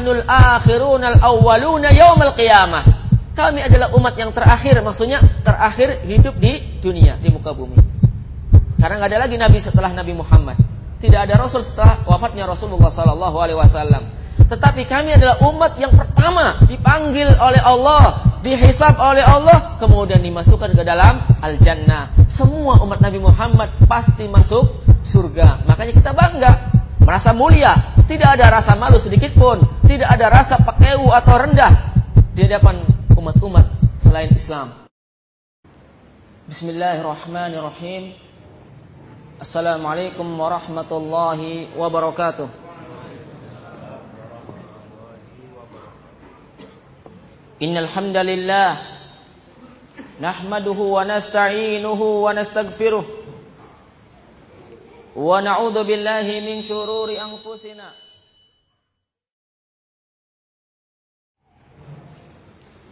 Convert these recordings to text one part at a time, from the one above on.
nahnul akhirun al awwaluna yaumal qiyamah. Kami adalah umat yang terakhir, maksudnya terakhir hidup di dunia, di muka bumi. Karena nggak ada lagi nabi setelah Nabi Muhammad. Tidak ada rasul setelah wafatnya Rasulullah sallallahu alaihi wasallam. Tetapi kami adalah umat yang pertama dipanggil oleh Allah, dihisab oleh Allah, kemudian dimasukkan ke dalam al-jannah. Semua umat Nabi Muhammad pasti masuk surga. Makanya kita bangga, merasa mulia, tidak ada rasa malu sedikit pun, tidak ada rasa pakeu atau rendah di hadapan umat-umat selain Islam. Bismillahirrahmanirrahim. Assalamualaikum warahmatullahi wabarakatuh. Innal hamdalillah nahmaduhu wa nasta'inuhu wa nastaghfiruh wa na'udzu billahi min syururi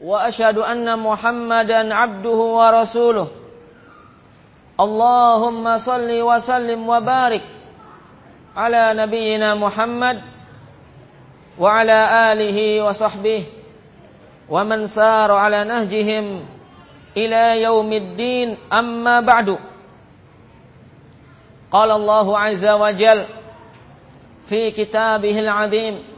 وأشهد أن محمدا عبده ورسوله. اللهم صل وسلم وبارك على نبينا محمد وعلى آله وصحبه ومن سار على نهجهم إلى يوم الدين. أما بعد قال الله عز وجل في كتابه العظيم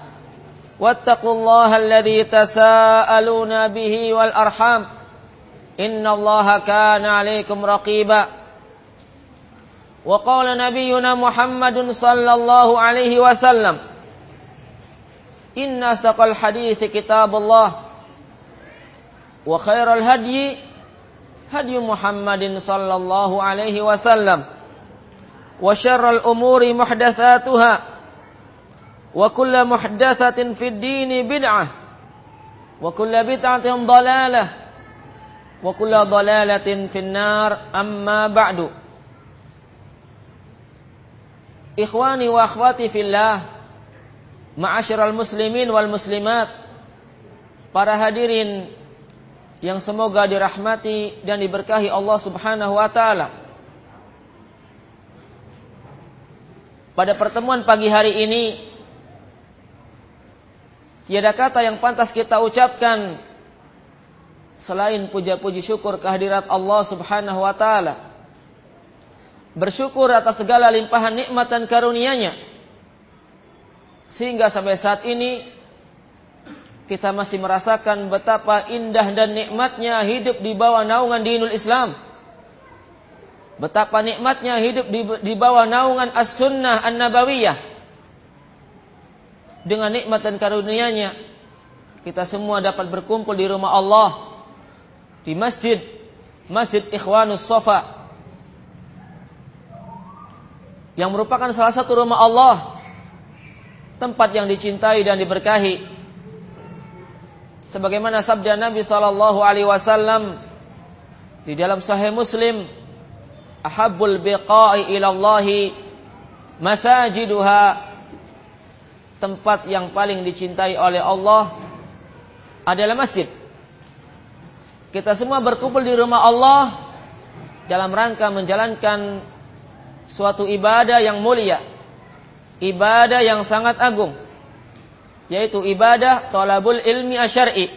واتقوا الله الذي تساءلون به والأرحام. إن الله كان عليكم رقيبا. وقال نبينا محمد صلى الله عليه وسلم إن أصدق الحديث كتاب الله وخير الهدي هدي محمد صلى الله عليه وسلم وشر الأمور محدثاتها. wa kullu muhdatsatin fid dini bid'ah. Wa kullu bid'atin dalalah. Wa kullu dalalatin finnar amma ba'du. Ikhwani wa akhwati fillah ma'asyiral muslimin wal muslimat para hadirin yang semoga dirahmati dan diberkahi Allah Subhanahu wa taala. Pada pertemuan pagi hari ini tiada kata yang pantas kita ucapkan selain puja-puji syukur kehadirat Allah Subhanahu wa taala. Bersyukur atas segala limpahan nikmat dan karunia-Nya. Sehingga sampai saat ini kita masih merasakan betapa indah dan nikmatnya hidup di bawah naungan dinul Islam Betapa nikmatnya hidup di, di bawah naungan as-sunnah an-nabawiyah. Dengan nikmat dan karunia-Nya, kita semua dapat berkumpul di rumah Allah, di masjid, Masjid Ikhwanus Sofa, yang merupakan salah satu rumah Allah, tempat yang dicintai dan diberkahi. Sebagaimana sabda Nabi Shallallahu Alaihi Wasallam di dalam Sahih Muslim ahabbul biqa'i ilallahi masajiduha tempat yang paling dicintai oleh Allah adalah masjid. Kita semua berkumpul di rumah Allah dalam rangka menjalankan suatu ibadah yang mulia. Ibadah yang sangat agung. Yaitu ibadah talabul ilmi asyari.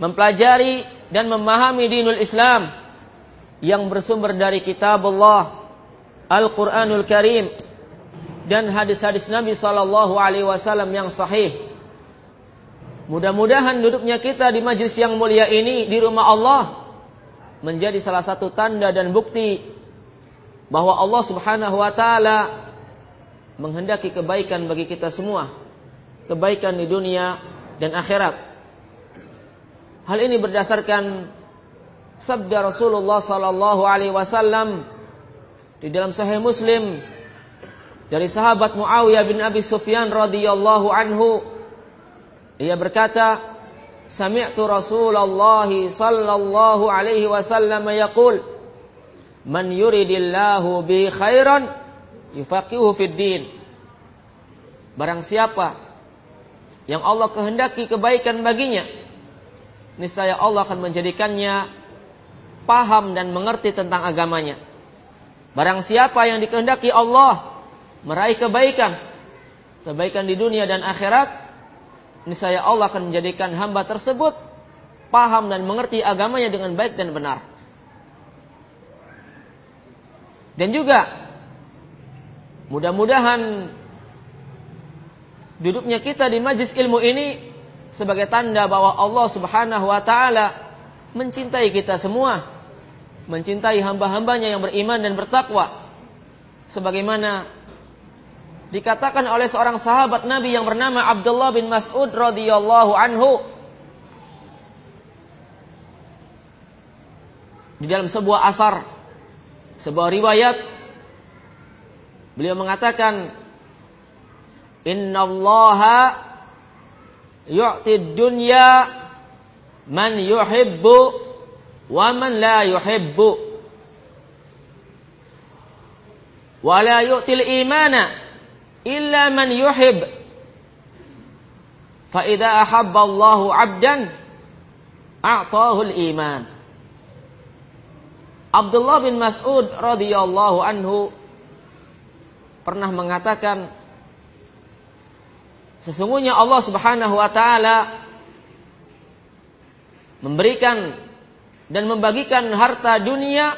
Mempelajari dan memahami dinul Islam yang bersumber dari kitab Allah Al-Quranul Karim dan hadis-hadis Nabi Sallallahu Alaihi Wasallam yang sahih. Mudah-mudahan duduknya kita di majlis yang mulia ini di rumah Allah menjadi salah satu tanda dan bukti bahwa Allah Subhanahu wa taala menghendaki kebaikan bagi kita semua, kebaikan di dunia dan akhirat. Hal ini berdasarkan sabda Rasulullah sallallahu alaihi wasallam di dalam Sahih Muslim dari sahabat Muawiyah bin Abi Sufyan radhiyallahu anhu ia berkata, Sami'tu Rasulullah sallallahu alaihi wasallam yaqul, Man yuridillahu bi khairan yufaqihu fid din. Barang siapa yang Allah kehendaki kebaikan baginya, niscaya Allah akan menjadikannya paham dan mengerti tentang agamanya. Barang siapa yang dikehendaki Allah meraih kebaikan, kebaikan di dunia dan akhirat, niscaya Allah akan menjadikan hamba tersebut paham dan mengerti agamanya dengan baik dan benar. Dan juga mudah-mudahan duduknya kita di majlis ilmu ini sebagai tanda bahwa Allah Subhanahu wa taala mencintai kita semua, mencintai hamba-hambanya yang beriman dan bertakwa. Sebagaimana dikatakan oleh seorang sahabat Nabi yang bernama Abdullah bin Mas'ud radhiyallahu anhu. Di dalam sebuah asar sebuah riwayat beliau mengatakan innallaha yu'ti dunya man yuhibbu wa man la yuhibbu wa la yu'til imana illa man yuhib. Fa idza ahabba Allahu 'abdan a'tahu al-iman. Abdullah bin Mas'ud radhiyallahu anhu pernah mengatakan sesungguhnya Allah Subhanahu wa taala memberikan dan membagikan harta dunia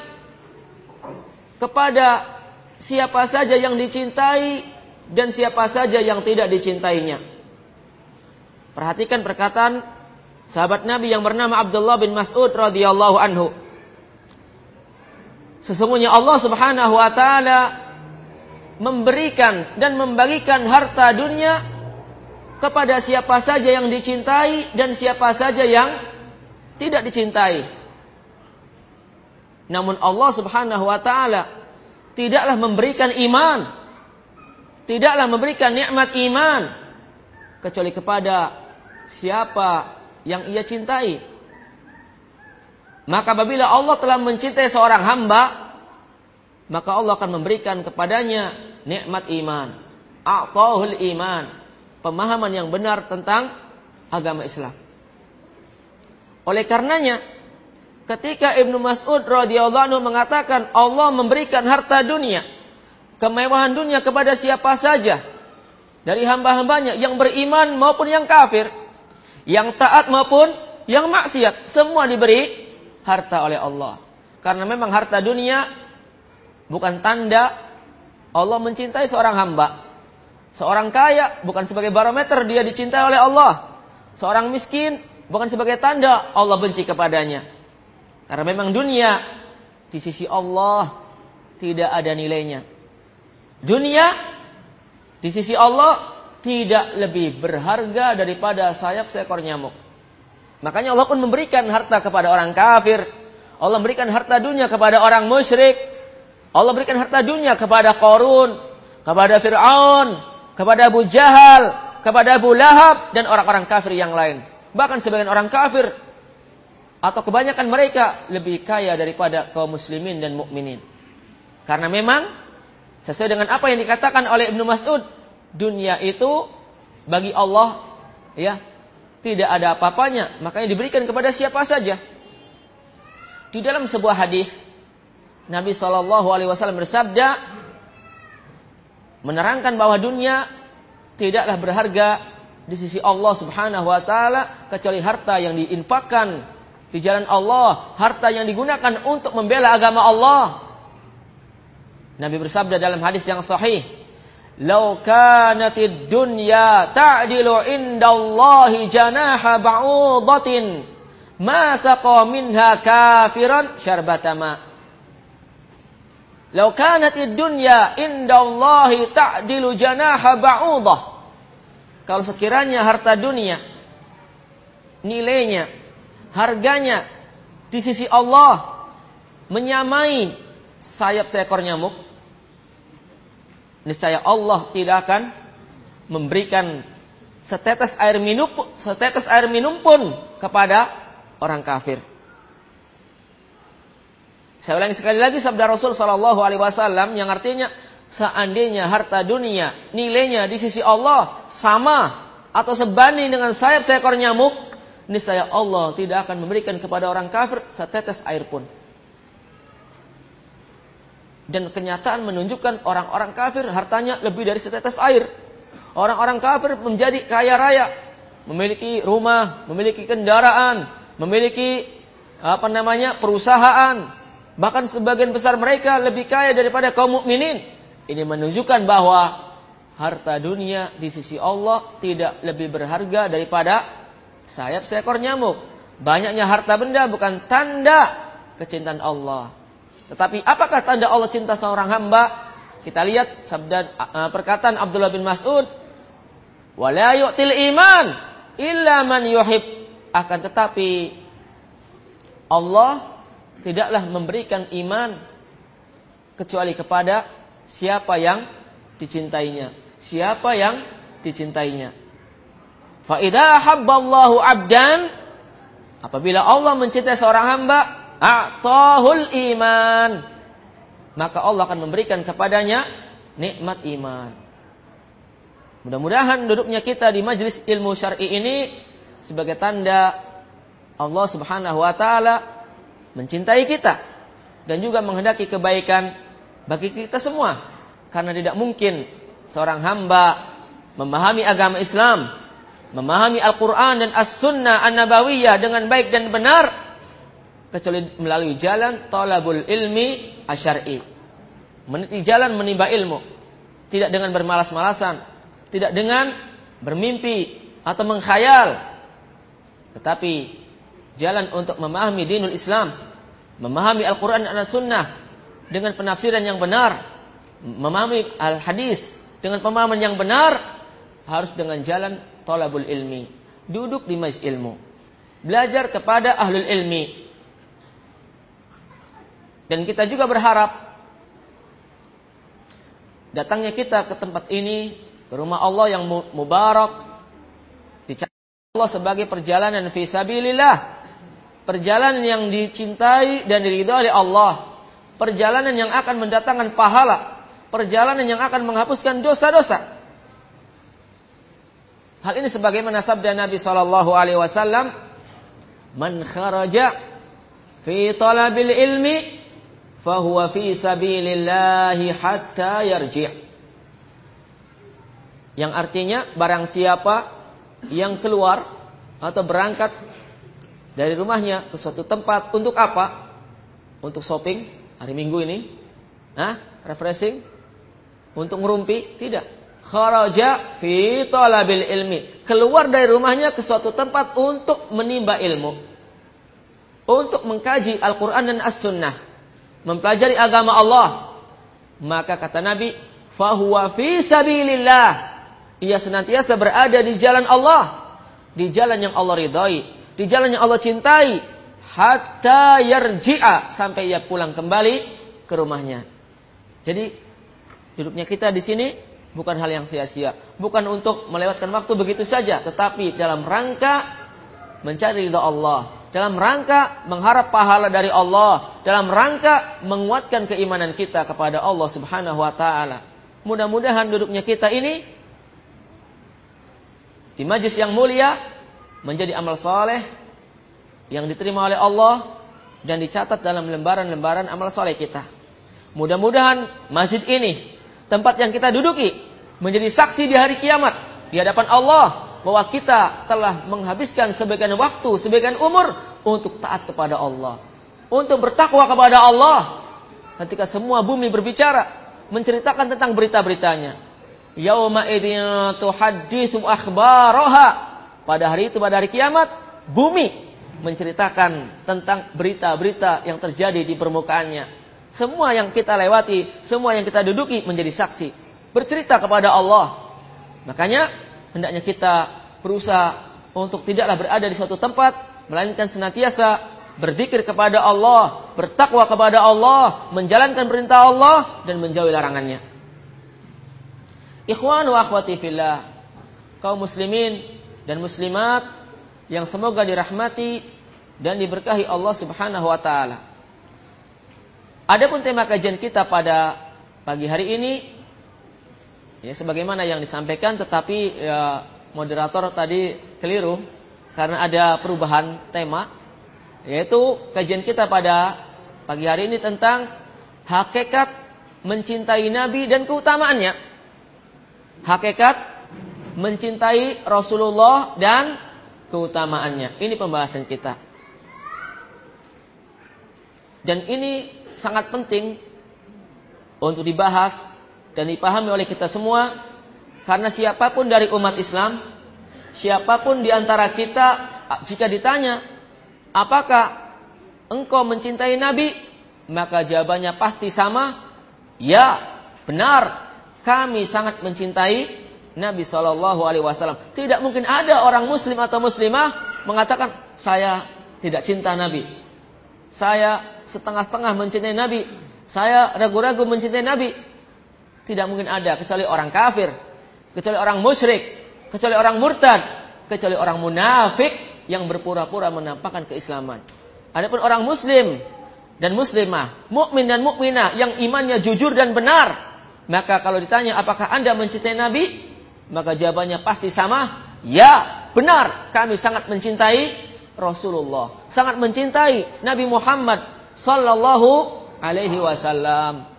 kepada siapa saja yang dicintai dan siapa saja yang tidak dicintainya. Perhatikan perkataan sahabat Nabi yang bernama Abdullah bin Mas'ud radhiyallahu anhu. Sesungguhnya Allah Subhanahu wa taala memberikan dan membagikan harta dunia kepada siapa saja yang dicintai dan siapa saja yang tidak dicintai. Namun Allah Subhanahu wa taala tidaklah memberikan iman tidaklah memberikan nikmat iman kecuali kepada siapa yang ia cintai. Maka apabila Allah telah mencintai seorang hamba, maka Allah akan memberikan kepadanya nikmat iman. A'tahul iman. Pemahaman yang benar tentang agama Islam. Oleh karenanya, ketika Ibnu Mas'ud radhiyallahu anhu mengatakan Allah memberikan harta dunia kemewahan dunia kepada siapa saja dari hamba-hambanya yang beriman maupun yang kafir, yang taat maupun yang maksiat, semua diberi harta oleh Allah. Karena memang harta dunia bukan tanda Allah mencintai seorang hamba. Seorang kaya bukan sebagai barometer dia dicintai oleh Allah. Seorang miskin bukan sebagai tanda Allah benci kepadanya. Karena memang dunia di sisi Allah tidak ada nilainya. Dunia di sisi Allah tidak lebih berharga daripada sayap seekor nyamuk. Makanya Allah pun memberikan harta kepada orang kafir. Allah memberikan harta dunia kepada orang musyrik. Allah berikan harta dunia kepada Korun, kepada Fir'aun, kepada Abu Jahal, kepada Abu Lahab, dan orang-orang kafir yang lain. Bahkan sebagian orang kafir atau kebanyakan mereka lebih kaya daripada kaum muslimin dan mukminin. Karena memang Sesuai dengan apa yang dikatakan oleh Ibnu Mas'ud, dunia itu bagi Allah ya tidak ada apa-apanya, makanya diberikan kepada siapa saja. Di dalam sebuah hadis Nabi Shallallahu Alaihi Wasallam bersabda menerangkan bahwa dunia tidaklah berharga di sisi Allah Subhanahu Wa Taala kecuali harta yang diinfakkan di jalan Allah, harta yang digunakan untuk membela agama Allah, Nabi bersabda dalam hadis yang sahih, "Law kanatid dunya ta'dilu indallahi janaha ba'udatin ma saqa minha kafiran syarbata ma." Law kanatid dunya indallahi ta'dilu janaha ba'udah. Kalau sekiranya harta dunia nilainya, harganya di sisi Allah menyamai sayap seekor nyamuk, niscaya Allah tidak akan memberikan setetes air minum setetes air minum pun kepada orang kafir. Saya ulangi sekali lagi sabda Rasul Shallallahu Alaihi Wasallam yang artinya seandainya harta dunia nilainya di sisi Allah sama atau sebanding dengan sayap seekor nyamuk, niscaya Allah tidak akan memberikan kepada orang kafir setetes air pun. Dan kenyataan menunjukkan orang-orang kafir hartanya lebih dari setetes air. Orang-orang kafir menjadi kaya raya, memiliki rumah, memiliki kendaraan, memiliki apa namanya perusahaan, bahkan sebagian besar mereka lebih kaya daripada kaum mukminin. Ini menunjukkan bahwa harta dunia di sisi Allah tidak lebih berharga daripada sayap seekor nyamuk. Banyaknya harta benda bukan tanda kecintaan Allah. Tetapi apakah tanda Allah cinta seorang hamba? Kita lihat sabda uh, perkataan Abdullah bin Mas'ud, "Wala yu'til iman illa man yuhib." Akan tetapi Allah tidaklah memberikan iman kecuali kepada siapa yang dicintainya. Siapa yang dicintainya. Fa idza habballahu 'abdan apabila Allah mencintai seorang hamba, a'tahul iman. Maka Allah akan memberikan kepadanya nikmat iman. Mudah-mudahan duduknya kita di majlis ilmu syar'i ini sebagai tanda Allah Subhanahu wa taala mencintai kita dan juga menghendaki kebaikan bagi kita semua. Karena tidak mungkin seorang hamba memahami agama Islam, memahami Al-Qur'an dan As-Sunnah An-Nabawiyah dengan baik dan benar kecuali melalui jalan talabul ilmi asyari. Meniti jalan menimba ilmu. Tidak dengan bermalas-malasan, tidak dengan bermimpi atau mengkhayal. Tetapi jalan untuk memahami dinul Islam, memahami Al-Qur'an dan As-Sunnah dengan penafsiran yang benar, memahami al-hadis dengan pemahaman yang benar harus dengan jalan talabul ilmi. Duduk di majlis ilmu. Belajar kepada ahlul ilmi dan kita juga berharap datangnya kita ke tempat ini, ke rumah Allah yang mubarak, dicatat Allah sebagai perjalanan fisabilillah. Perjalanan yang dicintai dan diridhoi oleh Allah. Perjalanan yang akan mendatangkan pahala. Perjalanan yang akan menghapuskan dosa-dosa. Hal ini sebagaimana sabda Nabi Shallallahu Alaihi Wasallam, "Man kharaja fi talabil ilmi fahuwa fi sabilillahi hatta yarji' yang artinya barang siapa yang keluar atau berangkat dari rumahnya ke suatu tempat untuk apa? Untuk shopping hari Minggu ini? Hah? Refreshing? Untuk ngerumpi? Tidak. Kharaja fi talabil ilmi. Keluar dari rumahnya ke suatu tempat untuk menimba ilmu. Untuk mengkaji Al-Quran dan As-Sunnah mempelajari agama Allah, maka kata Nabi, fahuwa fi sabilillah. Ia senantiasa berada di jalan Allah, di jalan yang Allah ridhai, di jalan yang Allah cintai, hatta yarji'a sampai ia pulang kembali ke rumahnya. Jadi hidupnya kita di sini bukan hal yang sia-sia, bukan untuk melewatkan waktu begitu saja, tetapi dalam rangka mencari ridha Allah, dalam rangka mengharap pahala dari Allah, dalam rangka menguatkan keimanan kita kepada Allah Subhanahu wa taala. Mudah-mudahan duduknya kita ini di majlis yang mulia menjadi amal soleh yang diterima oleh Allah dan dicatat dalam lembaran-lembaran amal soleh kita. Mudah-mudahan masjid ini tempat yang kita duduki menjadi saksi di hari kiamat di hadapan Allah bahwa kita telah menghabiskan sebagian waktu, sebagian umur untuk taat kepada Allah, untuk bertakwa kepada Allah. Ketika semua bumi berbicara, menceritakan tentang berita-beritanya. yauma idzin tuhadditsu akhbaraha. Pada hari itu pada hari kiamat bumi menceritakan tentang berita-berita yang terjadi di permukaannya. Semua yang kita lewati, semua yang kita duduki menjadi saksi. Bercerita kepada Allah. Makanya hendaknya kita berusaha untuk tidaklah berada di suatu tempat melainkan senantiasa berzikir kepada Allah, bertakwa kepada Allah, menjalankan perintah Allah dan menjauhi larangannya. Ikhwan wa akhwati fillah, kaum muslimin dan muslimat yang semoga dirahmati dan diberkahi Allah Subhanahu wa taala. Adapun tema kajian kita pada pagi hari ini ya sebagaimana yang disampaikan tetapi ya, moderator tadi keliru karena ada perubahan tema yaitu kajian kita pada pagi hari ini tentang hakikat mencintai Nabi dan keutamaannya. Hakikat mencintai Rasulullah dan keutamaannya. Ini pembahasan kita. Dan ini sangat penting untuk dibahas dan dipahami oleh kita semua karena siapa pun dari umat Islam, siapa pun di antara kita jika ditanya Apakah engkau mencintai Nabi? Maka jawabannya pasti sama. Ya, benar. Kami sangat mencintai Nabi Shallallahu Alaihi Wasallam. Tidak mungkin ada orang Muslim atau Muslimah mengatakan saya tidak cinta Nabi. Saya setengah-setengah mencintai Nabi. Saya ragu-ragu mencintai Nabi. Tidak mungkin ada kecuali orang kafir, kecuali orang musyrik, kecuali orang murtad, kecuali orang munafik yang berpura-pura menampakkan keislaman. Adapun orang muslim dan muslimah, mukmin dan mukminah yang imannya jujur dan benar, maka kalau ditanya apakah Anda mencintai Nabi, maka jawabannya pasti sama, ya, benar, kami sangat mencintai Rasulullah, sangat mencintai Nabi Muhammad sallallahu alaihi wasallam.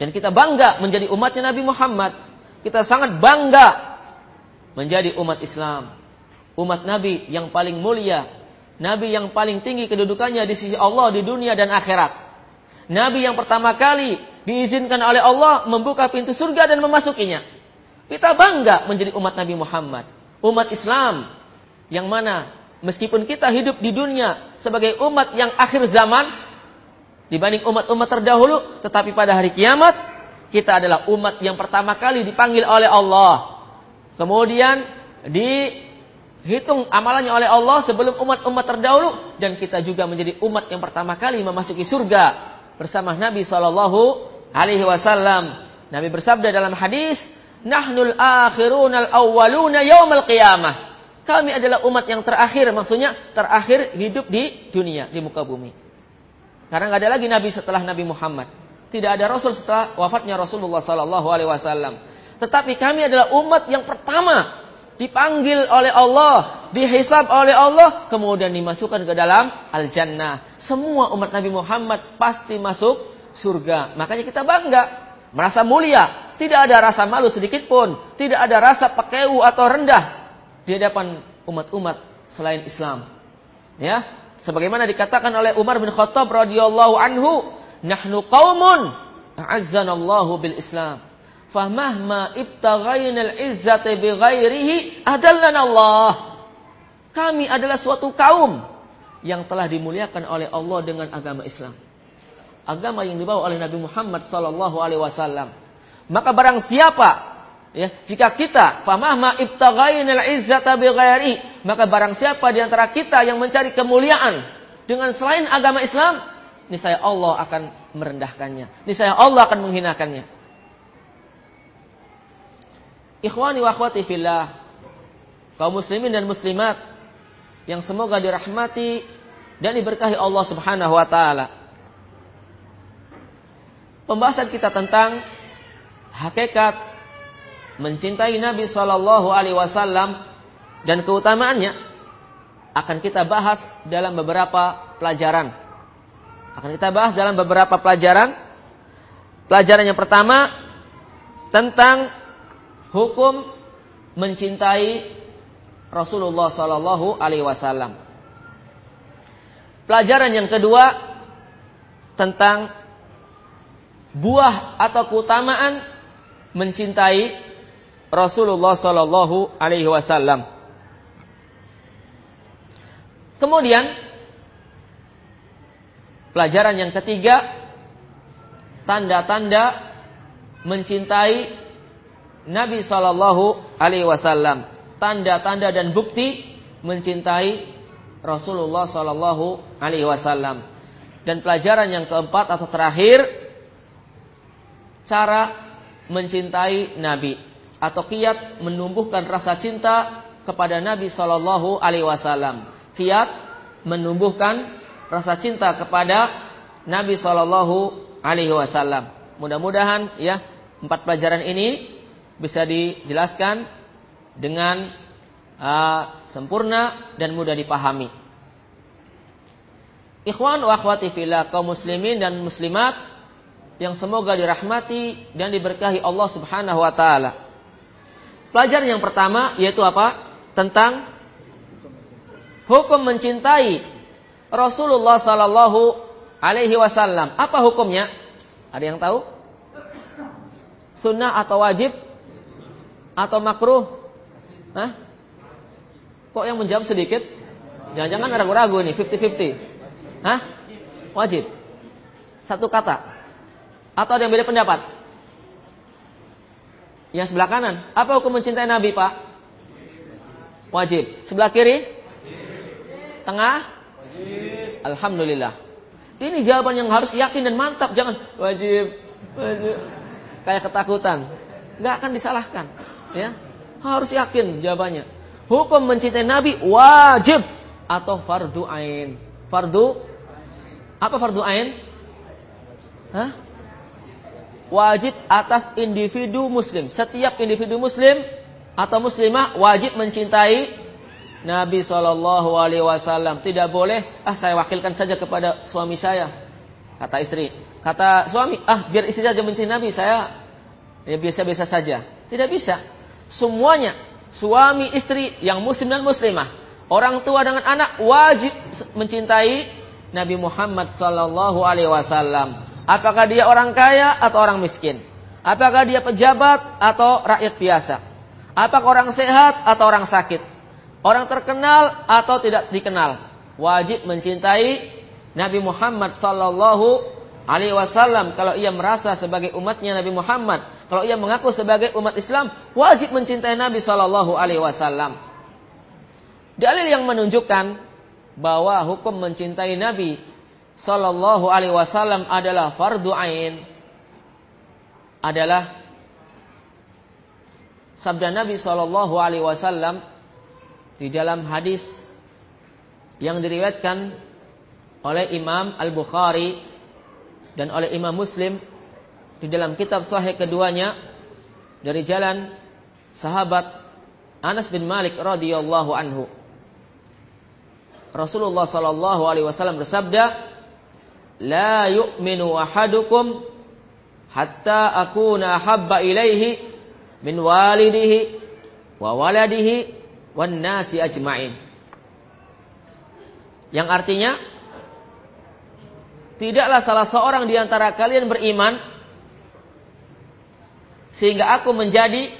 Dan kita bangga menjadi umatnya Nabi Muhammad. Kita sangat bangga menjadi umat Islam umat Nabi yang paling mulia, Nabi yang paling tinggi kedudukannya di sisi Allah di dunia dan akhirat. Nabi yang pertama kali diizinkan oleh Allah membuka pintu surga dan memasukinya. Kita bangga menjadi umat Nabi Muhammad, umat Islam yang mana meskipun kita hidup di dunia sebagai umat yang akhir zaman dibanding umat-umat terdahulu, tetapi pada hari kiamat kita adalah umat yang pertama kali dipanggil oleh Allah. Kemudian di hitung amalannya oleh Allah sebelum umat-umat terdahulu dan kita juga menjadi umat yang pertama kali memasuki surga bersama Nabi Shallallahu Alaihi Wasallam. Nabi bersabda dalam hadis, "Nahnul akhirun al awwaluna yaumal qiyamah." Kami adalah umat yang terakhir, maksudnya terakhir hidup di dunia, di muka bumi. Karena nggak ada lagi Nabi setelah Nabi Muhammad. Tidak ada Rasul setelah wafatnya Rasulullah Sallallahu Alaihi Wasallam. Tetapi kami adalah umat yang pertama dipanggil oleh Allah, dihisab oleh Allah, kemudian dimasukkan ke dalam al-jannah. Semua umat Nabi Muhammad pasti masuk surga. Makanya kita bangga, merasa mulia, tidak ada rasa malu sedikit pun, tidak ada rasa pakeu atau rendah di hadapan umat-umat selain Islam. Ya, sebagaimana dikatakan oleh Umar bin Khattab radhiyallahu anhu, "Nahnu qaumun a'azzanallahu bil Islam." Famahma ibtaghainal izzati bighairihi adallana Allah. Kami adalah suatu kaum yang telah dimuliakan oleh Allah dengan agama Islam. Agama yang dibawa oleh Nabi Muhammad sallallahu alaihi wasallam. Maka barang siapa ya, jika kita famahma ibtaghainal izzata bighairi, maka barang siapa di antara kita yang mencari kemuliaan dengan selain agama Islam, niscaya Allah akan merendahkannya. Niscaya Allah akan menghinakannya. Ikhwani wa akhwati fillah, kaum muslimin dan muslimat yang semoga dirahmati dan diberkahi Allah Subhanahu wa taala. Pembahasan kita tentang hakikat mencintai Nabi sallallahu alaihi wasallam dan keutamaannya akan kita bahas dalam beberapa pelajaran. Akan kita bahas dalam beberapa pelajaran. Pelajaran yang pertama tentang hukum mencintai Rasulullah Sallallahu Alaihi Wasallam. Pelajaran yang kedua tentang buah atau keutamaan mencintai Rasulullah Sallallahu Alaihi Wasallam. Kemudian pelajaran yang ketiga tanda-tanda mencintai Nabi Sallallahu Alaihi Wasallam. Tanda-tanda dan bukti mencintai Rasulullah Sallallahu Alaihi Wasallam. Dan pelajaran yang keempat atau terakhir cara mencintai Nabi atau kiat menumbuhkan rasa cinta kepada Nabi Sallallahu Alaihi Wasallam. Kiat menumbuhkan rasa cinta kepada Nabi Sallallahu Alaihi Wasallam. Mudah-mudahan ya empat pelajaran ini bisa dijelaskan dengan uh, sempurna dan mudah dipahami. Ikhwan wa akhwati fillah kaum muslimin dan muslimat yang semoga dirahmati dan diberkahi Allah Subhanahu wa taala. Pelajaran yang pertama yaitu apa? Tentang hukum mencintai Rasulullah sallallahu alaihi wasallam. Apa hukumnya? Ada yang tahu? Sunnah atau wajib? Atau makruh? Hah? Kok yang menjawab sedikit? Jangan-jangan ragu-ragu nih, 50-50. Hah? Wajib. Satu kata. Atau ada yang beda pendapat? Yang sebelah kanan. Apa hukum mencintai Nabi, Pak? Wajib. Sebelah kiri? Tengah? Alhamdulillah. Ini jawaban yang harus yakin dan mantap. Jangan wajib, wajib kayak ketakutan. Nggak akan disalahkan. Ya, harus yakin jawabannya. Hukum mencintai Nabi wajib atau fardu ain. Fardu apa fardu ain? Hah? Wajib atas individu muslim. Setiap individu muslim atau muslimah wajib mencintai Nabi Shallallahu Alaihi Wasallam. Tidak boleh, ah saya wakilkan saja kepada suami saya. Kata istri, Kata suami, ah biar istri saja mencintai Nabi, saya ya biasa-biasa saja. Tidak bisa. Semuanya, suami, istri yang muslim dan muslimah, orang tua dengan anak wajib mencintai Nabi Muhammad sallallahu alaihi wasallam. Apakah dia orang kaya atau orang miskin? Apakah dia pejabat atau rakyat biasa? Apakah orang sehat atau orang sakit? Orang terkenal atau tidak dikenal? Wajib mencintai Nabi Muhammad sallallahu alaihi wasallam kalau ia merasa sebagai umatnya Nabi Muhammad, kalau ia mengaku sebagai umat Islam, wajib mencintai Nabi sallallahu alaihi wasallam. Dalil yang menunjukkan bahwa hukum mencintai Nabi sallallahu alaihi wasallam adalah fardu ain adalah sabda Nabi sallallahu alaihi wasallam di dalam hadis yang diriwayatkan oleh Imam Al-Bukhari dan oleh Imam Muslim di dalam kitab sahih keduanya dari jalan sahabat Anas bin Malik radhiyallahu anhu. Rasulullah sallallahu alaihi wasallam bersabda, "La yu'minu ahadukum hatta akuna habba ilaihi min walidihi wa waladihi wan nasi ajma'in." Yang artinya tidaklah salah seorang di antara kalian beriman sehingga aku menjadi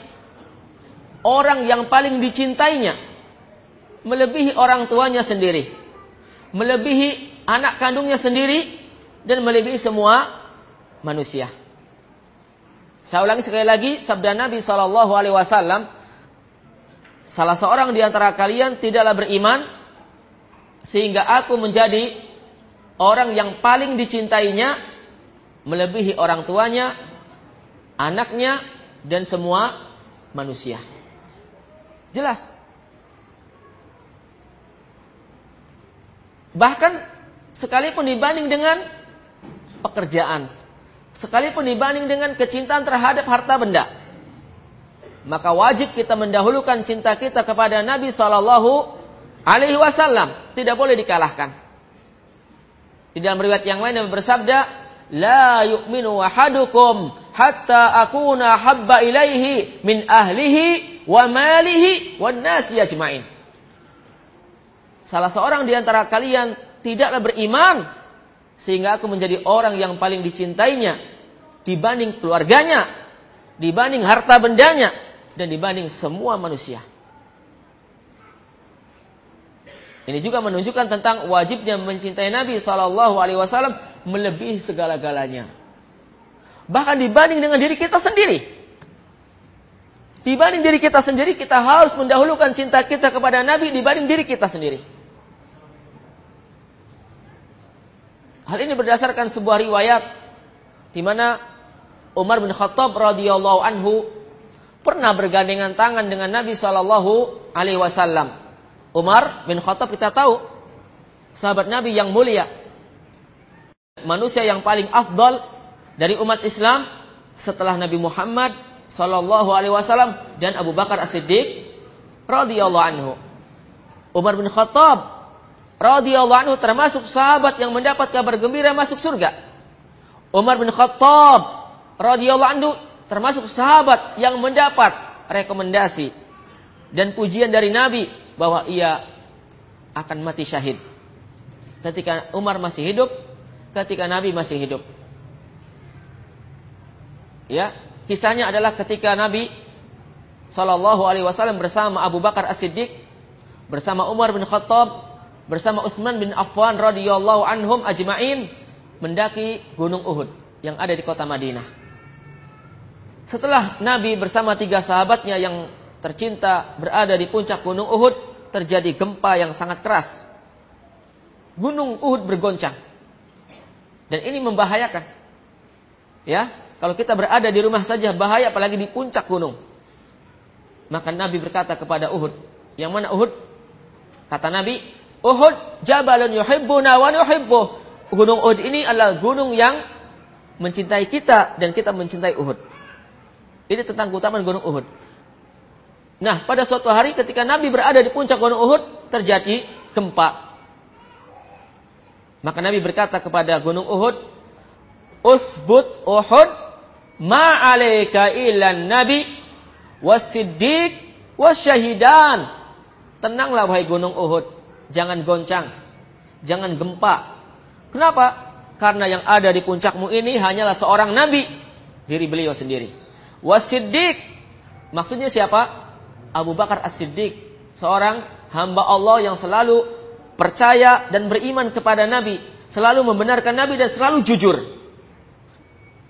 orang yang paling dicintainya melebihi orang tuanya sendiri melebihi anak kandungnya sendiri dan melebihi semua manusia saya ulangi sekali lagi sabda Nabi Shallallahu Alaihi Wasallam salah seorang di antara kalian tidaklah beriman sehingga aku menjadi orang yang paling dicintainya melebihi orang tuanya, anaknya, dan semua manusia. Jelas. Bahkan sekalipun dibanding dengan pekerjaan, sekalipun dibanding dengan kecintaan terhadap harta benda, maka wajib kita mendahulukan cinta kita kepada Nabi Shallallahu Alaihi Wasallam. Tidak boleh dikalahkan. Di dalam riwayat yang lain yang bersabda, "La yu'minu ahadukum hatta akuna habba ilaihi min ahlihi wa malihi wan nasi ajmain." Salah seorang di antara kalian tidaklah beriman sehingga aku menjadi orang yang paling dicintainya dibanding keluarganya, dibanding harta bendanya dan dibanding semua manusia. Ini juga menunjukkan tentang wajibnya mencintai Nabi Shallallahu Alaihi Wasallam melebihi segala-galanya. Bahkan dibanding dengan diri kita sendiri. Dibanding diri kita sendiri, kita harus mendahulukan cinta kita kepada Nabi dibanding diri kita sendiri. Hal ini berdasarkan sebuah riwayat di mana Umar bin Khattab radhiyallahu anhu pernah bergandengan tangan dengan Nabi Shallallahu alaihi wasallam. Umar bin Khattab kita tahu sahabat Nabi yang mulia. Manusia yang paling afdal dari umat Islam setelah Nabi Muhammad Shallallahu alaihi wasallam dan Abu Bakar As-Siddiq radhiyallahu anhu. Umar bin Khattab radhiyallahu anhu termasuk sahabat yang mendapat kabar gembira masuk surga. Umar bin Khattab radhiyallahu anhu termasuk sahabat yang mendapat rekomendasi dan pujian dari Nabi bahwa ia akan mati syahid. Ketika Umar masih hidup, ketika Nabi masih hidup. Ya, kisahnya adalah ketika Nabi Shallallahu Alaihi Wasallam bersama Abu Bakar As Siddiq, bersama Umar bin Khattab, bersama Utsman bin Affan radhiyallahu anhum ajmain mendaki Gunung Uhud yang ada di kota Madinah. Setelah Nabi bersama tiga sahabatnya yang tercinta berada di puncak Gunung Uhud, terjadi gempa yang sangat keras. Gunung Uhud bergoncang. Dan ini membahayakan. Ya, kalau kita berada di rumah saja bahaya apalagi di puncak gunung. Maka Nabi berkata kepada Uhud, yang mana Uhud? Kata Nabi, Uhud jabalun yuhibbuna wa nuhibbuh. Gunung Uhud ini adalah gunung yang mencintai kita dan kita mencintai Uhud. Ini tentang keutamaan Gunung Uhud. Nah, pada suatu hari ketika Nabi berada di puncak Gunung Uhud, terjadi gempa. Maka Nabi berkata kepada Gunung Uhud, Usbut Uhud, ma'alaika ilan Nabi, wasiddiq, wasyahidan. Tenanglah wahai Gunung Uhud jangan goncang, jangan gempa. Kenapa? Karena yang ada di puncakmu ini hanyalah seorang nabi, diri beliau sendiri. Wasiddiq, maksudnya siapa? Abu Bakar As-Siddiq, seorang hamba Allah yang selalu percaya dan beriman kepada Nabi, selalu membenarkan Nabi dan selalu jujur.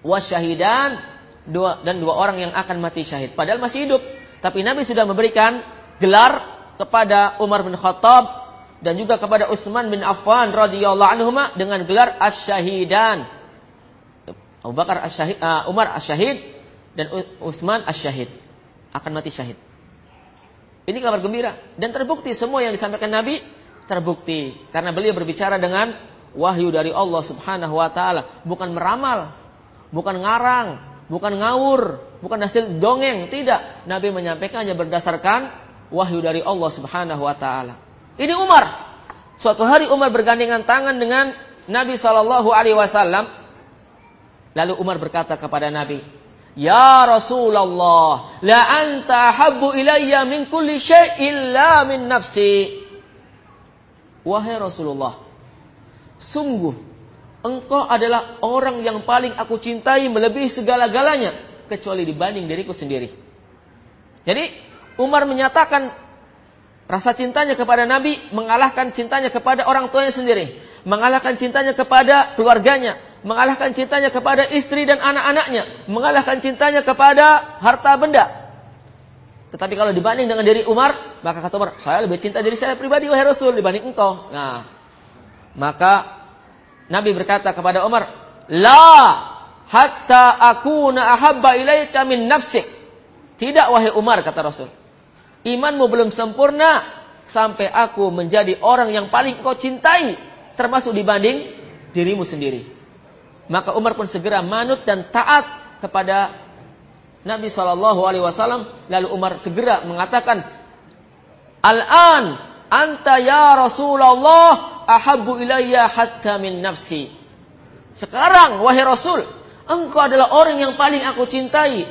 Wasyahidan, dua dan dua orang yang akan mati syahid. Padahal masih hidup, tapi Nabi sudah memberikan gelar kepada Umar bin Khattab dan juga kepada Utsman bin Affan radhiyallahu anhu dengan gelar Asy-Syahidan. Abu Bakar Asy-Syahid, uh, Umar Asy-Syahid dan Utsman Asy-Syahid akan mati syahid. Ini kabar gembira dan terbukti semua yang disampaikan Nabi terbukti karena beliau berbicara dengan wahyu dari Allah Subhanahu wa taala, bukan meramal, bukan ngarang, bukan ngawur, bukan hasil dongeng, tidak. Nabi menyampaikannya berdasarkan wahyu dari Allah Subhanahu wa taala. Ini Umar. Suatu hari Umar bergandengan tangan dengan Nabi Shallallahu Alaihi Wasallam. Lalu Umar berkata kepada Nabi, Ya Rasulullah, la anta habbu ilayya min kulli illa min nafsi. Wahai Rasulullah, sungguh engkau adalah orang yang paling aku cintai melebihi segala-galanya kecuali dibanding diriku sendiri. Jadi Umar menyatakan Rasa cintanya kepada Nabi mengalahkan cintanya kepada orang tuanya sendiri. Mengalahkan cintanya kepada keluarganya. Mengalahkan cintanya kepada istri dan anak-anaknya. Mengalahkan cintanya kepada harta benda. Tetapi kalau dibanding dengan diri Umar, maka kata Umar, saya lebih cinta diri saya pribadi, wahai Rasul, dibanding engkau. Nah, maka Nabi berkata kepada Umar, La hatta akuna ahabba ilaika min nafsik. Tidak wahai Umar, kata Rasul Imanmu belum sempurna sampai aku menjadi orang yang paling kau cintai termasuk dibanding dirimu sendiri. Maka Umar pun segera manut dan taat kepada Nabi Shallallahu Alaihi Wasallam. Lalu Umar segera mengatakan, Al-an anta ya Rasulullah ahabbu ilayya hatta min nafsi. Sekarang wahai Rasul, engkau adalah orang yang paling aku cintai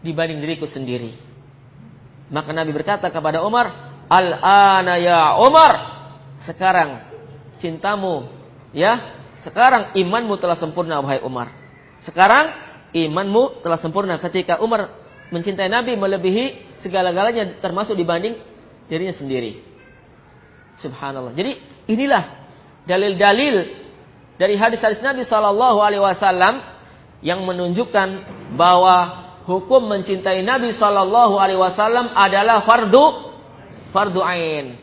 dibanding diriku sendiri. Maka Nabi berkata kepada Umar, Al-ana ya Umar. Sekarang cintamu, ya, sekarang imanmu telah sempurna wahai Umar. Sekarang imanmu telah sempurna ketika Umar mencintai Nabi melebihi segala-galanya termasuk dibanding dirinya sendiri. Subhanallah. Jadi inilah dalil-dalil dari hadis-hadis Nabi Shallallahu Alaihi Wasallam yang menunjukkan bahwa hukum mencintai Nabi Shallallahu Alaihi Wasallam adalah fardu fardu ain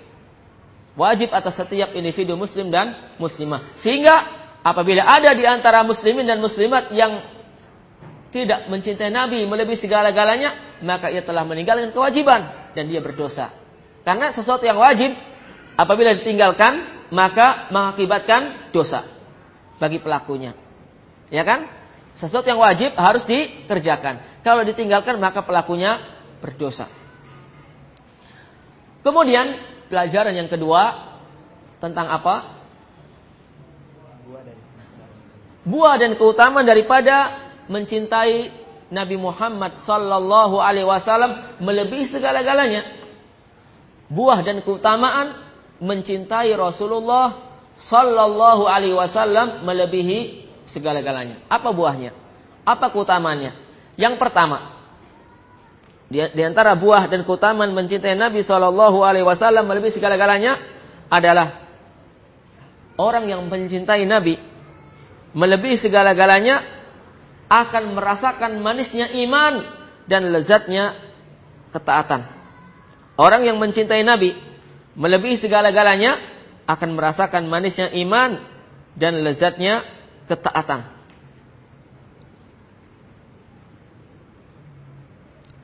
wajib atas setiap individu muslim dan muslimah sehingga apabila ada di antara muslimin dan muslimat yang tidak mencintai Nabi melebihi segala-galanya, maka ia telah meninggalkan kewajiban dan dia berdosa. Karena sesuatu yang wajib apabila ditinggalkan maka mengakibatkan dosa bagi pelakunya. Ya kan? Sesuatu yang wajib harus dikerjakan. Kalau ditinggalkan maka pelakunya berdosa. Kemudian pelajaran yang kedua tentang apa? Buah dan keutamaan daripada mencintai Nabi Muhammad sallallahu alaihi wasallam melebihi segala-galanya. Buah dan keutamaan mencintai Rasulullah sallallahu alaihi wasallam melebihi segala-galanya. Apa buahnya? Apa keutamaannya? Yang pertama, di, antara buah dan keutamaan mencintai Nabi sallallahu alaihi wasallam melebihi segala-galanya adalah orang yang mencintai Nabi melebihi segala-galanya akan merasakan manisnya iman dan lezatnya ketaatan. Orang yang mencintai Nabi melebihi segala-galanya akan merasakan manisnya iman dan lezatnya ketaatan.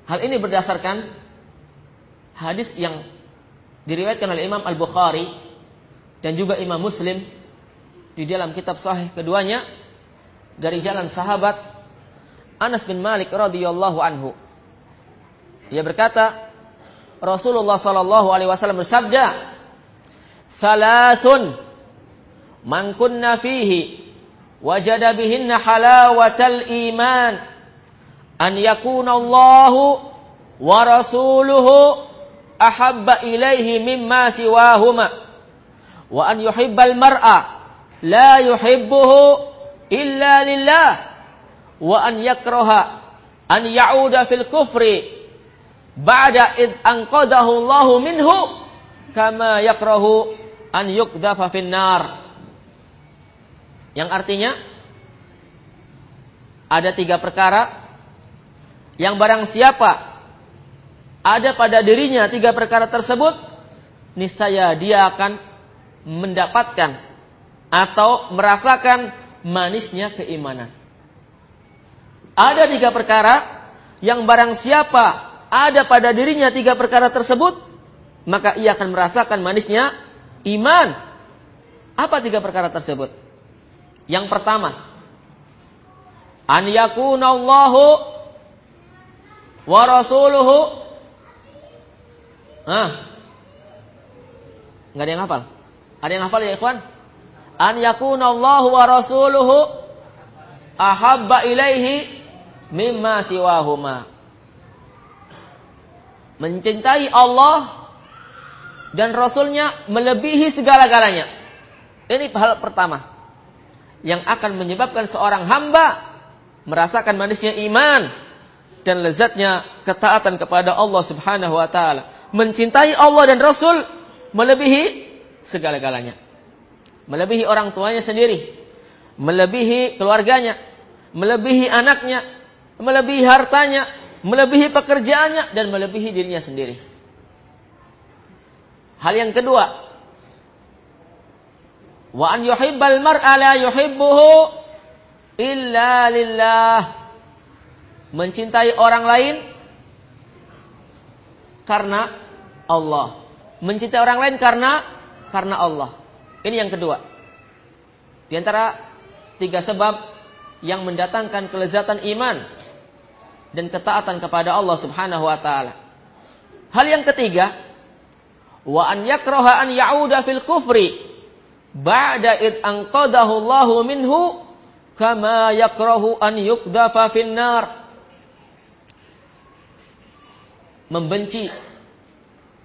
Hal ini berdasarkan hadis yang diriwayatkan oleh Imam Al-Bukhari dan juga Imam Muslim di dalam kitab sahih keduanya dari jalan sahabat Anas bin Malik radhiyallahu anhu. Dia berkata, Rasulullah sallallahu alaihi wasallam bersabda, "Thalathun man kunna fihi wajada bihinna halawatal iman an yakuna Allahu wa rasuluhu ahabba ilaihi mimma siwahuma wa an yuhibbal mar'a la yuhibbuhu illa lillah wa an yakraha an ya'uda fil kufri ba'da id anqadahu Allah minhu kama yakrahu an yukdafa fin nar. Yang artinya ada tiga perkara yang barang siapa ada pada dirinya tiga perkara tersebut niscaya dia akan mendapatkan atau merasakan manisnya keimanan. Ada tiga perkara yang barang siapa ada pada dirinya tiga perkara tersebut, maka ia akan merasakan manisnya iman. Apa tiga perkara tersebut? Yang pertama, an yakuna Allahu wa rasuluhu Hah? Enggak ada yang hafal? Ada yang hafal ya ikhwan? An yakuna Allahu wa rasuluhu ahabba ilaihi mimma siwahuma. Mencintai Allah dan Rasulnya melebihi segala-galanya. Ini hal pertama. Yang akan menyebabkan seorang hamba merasakan manisnya iman dan lezatnya ketaatan kepada Allah Subhanahu wa taala. Mencintai Allah dan Rasul melebihi segala-galanya. Melebihi orang tuanya sendiri, melebihi keluarganya, melebihi anaknya, melebihi hartanya, melebihi pekerjaannya dan melebihi dirinya sendiri. Hal yang kedua, wa an yuhibbal mar'a la yuhibbuhu illa lillah. Mencintai orang lain karena Allah. Mencintai orang lain karena karena Allah. Ini yang kedua. Di antara tiga sebab yang mendatangkan kelezatan iman dan ketaatan kepada Allah Subhanahu wa taala. Hal yang ketiga, wa an yakraha an ya'uda fil kufri ba'da id anqadahu Allah minhu kama yakrahu an yukdafa fin nar. Membenci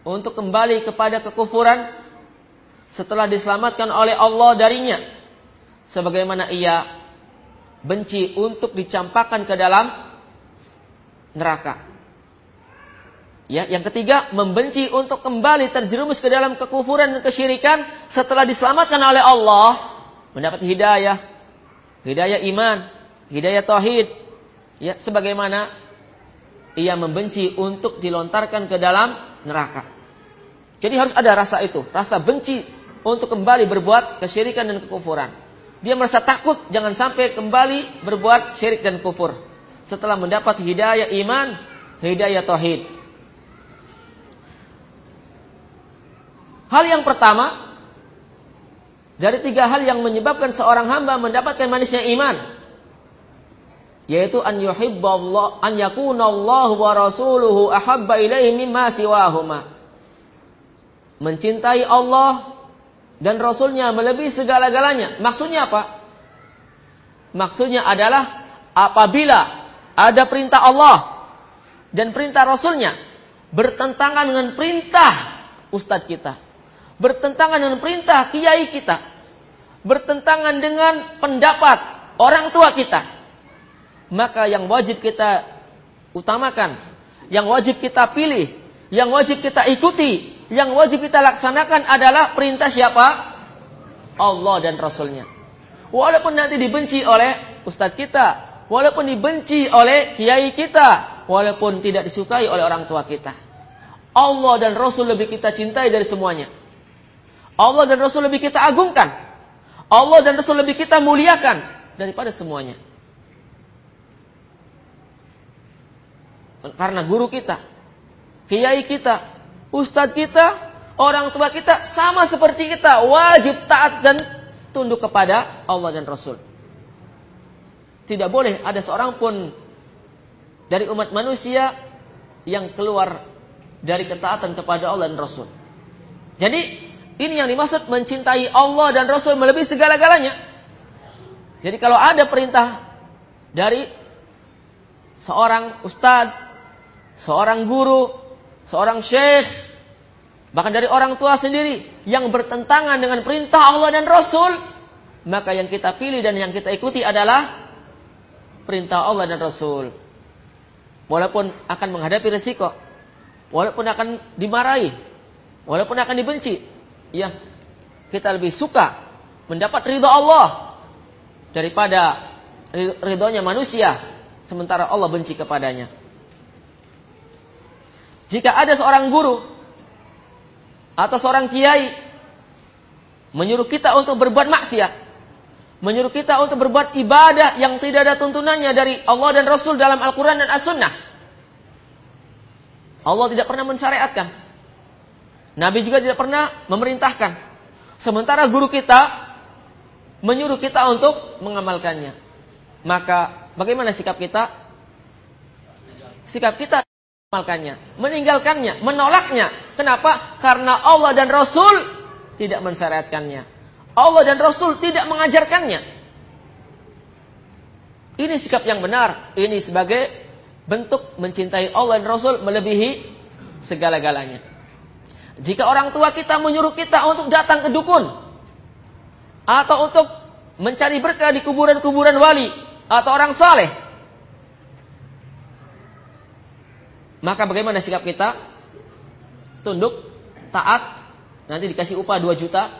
untuk kembali kepada kekufuran setelah diselamatkan oleh Allah darinya sebagaimana ia benci untuk dicampakkan ke dalam neraka. Ya, yang ketiga, membenci untuk kembali terjerumus ke dalam kekufuran dan kesyirikan setelah diselamatkan oleh Allah, mendapat hidayah, hidayah iman, hidayah tauhid. Ya, sebagaimana ia membenci untuk dilontarkan ke dalam neraka. Jadi harus ada rasa itu, rasa benci untuk kembali berbuat kesyirikan dan kekufuran. Dia merasa takut jangan sampai kembali berbuat syirik dan kufur setelah mendapat hidayah iman, hidayah tauhid. Hal yang pertama dari tiga hal yang menyebabkan seorang hamba mendapatkan manisnya iman yaitu an yuhibballah an yakunallahu wa rasuluhu ahabba ilaihi mimma siwahuma mencintai Allah dan Rasulnya melebihi segala-galanya. Maksudnya apa? Maksudnya adalah apabila ada perintah Allah dan perintah Rasulnya bertentangan dengan perintah Ustadz kita bertentangan dengan perintah kiai kita, bertentangan dengan pendapat orang tua kita, maka yang wajib kita utamakan, yang wajib kita pilih, yang wajib kita ikuti, yang wajib kita laksanakan adalah perintah siapa? Allah dan Rasulnya. Walaupun nanti dibenci oleh ustadz kita, walaupun dibenci oleh kiai kita, walaupun tidak disukai oleh orang tua kita. Allah dan Rasul lebih kita cintai dari semuanya. Allah dan Rasul lebih kita agungkan. Allah dan Rasul lebih kita muliakan daripada semuanya. Karena guru kita, kiai kita, ustadz kita, orang tua kita sama seperti kita, wajib taat dan tunduk kepada Allah dan Rasul. Tidak boleh ada seorang pun dari umat manusia yang keluar dari ketaatan kepada Allah dan Rasul. Jadi ini yang dimaksud mencintai Allah dan Rasul melebihi segala-galanya. Jadi kalau ada perintah dari seorang ustadz, seorang guru, seorang syekh, bahkan dari orang tua sendiri yang bertentangan dengan perintah Allah dan Rasul, maka yang kita pilih dan yang kita ikuti adalah perintah Allah dan Rasul. Walaupun akan menghadapi resiko, walaupun akan dimarahi, walaupun akan dibenci, ya kita lebih suka mendapat ridho Allah daripada ridhonya manusia sementara Allah benci kepadanya. Jika ada seorang guru atau seorang kiai menyuruh kita untuk berbuat maksiat, menyuruh kita untuk berbuat ibadah yang tidak ada tuntunannya dari Allah dan Rasul dalam Al-Quran dan As-Sunnah. Allah tidak pernah mensyariatkan. Nabi juga tidak pernah memerintahkan. Sementara guru kita menyuruh kita untuk mengamalkannya. Maka bagaimana sikap kita? Sikap kita mengamalkannya, meninggalkannya, menolaknya. Kenapa? Karena Allah dan Rasul tidak mensyariatkannya. Allah dan Rasul tidak mengajarkannya. Ini sikap yang benar. Ini sebagai bentuk mencintai Allah dan Rasul melebihi segala-galanya. Jika orang tua kita menyuruh kita untuk datang ke dukun atau untuk mencari berkah di kuburan-kuburan wali atau orang saleh, maka bagaimana sikap kita? Tunduk, taat, nanti dikasih upah 2 juta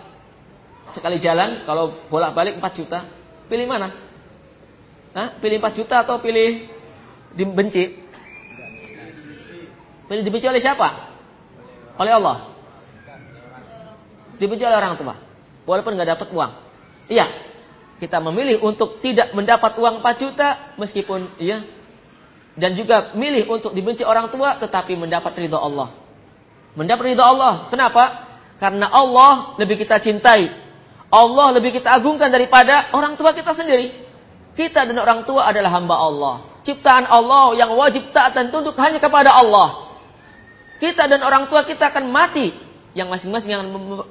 sekali jalan, kalau bolak-balik 4 juta. Pilih mana? Hah? Pilih 4 juta atau pilih dibenci? Pilih dibenci oleh siapa? Oleh Allah dibenci oleh orang tua. Walaupun nggak dapat uang. Iya, kita memilih untuk tidak mendapat uang 4 juta meskipun iya dan juga milih untuk dibenci orang tua tetapi mendapat ridho Allah. Mendapat ridho Allah. Kenapa? Karena Allah lebih kita cintai. Allah lebih kita agungkan daripada orang tua kita sendiri. Kita dan orang tua adalah hamba Allah. Ciptaan Allah yang wajib taat dan tunduk hanya kepada Allah. Kita dan orang tua kita akan mati yang masing-masing yang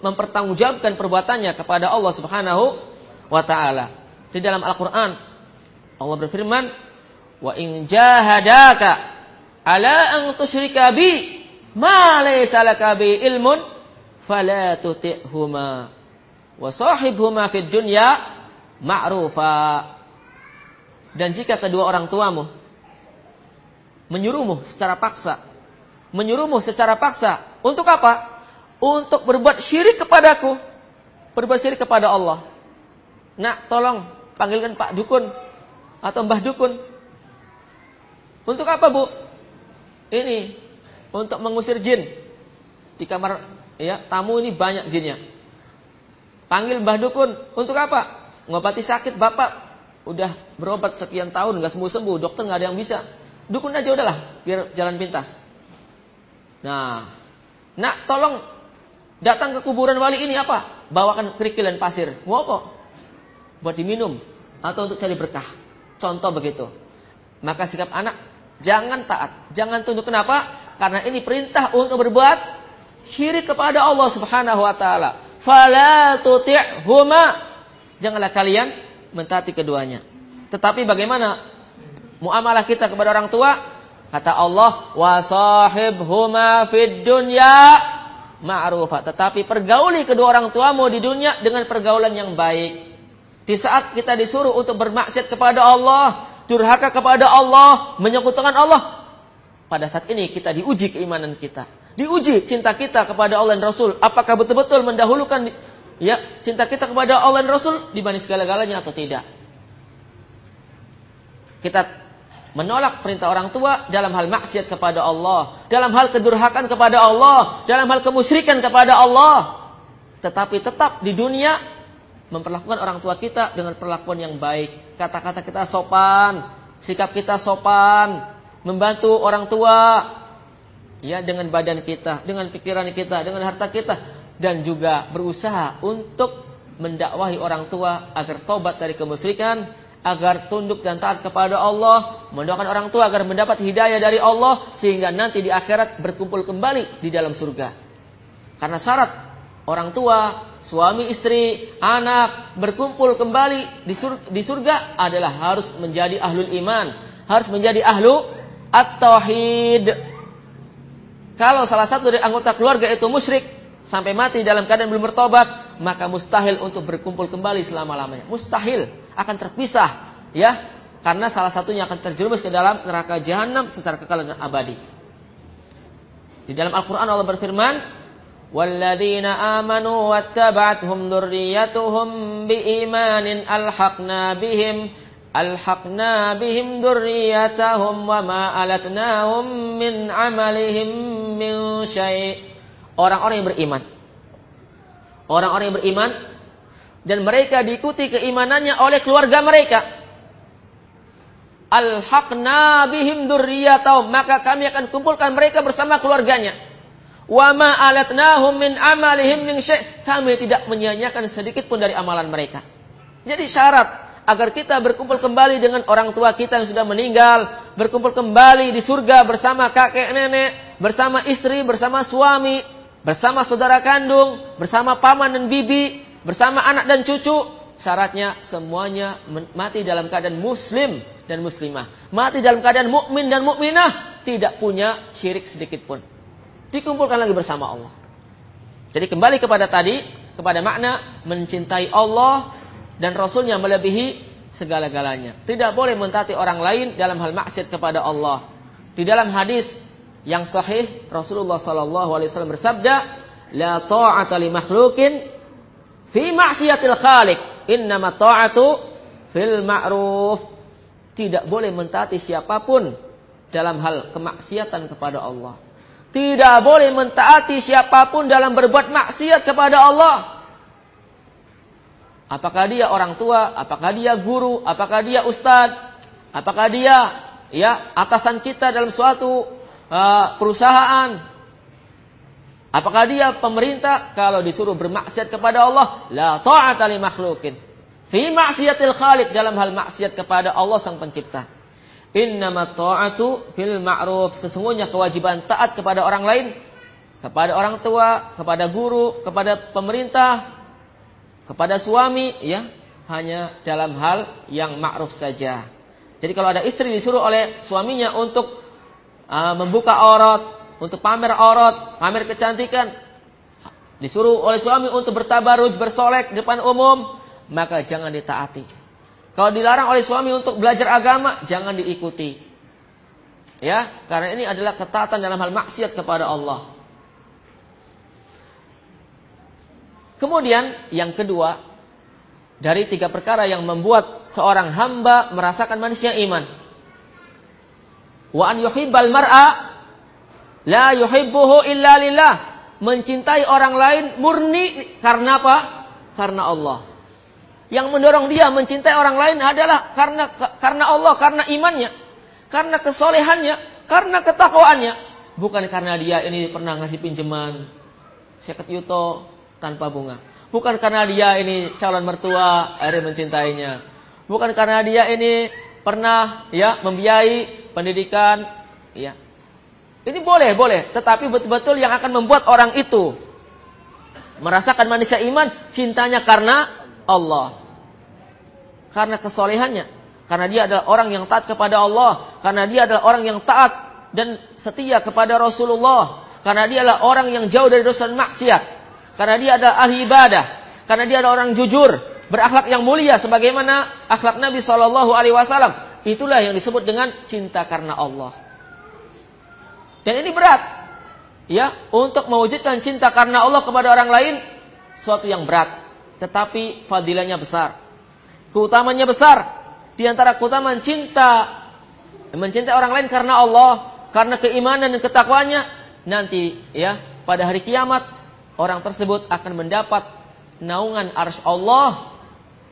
mempertanggungjawabkan perbuatannya kepada Allah Subhanahu wa taala. Di dalam Al-Qur'an Allah berfirman, "Wa in jahadaka ala an tusyrika bi ma laysa laka bi ilmun fala tuti'huma wa sahibhuma fid dunya ma'rufa." Dan jika kedua orang tuamu menyuruhmu secara paksa, menyuruhmu secara paksa, untuk apa? Untuk berbuat syirik kepadaku, berbuat syirik kepada Allah. Nak, tolong panggilkan Pak Dukun atau Mbah Dukun. Untuk apa, Bu? Ini untuk mengusir jin. Di kamar ya, tamu ini banyak jinnya. Panggil Mbah Dukun, untuk apa? Ngobati sakit Bapak. Udah berobat sekian tahun nggak sembuh-sembuh, dokter nggak ada yang bisa. Dukun aja udahlah, biar jalan pintas. Nah, nak tolong datang ke kuburan wali ini apa? Bawakan kerikil dan pasir. Mau apa? Buat diminum atau untuk cari berkah. Contoh begitu. Maka sikap anak jangan taat, jangan tunduk. Kenapa? Karena ini perintah untuk berbuat syirik kepada Allah Subhanahu wa taala. Fala tuti'huma janganlah kalian mentaati keduanya. Tetapi bagaimana muamalah kita kepada orang tua? Kata Allah, "Wa sahibhuma fid dunya ma'rufa." Tetapi pergauli kedua orang tuamu di dunia dengan pergaulan yang baik. Di saat kita disuruh untuk bermaksiat kepada Allah, durhaka kepada Allah, menyekutukan Allah, pada saat ini kita diuji keimanan kita. Diuji cinta kita kepada Allah dan Rasul. Apakah betul-betul mendahulukan ya cinta kita kepada Allah dan Rasul dibanding segala-galanya atau tidak. Kita menolak perintah orang tua dalam hal maksiat kepada Allah, dalam hal kedurhakan kepada Allah, dalam hal kemusyrikan kepada Allah. Tetapi tetap di dunia memperlakukan orang tua kita dengan perlakuan yang baik. Kata-kata kita sopan, sikap kita sopan, membantu orang tua ya dengan badan kita, dengan pikiran kita, dengan harta kita dan juga berusaha untuk mendakwahi orang tua agar tobat dari kemusyrikan, agar tunduk dan taat kepada Allah, mendoakan orang tua agar mendapat hidayah dari Allah sehingga nanti di akhirat berkumpul kembali di dalam surga. Karena syarat orang tua, suami istri, anak berkumpul kembali di surga, di surga adalah harus menjadi ahlul iman, harus menjadi ahlu at-tauhid. Kalau salah satu dari anggota keluarga itu musyrik, sampai mati dalam keadaan belum bertobat, maka mustahil untuk berkumpul kembali selama-lamanya. Mustahil akan terpisah, ya, karena salah satunya akan terjerumus ke dalam neraka jahanam secara kekal dan abadi. Di dalam Al-Qur'an Allah berfirman, "Walladzina amanu wattaba'athum dzurriyyatuhum biimanin alhaqna bihim alhaqna bihim dzurriyyatahum wama alatnahum min amalihim min syai'." Orang-orang yang beriman. Orang-orang yang beriman dan mereka diikuti keimanannya oleh keluarga mereka. Alhaqna bihim dzurriyyatahum, maka kami akan kumpulkan mereka bersama keluarganya. Wa ma alatnahum min amalihim min syai'. Kami tidak menyia-nyiakan sedikit pun dari amalan mereka. Jadi syarat agar kita berkumpul kembali dengan orang tua kita yang sudah meninggal, berkumpul kembali di surga bersama kakek nenek, bersama istri, bersama suami, bersama saudara kandung, bersama paman dan bibi, bersama anak dan cucu, syaratnya semuanya mati dalam keadaan muslim dan muslimah. Mati dalam keadaan mukmin dan mukminah, tidak punya syirik sedikit pun. Dikumpulkan lagi bersama Allah. Jadi kembali kepada tadi, kepada makna mencintai Allah dan Rasulnya melebihi segala-galanya. Tidak boleh mentaati orang lain dalam hal maksiat kepada Allah. Di dalam hadis yang sahih Rasulullah sallallahu alaihi wasallam bersabda, "La ta'ata li makhluqin fi ma'siyatil khaliq, innama ta'atu fil ma'ruf." Tidak boleh mentaati siapa pun dalam hal kemaksiatan kepada Allah. Tidak boleh mentaati siapa pun dalam berbuat maksiat kepada Allah. Apakah dia orang tua, apakah dia guru, apakah dia ustadz, apakah dia ya atasan kita dalam suatu uh, perusahaan. Apakah dia pemerintah kalau disuruh bermaksiat kepada Allah? La ta'ata li makhlukin. Fi maksiatil khaliq dalam hal maksiat kepada Allah sang pencipta. Innama ta'atu fil ma'ruf. Sesungguhnya kewajiban taat kepada orang lain, kepada orang tua, kepada guru, kepada pemerintah, kepada suami, ya, hanya dalam hal yang ma'ruf saja. Jadi kalau ada istri disuruh oleh suaminya untuk uh, membuka aurat, untuk pamer aurat, pamer kecantikan, disuruh oleh suami untuk bertabaruj, bersolek di depan umum, maka jangan ditaati. Kalau dilarang oleh suami untuk belajar agama, jangan diikuti. Ya, karena ini adalah ketaatan dalam hal maksiat kepada Allah. Kemudian yang kedua, dari tiga perkara yang membuat seorang hamba merasakan manusia iman. Wa an yuhibbal mar'a la yuhibbuhu illa lillah. Mencintai orang lain murni karena apa? Karena Allah. Yang mendorong dia mencintai orang lain adalah karena karena Allah, karena imannya, karena kesolehannya, karena ketakwaannya, bukan karena dia ini pernah ngasih pinjaman seket yuto tanpa bunga. Bukan karena dia ini calon mertua, akhirnya mencintainya. Bukan karena dia ini pernah ya membiayai pendidikan, ya. Ini boleh, boleh, tetapi betul-betul yang akan membuat orang itu merasakan manusia iman cintanya karena Allah. Karena kesolehannya, karena dia adalah orang yang taat kepada Allah, karena dia adalah orang yang taat dan setia kepada Rasulullah, karena dia adalah orang yang jauh dari dosa maksiat. Karena dia adalah ahli ibadah. Karena dia adalah orang jujur. Berakhlak yang mulia. Sebagaimana akhlak Nabi Shallallahu Alaihi Wasallam. Itulah yang disebut dengan cinta karena Allah. Dan ini berat. Ya, untuk mewujudkan cinta karena Allah kepada orang lain suatu yang berat, tetapi fadilahnya besar. Keutamanya besar. Di antara keutamaan cinta mencintai orang lain karena Allah, karena keimanan dan ketakwanya nanti ya pada hari kiamat orang tersebut akan mendapat naungan arsy Allah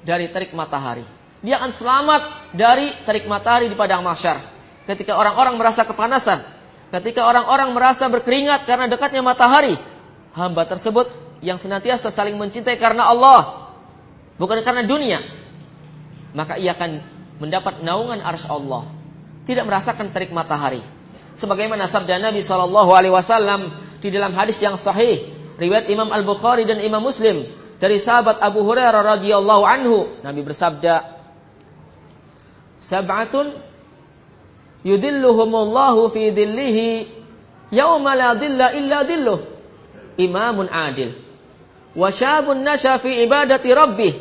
dari terik matahari. Dia akan selamat dari terik matahari di padang mahsyar. Ketika orang-orang merasa kepanasan, ketika orang-orang merasa berkeringat karena dekatnya matahari, hamba tersebut yang senantiasa saling mencintai karena Allah, bukan karena dunia, maka ia akan mendapat naungan arsy Allah. Tidak merasakan terik matahari. Sebagaimana sabda Nabi Wasallam di dalam hadis yang sahih riwayat Imam Al-Bukhari dan Imam Muslim dari sahabat Abu Hurairah radhiyallahu anhu Nabi bersabda Sab'atun yudilluhumullahu fi dhillihi yauma la dhilla illa dhilluh imamun adil wa syabun nasha fi ibadati rabbih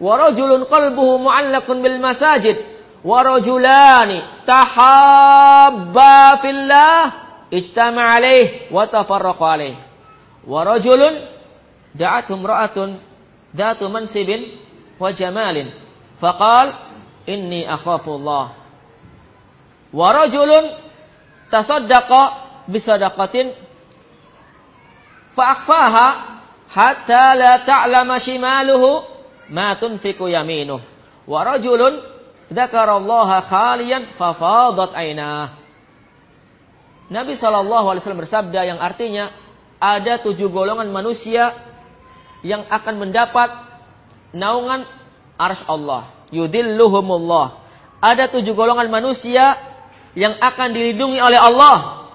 wa rajulun qalbuhu mu'allaqun bil masajid wa rajulani tahabba fillah ijtama alaih wa tafarraqa alaih wa rajulun da'atu imra'atun datu mansibin wa jamalin. Faqal inni akhafu Allah. Wa rajulun tasaddaqa bisadaqatin fa'akhfaha hatta la ta'lama shimaluhu ma tunfiku yaminuh. Wa rajulun dzakara Allah khaliyan fafadat ainah Nabi SAW bersabda yang artinya ada tujuh golongan manusia yang akan mendapat naungan arsy Allah. Yudilluhumullah. Ada tujuh golongan manusia yang akan dilindungi oleh Allah.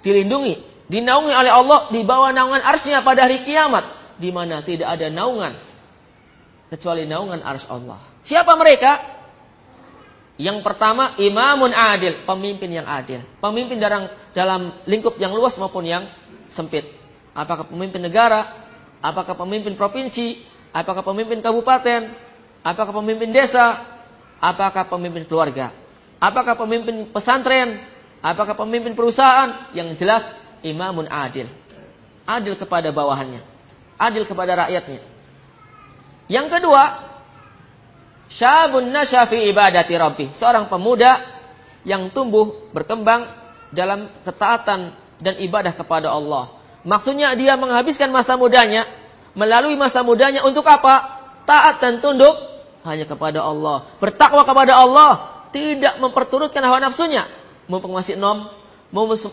Dilindungi, dinaungi oleh Allah di bawah naungan arsnya pada hari kiamat. Di mana tidak ada naungan. Kecuali naungan arsy Allah. Siapa mereka? Yang pertama, imamun adil, pemimpin yang adil. Pemimpin dalam, dalam lingkup yang luas maupun yang sempit. Apakah pemimpin negara? Apakah pemimpin provinsi? Apakah pemimpin kabupaten? Apakah pemimpin desa? Apakah pemimpin keluarga? Apakah pemimpin pesantren? Apakah pemimpin perusahaan? Yang jelas imamun adil. Adil kepada bawahannya. Adil kepada rakyatnya. Yang kedua, syabun nasyafi ibadati rabbi. Seorang pemuda yang tumbuh berkembang dalam ketaatan dan ibadah kepada Allah. Maksudnya dia menghabiskan masa mudanya melalui masa mudanya untuk apa? Taat dan tunduk hanya kepada Allah. Bertakwa kepada Allah, tidak memperturutkan hawa nafsunya. Mumpung masih nom,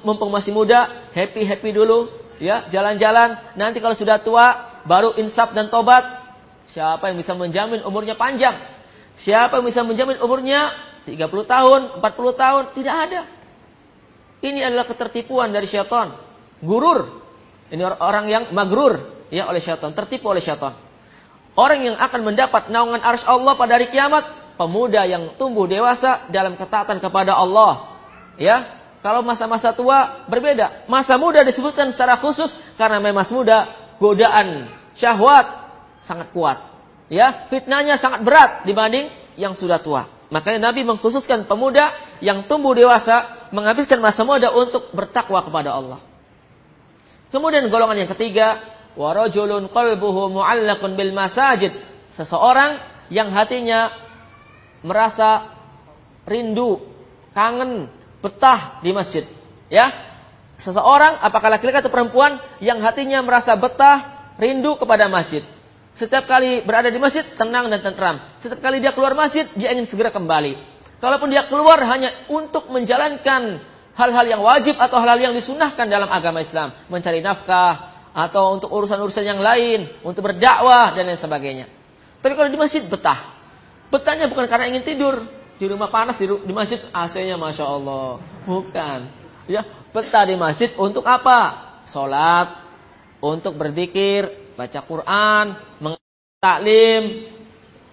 mumpung masih muda, happy-happy dulu, ya, jalan-jalan. Nanti kalau sudah tua, baru insaf dan tobat. Siapa yang bisa menjamin umurnya panjang? Siapa yang bisa menjamin umurnya 30 tahun, 40 tahun? Tidak ada. Ini adalah ketertipuan dari syaitan. Gurur. Ini orang yang magrur ya oleh syaitan, tertipu oleh syaitan. Orang yang akan mendapat naungan arsy Allah pada hari kiamat, pemuda yang tumbuh dewasa dalam ketaatan kepada Allah. Ya, kalau masa-masa tua berbeda. Masa muda disebutkan secara khusus karena memang muda godaan syahwat sangat kuat. Ya, fitnahnya sangat berat dibanding yang sudah tua. Makanya Nabi mengkhususkan pemuda yang tumbuh dewasa menghabiskan masa muda untuk bertakwa kepada Allah. Kemudian golongan yang ketiga, warajulun qalbuhu mu'allaqun bil masajid. Seseorang yang hatinya merasa rindu, kangen, betah di masjid. Ya, seseorang apakah laki-laki atau perempuan yang hatinya merasa betah, rindu kepada masjid. Setiap kali berada di masjid tenang dan tentram. Setiap kali dia keluar masjid dia ingin segera kembali. Kalaupun dia keluar hanya untuk menjalankan hal-hal yang wajib atau hal-hal yang disunahkan dalam agama Islam, mencari nafkah atau untuk urusan-urusan yang lain, untuk berdakwah dan lain sebagainya. Tapi kalau di masjid betah. Betahnya bukan karena ingin tidur, di rumah panas di, di masjid AC-nya masya Allah, bukan. Ya, betah di masjid untuk apa? Sholat, untuk berzikir, baca Quran, taklim.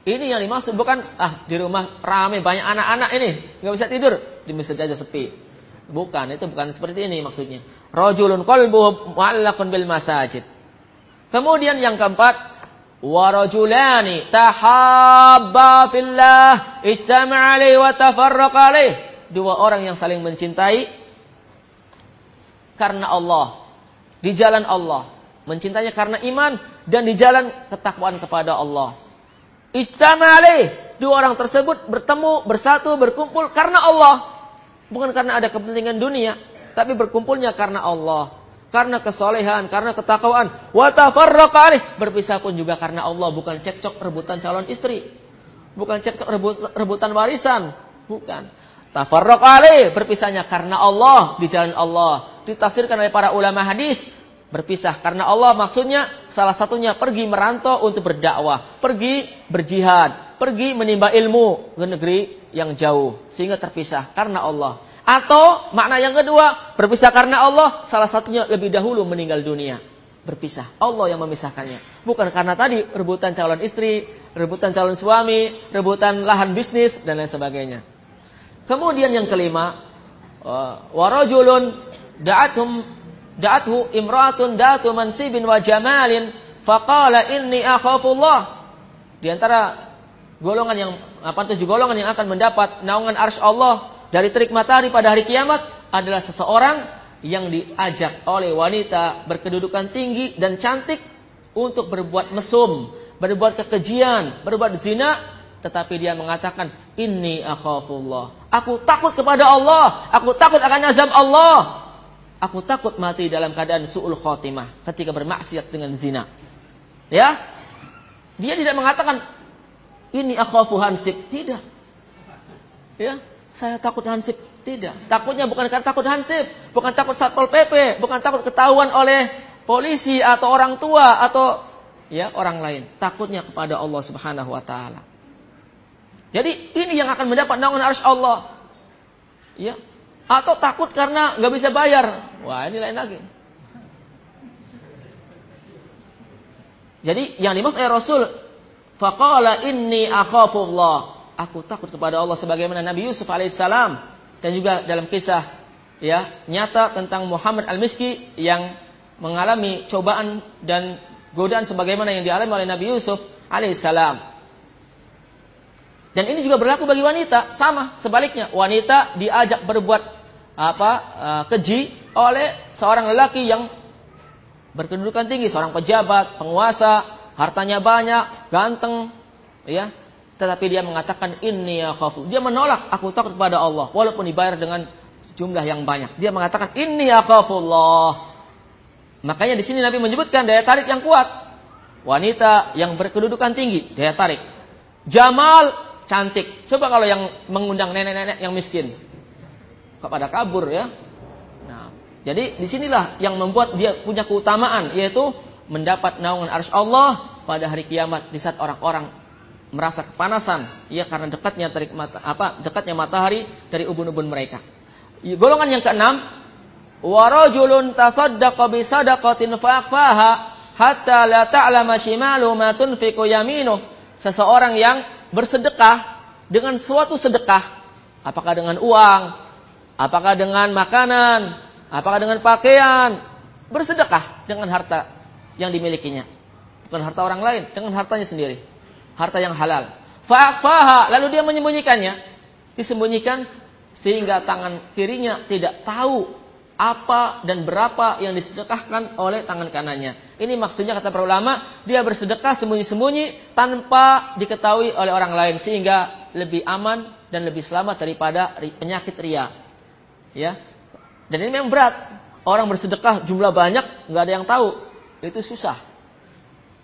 Ini yang dimaksud bukan ah di rumah ramai banyak anak-anak ini nggak bisa tidur di masjid aja sepi. Bukan, itu bukan seperti ini maksudnya. Rajulun qalbuhu mu'allaqun bil masajid. Kemudian yang keempat, wa rajulani tahabba fillah istama'a alaihi wa tafarraqa. Dua orang yang saling mencintai karena Allah, di jalan Allah mencintainya karena iman dan di jalan ketakwaan kepada Allah. Istamali dua orang tersebut bertemu, bersatu, berkumpul karena Allah. Bukan karena ada kepentingan dunia, tapi berkumpulnya karena Allah. Karena kesolehan, karena ketakwaan. Wa tafarraqa Berpisah pun juga karena Allah, bukan cekcok rebutan calon istri. Bukan cekcok rebutan warisan, bukan. Tafarraqa berpisahnya karena Allah di jalan Allah. Ditafsirkan oleh para ulama hadis berpisah karena Allah maksudnya salah satunya pergi merantau untuk berdakwah, pergi berjihad, pergi menimba ilmu ke negeri yang jauh sehingga terpisah karena Allah. Atau makna yang kedua, berpisah karena Allah salah satunya lebih dahulu meninggal dunia. Berpisah. Allah yang memisahkannya. Bukan karena tadi rebutan calon istri, rebutan calon suami, rebutan lahan bisnis dan lain sebagainya. Kemudian yang kelima, warajulun da'atum da'athu imratun datu mansibin wa jamalin faqala inni akhafullah di antara golongan yang apa tujuh golongan yang akan mendapat naungan arsy Allah dari terik matahari pada hari kiamat adalah seseorang yang diajak oleh wanita berkedudukan tinggi dan cantik untuk berbuat mesum, berbuat kekejian, berbuat zina, tetapi dia mengatakan, Inni akhafullah. Aku takut kepada Allah. Aku takut akan azab Allah. Aku takut mati dalam keadaan su'ul khotimah ketika bermaksiat dengan zina. Ya. Dia tidak mengatakan ini akhafu hansip, tidak. Ya, saya takut hansip, tidak. Takutnya bukan karena takut hansip, bukan takut Satpol PP, bukan takut ketahuan oleh polisi atau orang tua atau ya orang lain. Takutnya kepada Allah Subhanahu wa taala. Jadi ini yang akan mendapat naungan arsy Allah. Ya, atau takut karena nggak bisa bayar. Wah ini lain lagi. Jadi yang dimaksud oleh Rasul, faqala inni akhafullah. Aku takut kepada Allah sebagaimana Nabi Yusuf alaihissalam dan juga dalam kisah ya nyata tentang Muhammad al-Miski yang mengalami cobaan dan godaan sebagaimana yang dialami oleh Nabi Yusuf alaihissalam. Dan ini juga berlaku bagi wanita, sama sebaliknya. Wanita diajak berbuat apa uh, keji oleh seorang lelaki yang berkedudukan tinggi, seorang pejabat, penguasa, hartanya banyak, ganteng, ya. Tetapi dia mengatakan ini ya khafu. Dia menolak, aku takut kepada Allah walaupun dibayar dengan jumlah yang banyak. Dia mengatakan ini ya khafullah. Makanya di sini Nabi menyebutkan daya tarik yang kuat. Wanita yang berkedudukan tinggi, daya tarik. Jamal cantik. Coba kalau yang mengundang nenek-nenek yang miskin. Kepada kabur ya. Nah, jadi di sinilah yang membuat dia punya keutamaan. Yaitu mendapat naungan arsy Allah pada hari kiamat. Di saat orang-orang merasa kepanasan. Ya karena dekatnya tarik mata, apa dekatnya matahari dari ubun-ubun mereka. Golongan yang keenam. Warajulun tasaddaqa bisadaqatin fa'akhfaha hatta la ta'lama shimalu ma tunfiqu yaminuh. Seseorang yang bersedekah dengan suatu sedekah, apakah dengan uang, apakah dengan makanan, apakah dengan pakaian, bersedekah dengan harta yang dimilikinya. Bukan harta orang lain, dengan hartanya sendiri. Harta yang halal. Fa'afaha, lalu dia menyembunyikannya. Disembunyikan sehingga tangan kirinya tidak tahu apa dan berapa yang disedekahkan oleh tangan kanannya. Ini maksudnya kata para ulama, dia bersedekah sembunyi-sembunyi tanpa diketahui oleh orang lain sehingga lebih aman dan lebih selamat daripada penyakit ria. Ya. Dan ini memang berat. Orang bersedekah jumlah banyak, nggak ada yang tahu. Itu susah.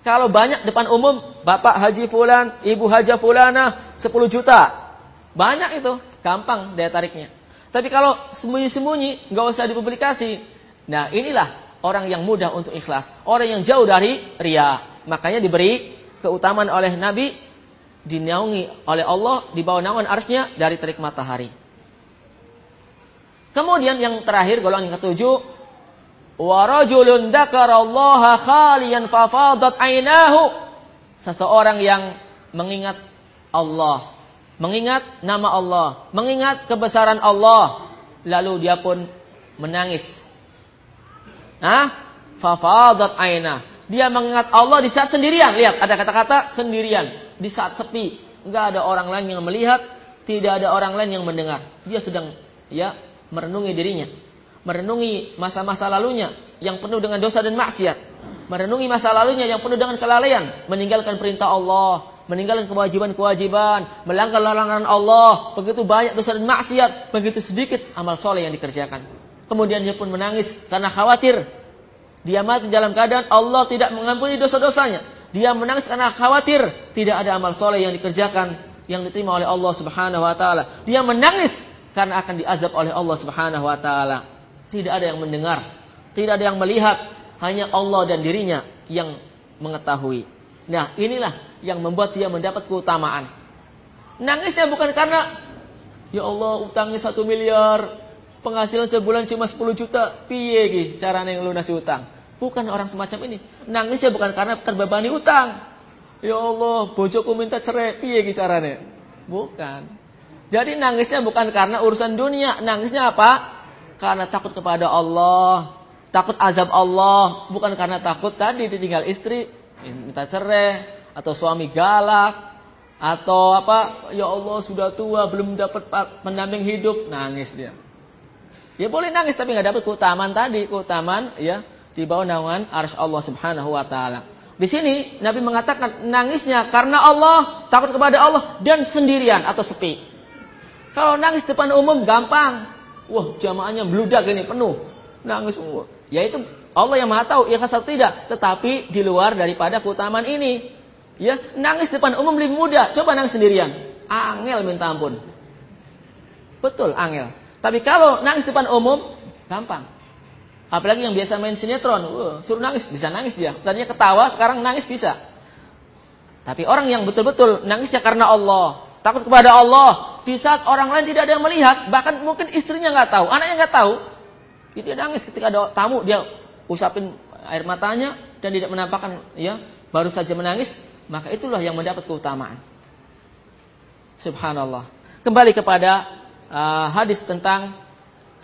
Kalau banyak depan umum, Bapak Haji Fulan, Ibu Haja Fulana, 10 juta. Banyak itu, gampang daya tariknya. Tapi kalau sembunyi-sembunyi, nggak usah dipublikasi. Nah inilah orang yang mudah untuk ikhlas. Orang yang jauh dari ria. Makanya diberi keutamaan oleh Nabi. Dinaungi oleh Allah di bawah naungan arsnya dari terik matahari. Kemudian yang terakhir golongan yang ketujuh. Warajulun dakarallaha khaliyan fafadat ainahu. Seseorang yang mengingat Allah mengingat nama Allah, mengingat kebesaran Allah, lalu dia pun menangis. Nah, fafadat aina. Dia mengingat Allah di saat sendirian. Lihat, ada kata-kata sendirian, di saat sepi, enggak ada orang lain yang melihat, tidak ada orang lain yang mendengar. Dia sedang ya merenungi dirinya, merenungi masa-masa lalunya yang penuh dengan dosa dan maksiat, merenungi masa lalunya yang penuh dengan kelalaian, meninggalkan perintah Allah, meninggalkan kewajiban-kewajiban, melanggar larangan Allah, begitu banyak dosa dan maksiat, begitu sedikit amal soleh yang dikerjakan. Kemudian dia pun menangis karena khawatir. Dia mati dalam keadaan Allah tidak mengampuni dosa-dosanya. Dia menangis karena khawatir tidak ada amal soleh yang dikerjakan yang diterima oleh Allah Subhanahu wa taala. Dia menangis karena akan diazab oleh Allah Subhanahu wa taala. Tidak ada yang mendengar, tidak ada yang melihat, hanya Allah dan dirinya yang mengetahui. Nah, inilah yang membuat dia mendapat keutamaan. Nangisnya bukan karena ya Allah utangnya satu miliar, penghasilan sebulan cuma 10 juta, piye ki caranya yang lunasi utang? Bukan orang semacam ini. Nangisnya bukan karena terbebani utang. Ya Allah, bojoku minta cerai, piye ki caranya? Bukan. Jadi nangisnya bukan karena urusan dunia, nangisnya apa? Karena takut kepada Allah, takut azab Allah, bukan karena takut tadi ditinggal istri, minta cerai atau suami galak atau apa ya Allah sudah tua belum dapat pendamping hidup. Nangis dia. Ya boleh nangis tapi nggak dapat keutamaan tadi. Keutamaan ya di bawah naungan arsy Allah Subhanahu wa taala. Di sini Nabi mengatakan nangisnya karena Allah takut kepada Allah dan sendirian atau sepi. Kalau nangis depan umum gampang wah jamaahnya beludak ini penuh nangis semua ya itu Allah yang maha tahu ikhlas atau tidak. Tetapi di luar daripada keutamaan ini. Ya, nangis depan umum lebih mudah. Coba nangis sendirian. Angel minta ampun. Betul, angel. Tapi kalau nangis depan umum, gampang. Apalagi yang biasa main sinetron, uh, suruh nangis, bisa nangis dia. Tadinya ketawa, sekarang nangis bisa. Tapi orang yang betul-betul nangisnya karena Allah, takut kepada Allah, di saat orang lain tidak ada yang melihat, bahkan mungkin istrinya nggak tahu, anaknya nggak tahu, dia nangis ketika ada tamu, dia usapin air matanya dan tidak menampakkan ya baru saja menangis maka itulah yang mendapat keutamaan. Subhanallah. Kembali kepada uh, hadis tentang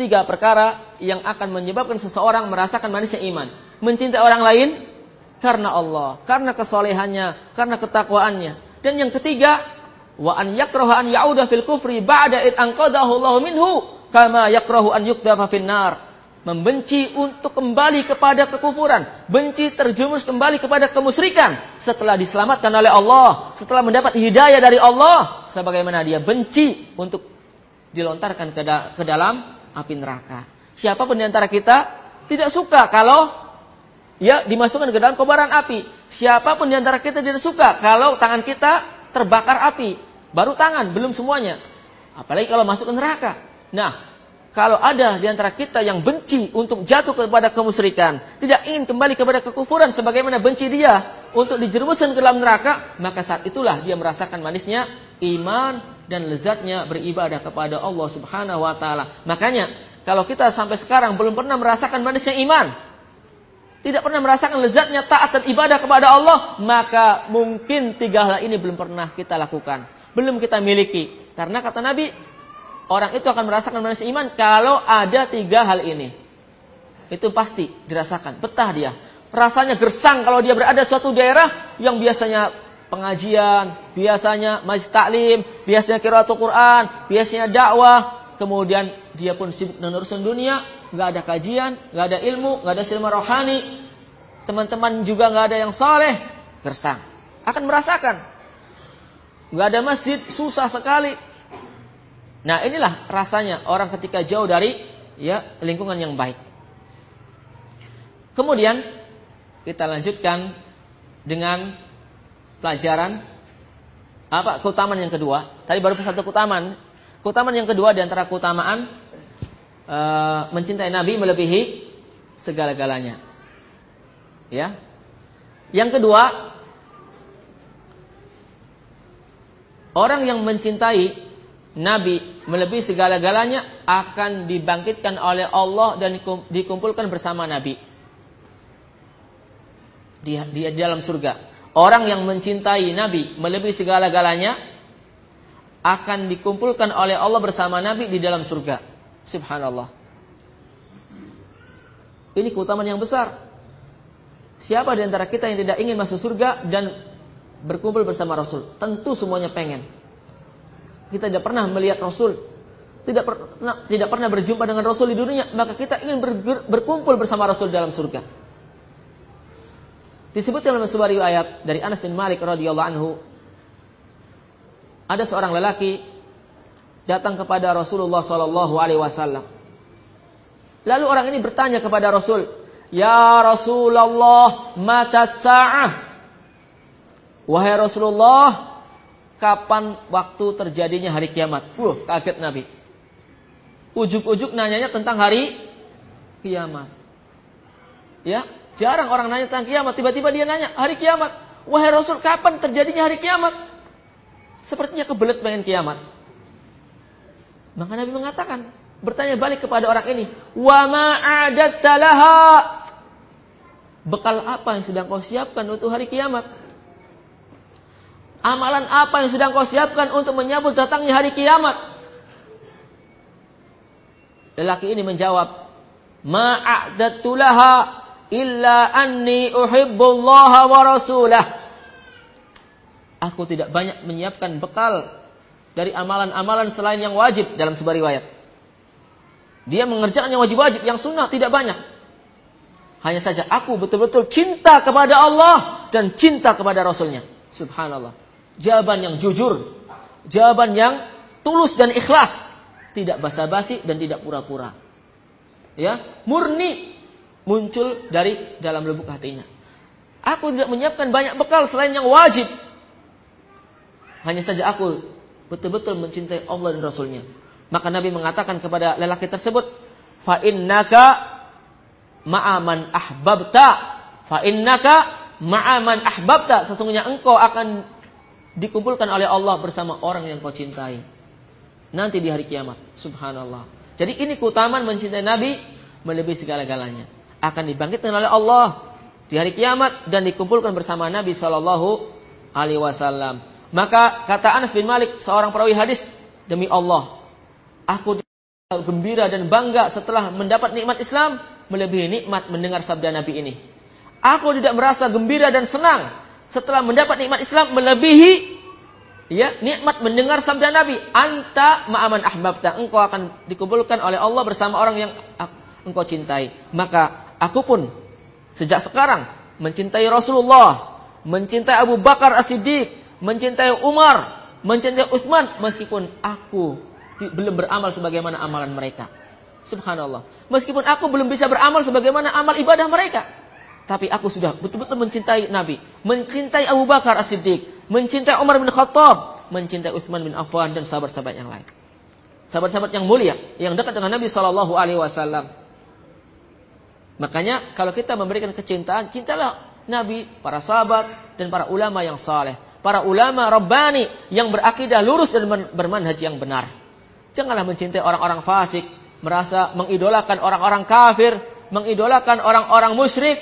tiga perkara yang akan menyebabkan seseorang merasakan manisnya iman. Mencintai orang lain karena Allah karena kesolehannya karena ketakwaannya. Dan yang ketiga wa an yakraha an ya'uda fil kufri ba'da id anqadahu Allah minhu kama yakrahu an yukdafa fin nar membenci untuk kembali kepada kekufuran, benci terjumus kembali kepada kemusyrikan setelah diselamatkan oleh Allah, setelah mendapat hidayah dari Allah, sebagaimana dia benci untuk dilontarkan ke, da ke dalam api neraka. Siapa pun di antara kita tidak suka kalau ya dimasukkan ke dalam kobaran api. Siapa pun di antara kita tidak suka kalau tangan kita terbakar api, baru tangan, belum semuanya. Apalagi kalau masuk ke neraka. Nah, kalau ada di antara kita yang benci untuk jatuh kepada kemusyrikan, tidak ingin kembali kepada kekufuran sebagaimana benci dia untuk dijerumuskan ke dalam neraka, maka saat itulah dia merasakan manisnya iman dan lezatnya beribadah kepada Allah Subhanahu wa taala. Makanya, kalau kita sampai sekarang belum pernah merasakan manisnya iman, tidak pernah merasakan lezatnya taat dan ibadah kepada Allah, maka mungkin tiga hal ini belum pernah kita lakukan, belum kita miliki. Karena kata Nabi, orang itu akan merasakan manis iman kalau ada tiga hal ini. Itu pasti dirasakan, betah dia. Rasanya gersang kalau dia berada di suatu daerah yang biasanya pengajian, biasanya majlis taklim, biasanya kiraatul Quran, biasanya dakwah, kemudian dia pun sibuk dengan dunia, nggak ada kajian, nggak ada ilmu, nggak ada silma rohani, teman-teman juga nggak ada yang saleh, gersang. Akan merasakan, nggak ada masjid, susah sekali. Nah inilah rasanya orang ketika jauh dari ya lingkungan yang baik. Kemudian kita lanjutkan dengan pelajaran apa keutamaan yang kedua. Tadi baru satu keutamaan. Keutamaan yang kedua di antara keutamaan e, mencintai Nabi melebihi segala-galanya. Ya. Yang kedua, orang yang mencintai Nabi melebihi segala-galanya akan dibangkitkan oleh Allah dan dikumpulkan bersama Nabi di, di dalam surga. Orang yang mencintai Nabi melebihi segala-galanya akan dikumpulkan oleh Allah bersama Nabi di dalam surga. Subhanallah. Ini keutamaan yang besar. Siapa di antara kita yang tidak ingin masuk surga dan berkumpul bersama Rasul? Tentu semuanya pengen. Kita tidak pernah melihat Rasul, tidak pernah tidak pernah berjumpa dengan Rasul di dunia, maka kita ingin ber, berkumpul bersama Rasul dalam surga. Disebut dalam sebuah riwayat dari Anas bin Malik radhiyallahu anhu ada seorang lelaki datang kepada Rasulullah sallallahu alaihi wasallam. Lalu orang ini bertanya kepada Rasul, "Ya Rasulullah, mata sa'ah?" Wahai Rasulullah, kapan waktu terjadinya hari kiamat? Wah, kaget Nabi. Ujuk-ujuk nanyanya tentang hari kiamat. Ya, Jarang orang nanya tentang kiamat, tiba-tiba dia nanya hari kiamat. Wahai Rasul, kapan terjadinya hari kiamat? Sepertinya kebelet pengen kiamat. Maka Nabi mengatakan, bertanya balik kepada orang ini, "Wa ma talaha?" Bekal apa yang sudah kau siapkan untuk hari kiamat? Amalan apa yang sudah kau siapkan untuk menyambut datangnya hari kiamat? Lelaki ini menjawab, "Ma'adatu laha illa anni uhibbullaha wa rasulah. Aku tidak banyak menyiapkan bekal dari amalan-amalan selain yang wajib dalam sebuah riwayat. Dia mengerjakan yang wajib-wajib, yang sunnah tidak banyak. Hanya saja aku betul-betul cinta kepada Allah dan cinta kepada Rasulnya. Subhanallah. Jawaban yang jujur. Jawaban yang tulus dan ikhlas. Tidak basa-basi dan tidak pura-pura. Ya, murni muncul dari dalam lubuk hatinya. Aku tidak menyiapkan banyak bekal selain yang wajib. Hanya saja aku betul-betul mencintai Allah dan Rasulnya. Maka Nabi mengatakan kepada lelaki tersebut, Fa innaka ma'aman ahbabta. Fa innaka ma'aman ahbabta. Sesungguhnya engkau akan dikumpulkan oleh Allah bersama orang yang kau cintai. Nanti di hari kiamat. Subhanallah. Jadi ini keutamaan mencintai Nabi melebihi segala-galanya akan dibangkitkan oleh Allah di hari kiamat dan dikumpulkan bersama Nabi Shallallahu Alaihi Wasallam. Maka kata Anas bin Malik seorang perawi hadis demi Allah, aku gembira dan bangga setelah mendapat nikmat Islam melebihi nikmat mendengar sabda Nabi ini. Aku tidak merasa gembira dan senang setelah mendapat nikmat Islam melebihi ya nikmat mendengar sabda Nabi. Anta ma'aman ahbabta. Engkau akan dikumpulkan oleh Allah bersama orang yang engkau cintai. Maka Aku pun sejak sekarang mencintai Rasulullah, mencintai Abu Bakar As-Siddiq, mencintai Umar, mencintai Utsman meskipun aku belum beramal sebagaimana amalan mereka. Subhanallah. Meskipun aku belum bisa beramal sebagaimana amal ibadah mereka. Tapi aku sudah betul-betul mencintai Nabi. Mencintai Abu Bakar As-Siddiq. Mencintai Umar bin Khattab. Mencintai Utsman bin Affan dan sahabat-sahabat yang lain. Sahabat-sahabat yang mulia. Yang dekat dengan Nabi Sallallahu Alaihi Wasallam. Makanya kalau kita memberikan kecintaan, cintalah Nabi, para sahabat, dan para ulama yang saleh. Para ulama Rabbani yang berakidah lurus dan bermanhaj yang benar. Janganlah mencintai orang-orang fasik, merasa mengidolakan orang-orang kafir, mengidolakan orang-orang musyrik,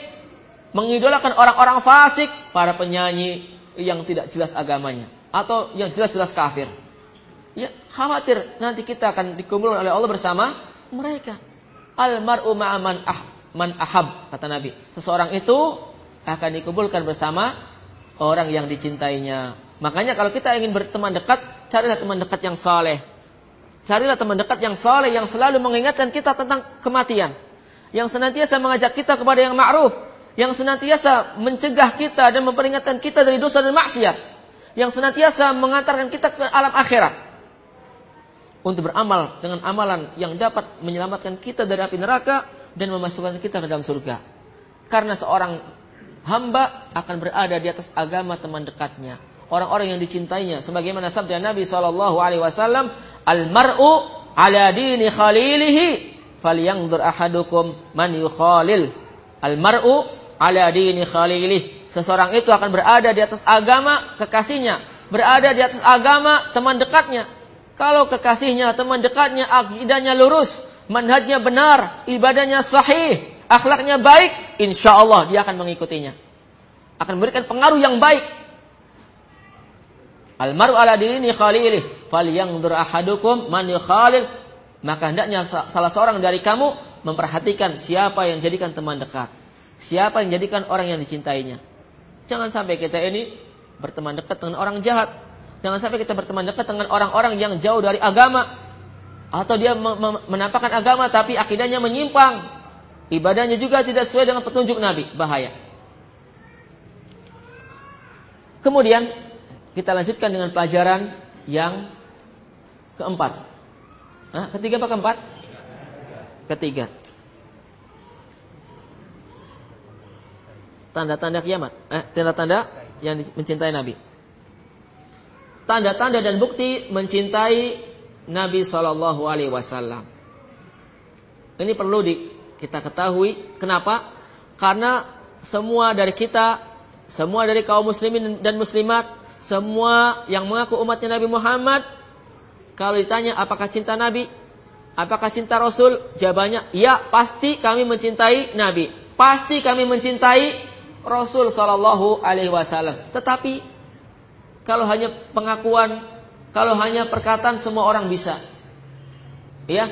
mengidolakan orang-orang fasik, para penyanyi yang tidak jelas agamanya atau yang jelas-jelas kafir. Ya, khawatir nanti kita akan dikumpulkan oleh Allah bersama mereka. Al mar'u ma'aman ah man ahab kata Nabi. Seseorang itu akan dikumpulkan bersama orang yang dicintainya. Makanya kalau kita ingin berteman dekat, carilah teman dekat yang saleh. Carilah teman dekat yang saleh yang selalu mengingatkan kita tentang kematian. Yang senantiasa mengajak kita kepada yang ma'ruf, yang senantiasa mencegah kita dan memperingatkan kita dari dosa dan maksiat. Yang senantiasa mengantarkan kita ke alam akhirat. Untuk beramal dengan amalan yang dapat menyelamatkan kita dari api neraka dan memasukkan kita ke dalam surga. Karena seorang hamba akan berada di atas agama teman dekatnya. Orang-orang yang dicintainya. Sebagaimana sabda Nabi SAW. Al-mar'u ala dini khalilihi. Falyangdur ahadukum man yukhalil. Al-mar'u ala dini khalilih. Seseorang itu akan berada di atas agama kekasihnya. Berada di atas agama teman dekatnya. Kalau kekasihnya, teman dekatnya, akidahnya lurus, manhajnya benar, ibadahnya sahih, akhlaknya baik, insya Allah dia akan mengikutinya. Akan memberikan pengaruh yang baik. Almaru ala dini khalilih, fal yang ahadukum man yukhalil. Maka hendaknya salah seorang dari kamu memperhatikan siapa yang jadikan teman dekat. Siapa yang jadikan orang yang dicintainya. Jangan sampai kita ini berteman dekat dengan orang jahat. Jangan sampai kita berteman dekat dengan orang-orang yang jauh dari agama. Atau dia menampakkan agama tapi akidahnya menyimpang. Ibadahnya juga tidak sesuai dengan petunjuk Nabi. Bahaya. Kemudian kita lanjutkan dengan pelajaran yang keempat. Hah, ketiga apa keempat? Ketiga. tanda-tanda kiamat. Eh, tanda-tanda yang mencintai Nabi. Tanda-tanda dan bukti mencintai Nabi Shallallahu Alaihi Wasallam. Ini perlu di, kita ketahui. Kenapa? Karena semua dari kita, semua dari kaum muslimin dan muslimat, semua yang mengaku umatnya Nabi Muhammad, kalau ditanya apakah cinta Nabi, apakah cinta Rasul, jawabannya ya pasti kami mencintai Nabi, pasti kami mencintai Rasul Shallallahu Alaihi Wasallam. Tetapi kalau hanya pengakuan, kalau hanya perkataan semua orang bisa. Ya,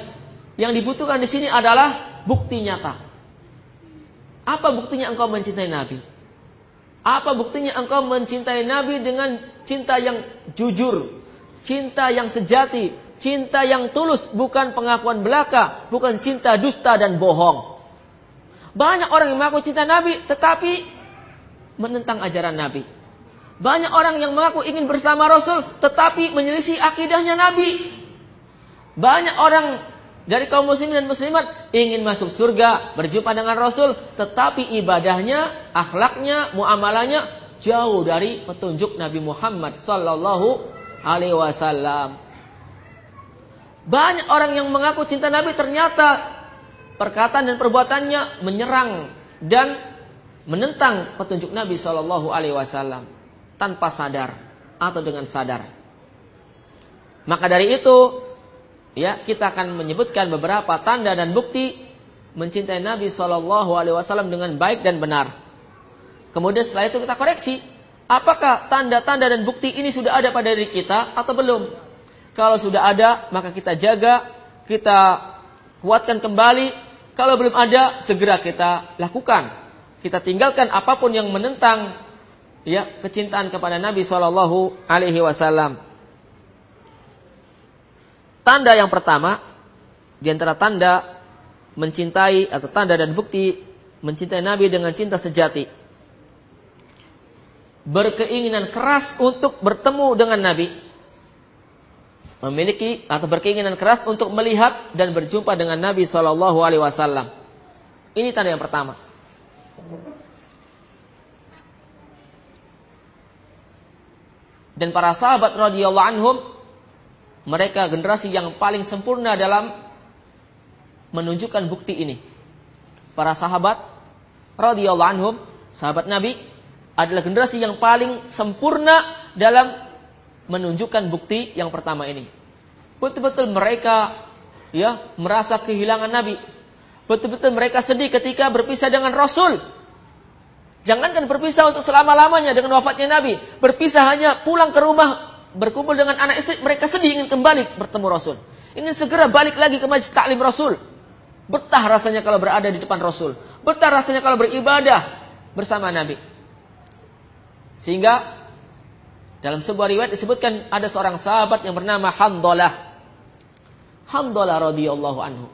yang dibutuhkan di sini adalah bukti nyata. Apa buktinya engkau mencintai Nabi? Apa buktinya engkau mencintai Nabi dengan cinta yang jujur, cinta yang sejati, cinta yang tulus, bukan pengakuan belaka, bukan cinta dusta dan bohong. Banyak orang yang mengaku cinta Nabi, tetapi menentang ajaran Nabi. Banyak orang yang mengaku ingin bersama Rasul tetapi menyelisih akidahnya Nabi. Banyak orang dari kaum muslimin dan muslimat ingin masuk surga, berjumpa dengan Rasul tetapi ibadahnya, akhlaknya, muamalahnya jauh dari petunjuk Nabi Muhammad sallallahu alaihi wasallam. Banyak orang yang mengaku cinta Nabi ternyata perkataan dan perbuatannya menyerang dan menentang petunjuk Nabi Shallallahu Alaihi Wasallam tanpa sadar atau dengan sadar. Maka dari itu, ya kita akan menyebutkan beberapa tanda dan bukti mencintai Nabi Shallallahu Alaihi Wasallam dengan baik dan benar. Kemudian setelah itu kita koreksi, apakah tanda-tanda dan bukti ini sudah ada pada diri kita atau belum? Kalau sudah ada, maka kita jaga, kita kuatkan kembali. Kalau belum ada, segera kita lakukan kita tinggalkan apa pun yang menentang ya kecintaan kepada Nabi Shallallahu Alaihi Wasallam. Tanda yang pertama di antara tanda mencintai atau tanda dan bukti mencintai Nabi dengan cinta sejati. Berkeinginan keras untuk bertemu dengan Nabi. Memiliki atau berkeinginan keras untuk melihat dan berjumpa dengan Nabi Shallallahu Alaihi Wasallam. Ini tanda yang pertama. Dan para sahabat radhiyallahu anhum mereka generasi yang paling sempurna dalam menunjukkan bukti ini. Para sahabat radhiyallahu anhum, sahabat Nabi adalah generasi yang paling sempurna dalam menunjukkan bukti yang pertama ini. Betul-betul mereka ya merasa kehilangan Nabi. Betul-betul mereka sedih ketika berpisah dengan Rasul. Jangankan berpisah untuk selama-lamanya dengan wafatnya Nabi. Berpisah hanya pulang ke rumah, berkumpul dengan anak istri, mereka sedih ingin kembali bertemu Rasul. Ingin segera balik lagi ke majlis taklim Rasul. Betah rasanya kalau berada di depan Rasul. Betah rasanya kalau beribadah bersama Nabi. Sehingga dalam sebuah riwayat disebutkan ada seorang sahabat yang bernama Handalah. Handalah radhiyallahu anhu.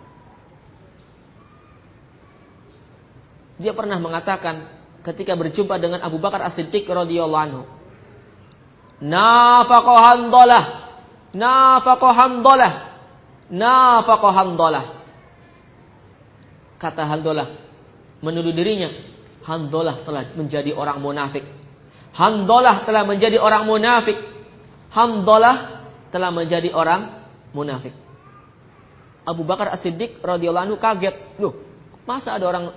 Dia pernah mengatakan ketika berjumpa dengan Abu Bakar As-Siddiq radhiyallahu anhu. Nafaqo Handalah. Nafaqo Handalah. Nafaqo Handalah. Kata Handalah menuduh dirinya, Handalah telah menjadi orang munafik. Handalah telah menjadi orang munafik. Handalah telah menjadi orang munafik. Abu Bakar As-Siddiq radhiyallahu anhu kaget. Loh, masa ada orang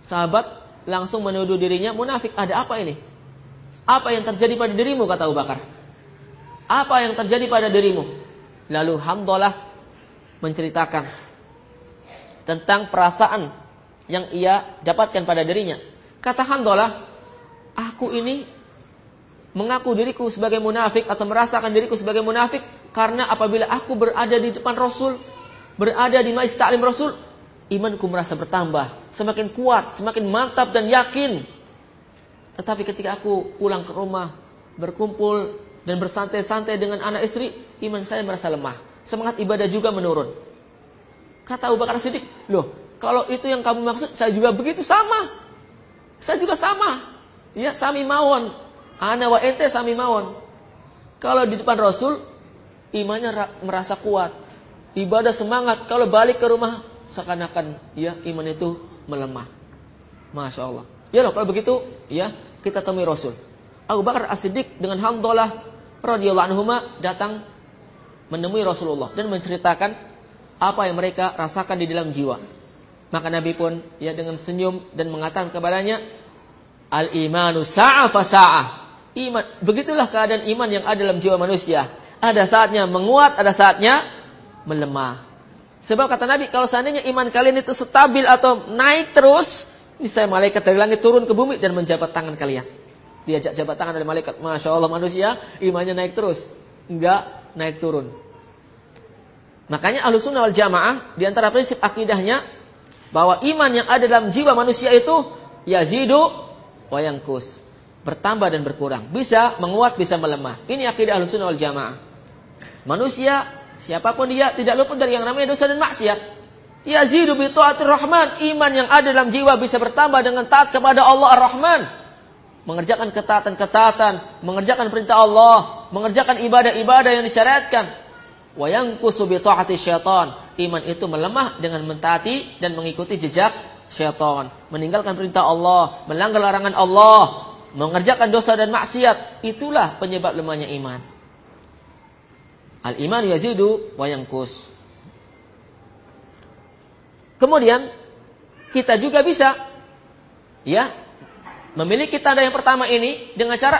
sahabat langsung menuduh dirinya munafik? Ada apa ini? Apa yang terjadi pada dirimu kata Abu Bakar? Apa yang terjadi pada dirimu? Lalu Handalah menceritakan tentang perasaan yang ia dapatkan pada dirinya. Kata Handalah, aku ini mengaku diriku sebagai munafik atau merasakan diriku sebagai munafik karena apabila aku berada di depan Rasul, berada di majlis taklim Rasul, imanku merasa bertambah, semakin kuat, semakin mantap dan yakin. Tetapi ketika aku pulang ke rumah, berkumpul dan bersantai-santai dengan anak istri, iman saya merasa lemah. Semangat ibadah juga menurun. Kata Abu Bakar Siddiq, loh, kalau itu yang kamu maksud, saya juga begitu sama. Saya juga sama. Ya, sami mawon. Ana wa ente sami mawon. Kalau di depan Rasul, imannya merasa kuat. Ibadah semangat. Kalau balik ke rumah, seakan-akan ya iman itu melemah. Masya Allah. Ya loh, kalau begitu, ya kita temui Rasul. Abu Bakar As-Siddiq dengan Hamdalah radhiyallahu anhu datang menemui Rasulullah dan menceritakan apa yang mereka rasakan di dalam jiwa. Maka Nabi pun ya dengan senyum dan mengatakan kepadanya, Al-imanu sa'a fa sa'ah. Iman, begitulah keadaan iman yang ada dalam jiwa manusia. Ada saatnya menguat, ada saatnya melemah. Sebab kata Nabi, kalau seandainya iman kalian itu stabil atau naik terus, saya malaikat dari langit turun ke bumi dan menjabat tangan kalian. Diajak jabat tangan dari malaikat. Masya Allah manusia, imannya naik terus. Enggak naik turun. Makanya sunnah wal jamaah, di antara prinsip akidahnya, bahwa iman yang ada dalam jiwa manusia itu, yazidu wayangkus bertambah dan berkurang. Bisa menguat, bisa melemah. Ini akidah sunnah wal jamaah. Manusia, siapa pun dia, tidak luput dari yang namanya dosa dan maksiat. Yazidu bi rahman. Iman yang ada dalam jiwa bisa bertambah dengan taat kepada Allah ar-Rahman. Mengerjakan ketaatan-ketaatan, mengerjakan perintah Allah, mengerjakan ibadah-ibadah yang disyariatkan. Wa yanqusu bi taati syaitan. Iman itu melemah dengan mentaati dan mengikuti jejak syaitan. Meninggalkan perintah Allah, melanggar larangan Allah, mengerjakan dosa dan maksiat, itulah penyebab lemahnya iman. Al-iman yazidu wa yankus. Kemudian kita juga bisa ya memiliki tanda yang pertama ini dengan cara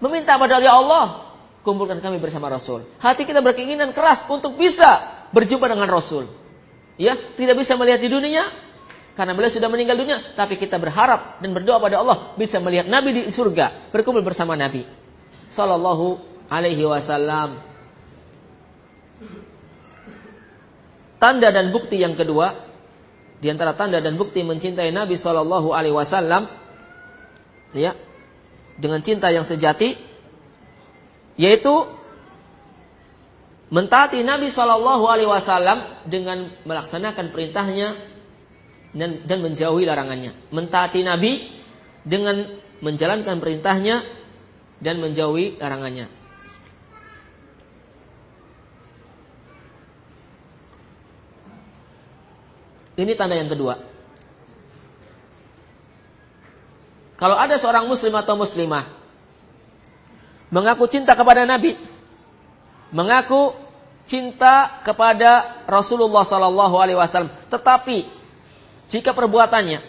meminta pada Allah kumpulkan kami bersama Rasul. Hati kita berkeinginan keras untuk bisa berjumpa dengan Rasul. Ya, tidak bisa melihat di dunia, karena beliau sudah meninggal dunia, tapi kita berharap dan berdoa pada Allah bisa melihat Nabi di surga, berkumpul bersama Nabi sallallahu alaihi wasallam. Tanda dan bukti yang kedua di antara tanda dan bukti mencintai Nabi sallallahu alaihi wasallam ya dengan cinta yang sejati yaitu mentaati Nabi sallallahu alaihi wasallam dengan melaksanakan perintahnya dan, dan menjauhi larangannya. Mentaati Nabi dengan menjalankan perintahnya dan menjauhi larangannya. Ini tanda yang kedua. Kalau ada seorang muslim atau muslimah mengaku cinta kepada Nabi, mengaku cinta kepada Rasulullah Wasallam, tetapi jika perbuatannya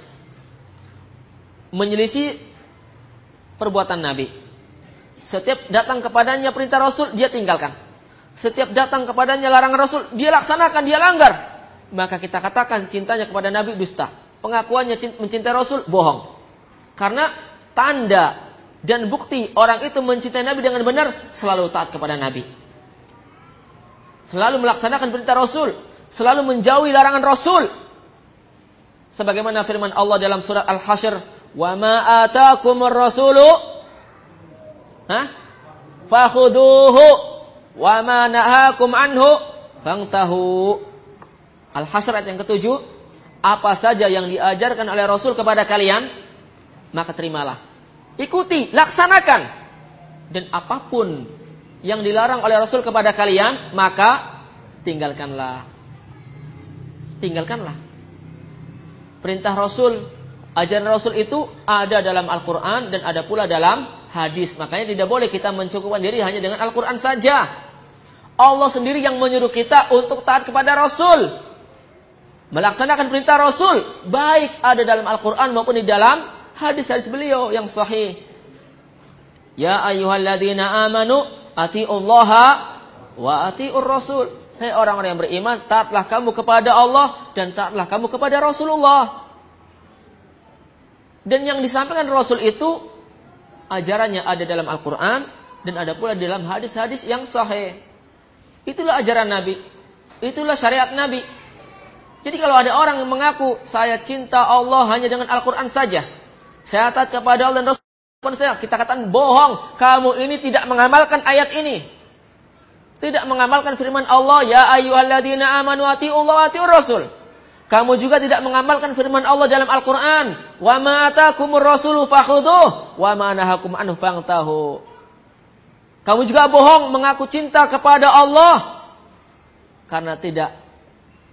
menyelisih perbuatan Nabi. Setiap datang kepadanya perintah Rasul, dia tinggalkan. Setiap datang kepadanya larangan Rasul, dia laksanakan, dia langgar. Maka kita katakan cintanya kepada Nabi dusta. Pengakuannya mencintai Rasul bohong. Karena tanda dan bukti orang itu mencintai Nabi dengan benar selalu taat kepada Nabi. Selalu melaksanakan perintah Rasul, selalu menjauhi larangan Rasul, sebagaimana firman Allah dalam surat Al-Hasyr, "Wa ma ataakumur rasulu Hah? Fakhuduhu wa ma nahakum anhu fangtahu. Al-Hasr ayat yang ketujuh, apa saja yang diajarkan oleh Rasul kepada kalian, maka terimalah. Ikuti, laksanakan. Dan apa pun yang dilarang oleh Rasul kepada kalian, maka tinggalkanlah. Tinggalkanlah. Perintah Rasul, ajaran Rasul itu ada dalam Al-Quran dan ada pula dalam hadis. Makanya tidak boleh kita mencukupkan diri hanya dengan Al-Quran saja. Allah sendiri yang menyuruh kita untuk taat kepada Rasul. Melaksanakan perintah Rasul. Baik ada dalam Al-Quran maupun di dalam hadis-hadis beliau yang sahih. Ya ayyuhalladzina amanu atiullaha wa atiur rasul. Hei orang-orang yang beriman, taatlah kamu kepada Allah dan taatlah kamu kepada Rasulullah. Dan yang disampaikan Rasul itu ajarannya ada dalam Al-Quran dan ada pula dalam hadis-hadis yang sahih. Itulah ajaran Nabi. Itulah syariat Nabi. Jadi kalau ada orang yang mengaku saya cinta Allah hanya dengan Al-Quran saja. Saya taat kepada Allah dan Rasul kita katakan bohong. Kamu ini tidak mengamalkan ayat ini. Tidak mengamalkan firman Allah, ya ayyuhalladzina amanu atiullaha atiur rasul. Kamu juga tidak mengamalkan firman Allah dalam Al-Qur'an, wa ma atakumur rasulu fakhudhuh wa ma nahakum anhu fangtahu. Kamu juga bohong mengaku cinta kepada Allah karena tidak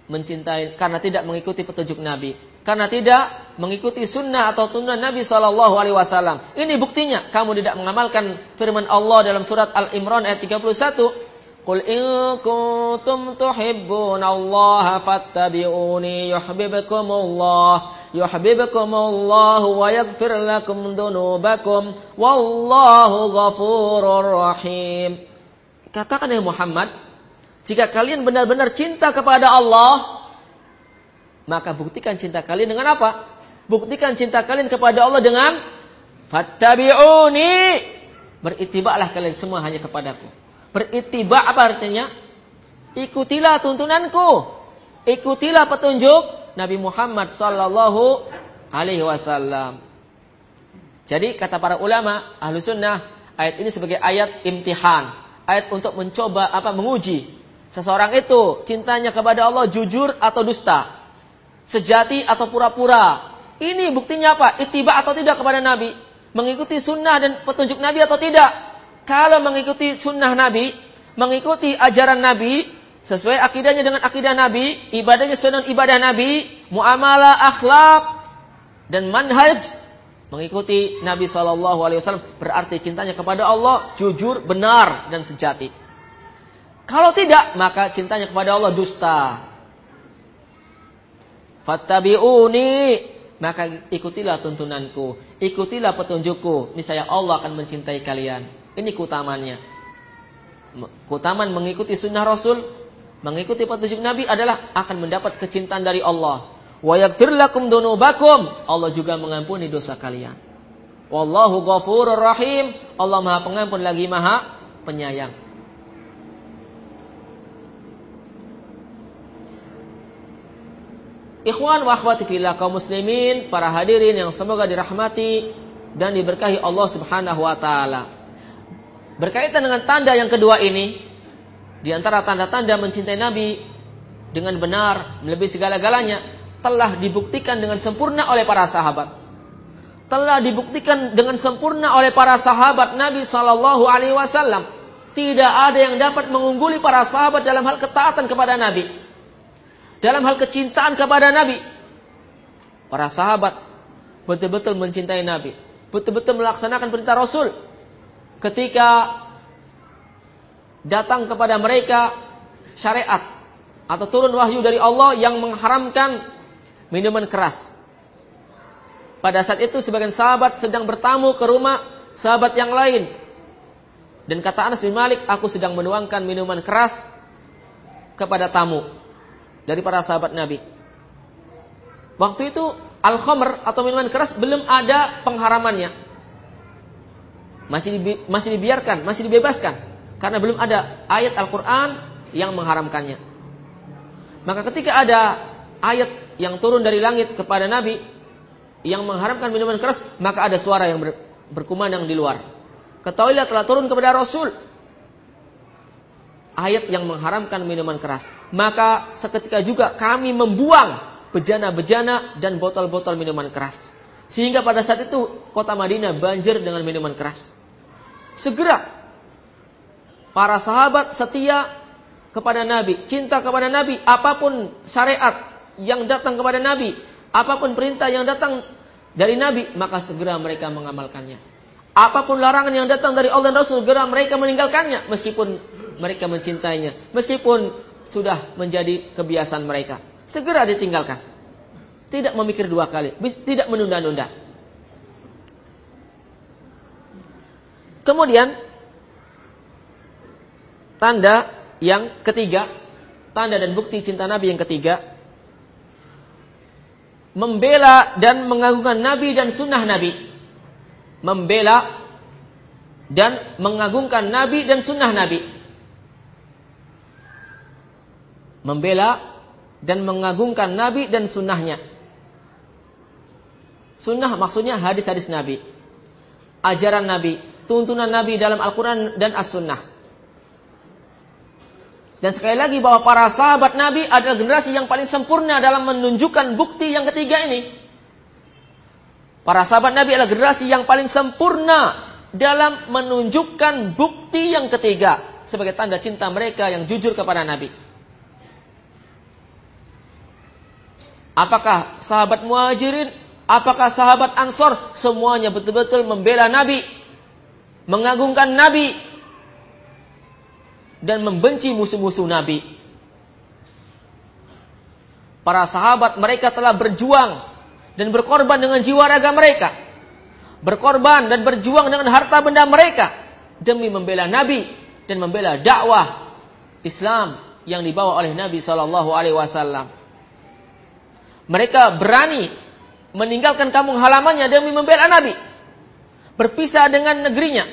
mencintai karena tidak mengikuti petunjuk Nabi karena tidak mengikuti sunnah atau sunnah Nabi Shallallahu Alaihi Wasallam. Ini buktinya kamu tidak mengamalkan firman Allah dalam surat Al Imran ayat 31. Qul in kuntum Allah fattabi'uni yuhibbukumullah yuhibbukumullah wa yaghfir lakum dunubakum wallahu ghafurur rahim. Katakan ya Muhammad, jika kalian benar-benar cinta kepada Allah, maka buktikan cinta kalian dengan apa? Buktikan cinta kalian kepada Allah dengan fattabi'uni. Beritibaklah kalian semua hanya kepadaku. Beritibak apa artinya? Ikutilah tuntunanku. Ikutilah petunjuk Nabi Muhammad sallallahu alaihi wasallam. Jadi kata para ulama ahlu sunnah ayat ini sebagai ayat imtihan, ayat untuk mencoba apa menguji seseorang itu cintanya kepada Allah jujur atau dusta sejati atau pura-pura. Ini buktinya apa? Itiba atau tidak kepada Nabi. Mengikuti sunnah dan petunjuk Nabi atau tidak. Kalau mengikuti sunnah Nabi, mengikuti ajaran Nabi, sesuai akidahnya dengan akidah Nabi, ibadahnya sunnah ibadah Nabi, muamalah, akhlak, dan manhaj, mengikuti Nabi Wasallam berarti cintanya kepada Allah jujur, benar dan sejati. Kalau tidak, maka cintanya kepada Allah dusta. Fattabi'uni maka ikutilah tuntunanku, ikutilah petunjukku, niscaya Allah akan mencintai kalian. Ini keutamannya. Keutamaan mengikuti sunnah Rasul, mengikuti petunjuk Nabi adalah akan mendapat kecintaan dari Allah. Wa yaghfir lakum dunubakum. Allah juga mengampuni dosa kalian. Wallahu ghafurur rahim. Allah Maha Pengampun lagi Maha Penyayang. Ikhwan wa akhwati fillah kaum muslimin, para hadirin yang semoga dirahmati dan diberkahi Allah Subhanahu wa taala. Berkaitan dengan tanda yang kedua ini, di antara tanda-tanda mencintai Nabi dengan benar, melebihi segala-galanya, telah dibuktikan dengan sempurna oleh para sahabat. Telah dibuktikan dengan sempurna oleh para sahabat Nabi Shallallahu Alaihi Wasallam. Tidak ada yang dapat mengungguli para sahabat dalam hal ketaatan kepada Nabi dalam hal kecintaan kepada Nabi. Para sahabat betul-betul mencintai Nabi, betul-betul melaksanakan perintah Rasul. Ketika datang kepada mereka syariat atau turun wahyu dari Allah yang mengharamkan minuman keras. Pada saat itu sebagian sahabat sedang bertamu ke rumah sahabat yang lain. Dan kata Anas bin Malik, aku sedang menuangkan minuman keras kepada tamu dari para sahabat Nabi. Waktu itu al-khamr atau minuman keras belum ada pengharamannya. Masih dibi masih dibiarkan, masih dibebaskan karena belum ada ayat Al-Qur'an yang mengharamkannya. Maka ketika ada ayat yang turun dari langit kepada Nabi yang mengharamkan minuman keras, maka ada suara yang ber berkumandang di luar. Ketahuilah telah turun kepada Rasul ayat yang mengharamkan minuman keras. Maka seketika juga kami membuang bejana-bejana dan botol-botol minuman keras. Sehingga pada saat itu kota Madinah banjir dengan minuman keras. Segera para sahabat setia kepada Nabi, cinta kepada Nabi, apa pun syariat yang datang kepada Nabi, apa pun perintah yang datang dari Nabi, maka segera mereka mengamalkannya. Apa pun larangan yang datang dari Allah dan Rasul, segera mereka meninggalkannya. Meskipun mereka mencintainya. Meskipun sudah menjadi kebiasaan mereka. Segera ditinggalkan. Tidak memikir dua kali. Tidak menunda-nunda. Kemudian, tanda yang ketiga, tanda dan bukti cinta Nabi yang ketiga, membela dan mengagungkan Nabi dan sunnah Nabi membela dan mengagungkan Nabi dan sunnah Nabi. Membela dan mengagungkan Nabi dan sunnahnya. Sunnah maksudnya hadis-hadis Nabi. Ajaran Nabi, tuntunan Nabi dalam Al-Quran dan As-Sunnah. Dan sekali lagi bahwa para sahabat Nabi adalah generasi yang paling sempurna dalam menunjukkan bukti yang ketiga ini. Para sahabat Nabi adalah generasi yang paling sempurna dalam menunjukkan bukti yang ketiga sebagai tanda cinta mereka yang jujur kepada Nabi. Apakah sahabat muhajirin, apakah sahabat ansor, semuanya betul-betul membela Nabi, mengagungkan Nabi, dan membenci musuh-musuh Nabi. Para sahabat mereka telah berjuang dan berkorban dengan jiwa raga mereka. Berkorban dan berjuang dengan harta benda mereka demi membela Nabi dan membela dakwah Islam yang dibawa oleh Nabi Shallallahu. Mereka berani meninggalkan kampung halamannya demi membela Nabi, berpisah dengan negerinya,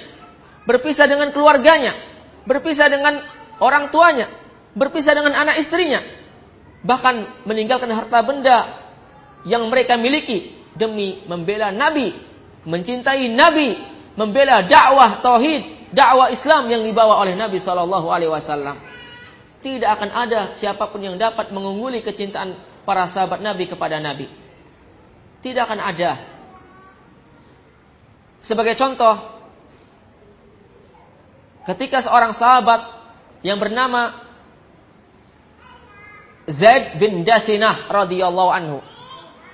berpisah dengan keluarganya, berpisah dengan orang tuanya, berpisah dengan anak istrinya, bahkan meninggalkan harta benda yang mereka miliki demi membela Nabi, mencintai Nabi, membela dakwah tauhid, dakwah Islam yang dibawa oleh Nabi Shallallahu Alaihi Wasallam. Tidak akan ada siapa pun yang dapat mengungguli kecintaan para sahabat Nabi kepada Nabi. Tidak akan ada. Sebagai contoh, ketika seorang sahabat yang bernama Zaid bin Dathinah radhiyallahu anhu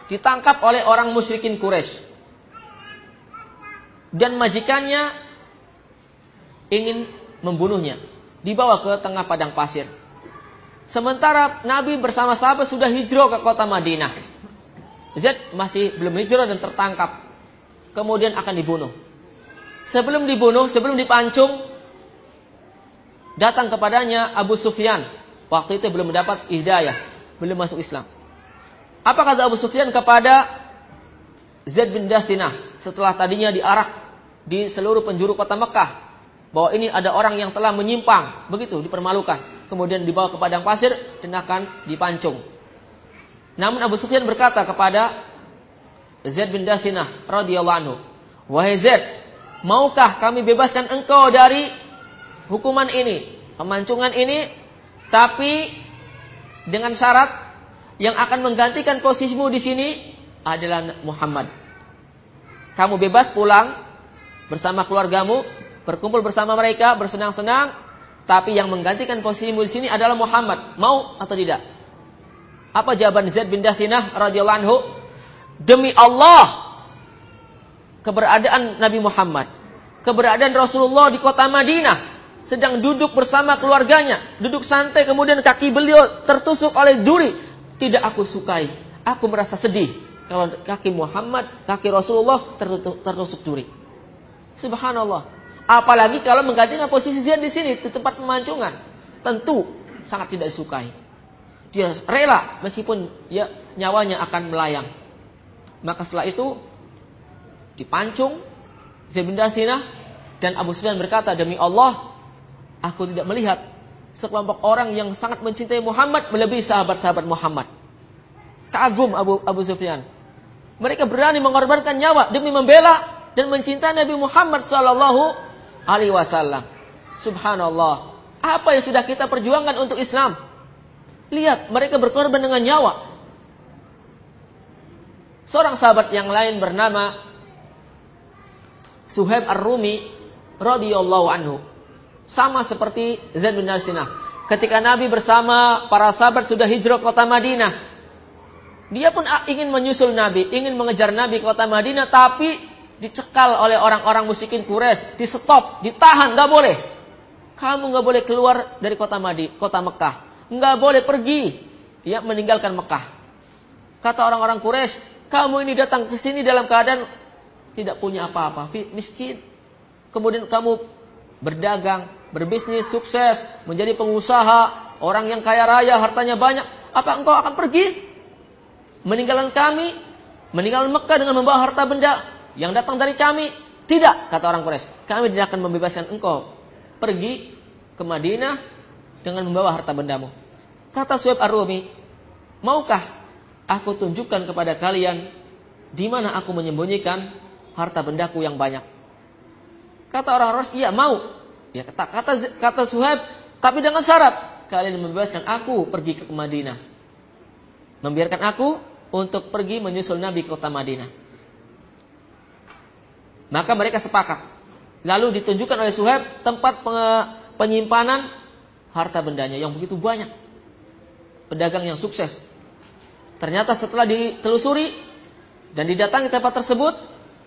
ditangkap oleh orang musyrikin Quraisy. Dan majikannya ingin membunuhnya, dibawa ke tengah padang pasir. Sementara Nabi bersama sahabat sudah hijrah ke kota Madinah. Zaid masih belum hijrah dan tertangkap. Kemudian akan dibunuh. Sebelum dibunuh, sebelum dipancung, datang kepadanya Abu Sufyan. Waktu itu belum mendapat hidayah, belum masuk Islam. Apa kata Abu Sufyan kepada Zaid bin Dastinah setelah tadinya diarak di seluruh penjuru kota Mekah bahwa ini ada orang yang telah menyimpang, begitu dipermalukan, kemudian dibawa ke padang pasir dan akan dipancung. Namun Abu Sufyan berkata kepada Zaid bin Dastinah radhiyallahu anhu, "Wahai Zaid, maukah kami bebaskan engkau dari hukuman ini, pemancungan ini, tapi dengan syarat yang akan menggantikan posisimu di sini adalah Muhammad. Kamu bebas pulang bersama keluargamu, berkumpul bersama mereka, bersenang-senang, tapi yang menggantikan posisimu di sini adalah Muhammad. Mau atau tidak? Apa jawaban Zaid bin Dathinah radhiyallahu anhu? Demi Allah, keberadaan Nabi Muhammad, keberadaan Rasulullah di kota Madinah, sedang duduk bersama keluarganya, duduk santai kemudian kaki beliau tertusuk oleh duri, tidak aku sukai. Aku merasa sedih kalau kaki Muhammad, kaki Rasulullah tertusuk, tertusuk duri. Subhanallah. Apalagi kalau menggantikan posisi Zaid di sini di tempat pemancungan, tentu sangat tidak disukai. Dia rela meskipun ya nyawanya akan melayang. Maka setelah itu dipancung Zaid bin dan Abu Sufyan berkata demi Allah aku tidak melihat sekelompok orang yang sangat mencintai Muhammad melebihi sahabat-sahabat Muhammad. Kagum Abu Abu Sufyan. Mereka berani mengorbankan nyawa demi membela dan mencintai Nabi Muhammad sallallahu alaihi wasallam. Subhanallah. Apa yang sudah kita perjuangkan untuk Islam? Lihat, mereka berkorban dengan nyawa. Seorang sahabat yang lain bernama Suhaib Ar-Rumi radhiyallahu anhu. Sama seperti Zaid bin Al-Sinah. Ketika Nabi bersama para sahabat sudah hijrah kota Madinah. Dia pun ingin menyusul Nabi, ingin mengejar Nabi kota Madinah, tapi dicekal oleh orang-orang musyrikin Quraisy, di stop, ditahan, nggak boleh. Kamu nggak boleh keluar dari kota Madi, kota Mekah, nggak boleh pergi, ya meninggalkan Mekah. Kata orang-orang Quraisy, kamu ini datang ke sini dalam keadaan tidak punya apa-apa, miskin. Kemudian kamu berdagang, berbisnis, sukses, menjadi pengusaha, orang yang kaya raya, hartanya banyak. Apa engkau akan pergi? Meninggalkan kami, meninggalkan Mekah dengan membawa harta benda yang datang dari kami? Tidak, kata orang Quraisy. Kami tidak akan membebaskan engkau. Pergi ke Madinah dengan membawa harta bendamu. Kata Suhaib Ar-Rumi, maukah aku tunjukkan kepada kalian di mana aku menyembunyikan harta bendaku yang banyak. Kata orang Ros, iya mau. Ya kata kata kata Suhaib, tapi dengan syarat kalian membebaskan aku pergi ke Madinah. Membiarkan aku untuk pergi menyusul Nabi ke kota Madinah. Maka mereka sepakat. Lalu ditunjukkan oleh Suhaib tempat penyimpanan harta bendanya yang begitu banyak. Pedagang yang sukses. Ternyata setelah ditelusuri dan didatangi tempat tersebut,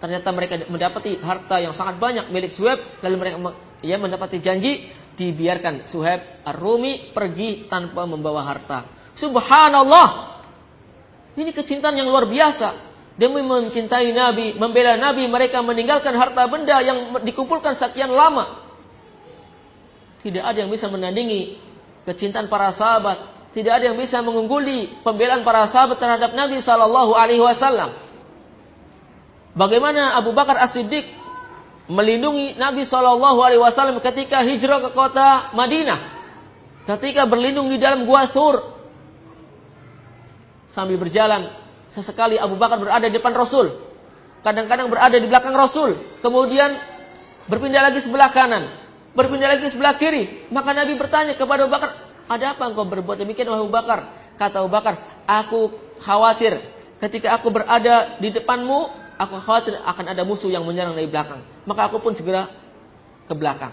ternyata mereka mendapati harta yang sangat banyak milik Suhaib lalu mereka ya mendapati janji dibiarkan Suhaib Ar-Rumi pergi tanpa membawa harta. Subhanallah. Ini kecintaan yang luar biasa. Demi mencintai Nabi, membela Nabi, mereka meninggalkan harta benda yang dikumpulkan sekian lama. Tidak ada yang bisa menandingi kecintaan para sahabat. Tidak ada yang bisa mengungguli pembelaan para sahabat terhadap Nabi Shallallahu Alaihi Wasallam. Bagaimana Abu Bakar As-Siddiq melindungi Nabi Shallallahu Alaihi Wasallam ketika hijrah ke kota Madinah, ketika berlindung di dalam gua Thur. Sambil berjalan, sesekali Abu Bakar berada di depan Rasul, kadang-kadang berada di belakang Rasul, kemudian berpindah lagi sebelah kanan, berpindah lagi sebelah kiri. Maka Nabi bertanya kepada Abu Bakar, ada apa engkau berbuat demikian wahai Abu Bakar? Kata Abu Bakar, aku khawatir ketika aku berada di depanmu, aku khawatir akan ada musuh yang menyerang dari belakang. Maka aku pun segera ke belakang.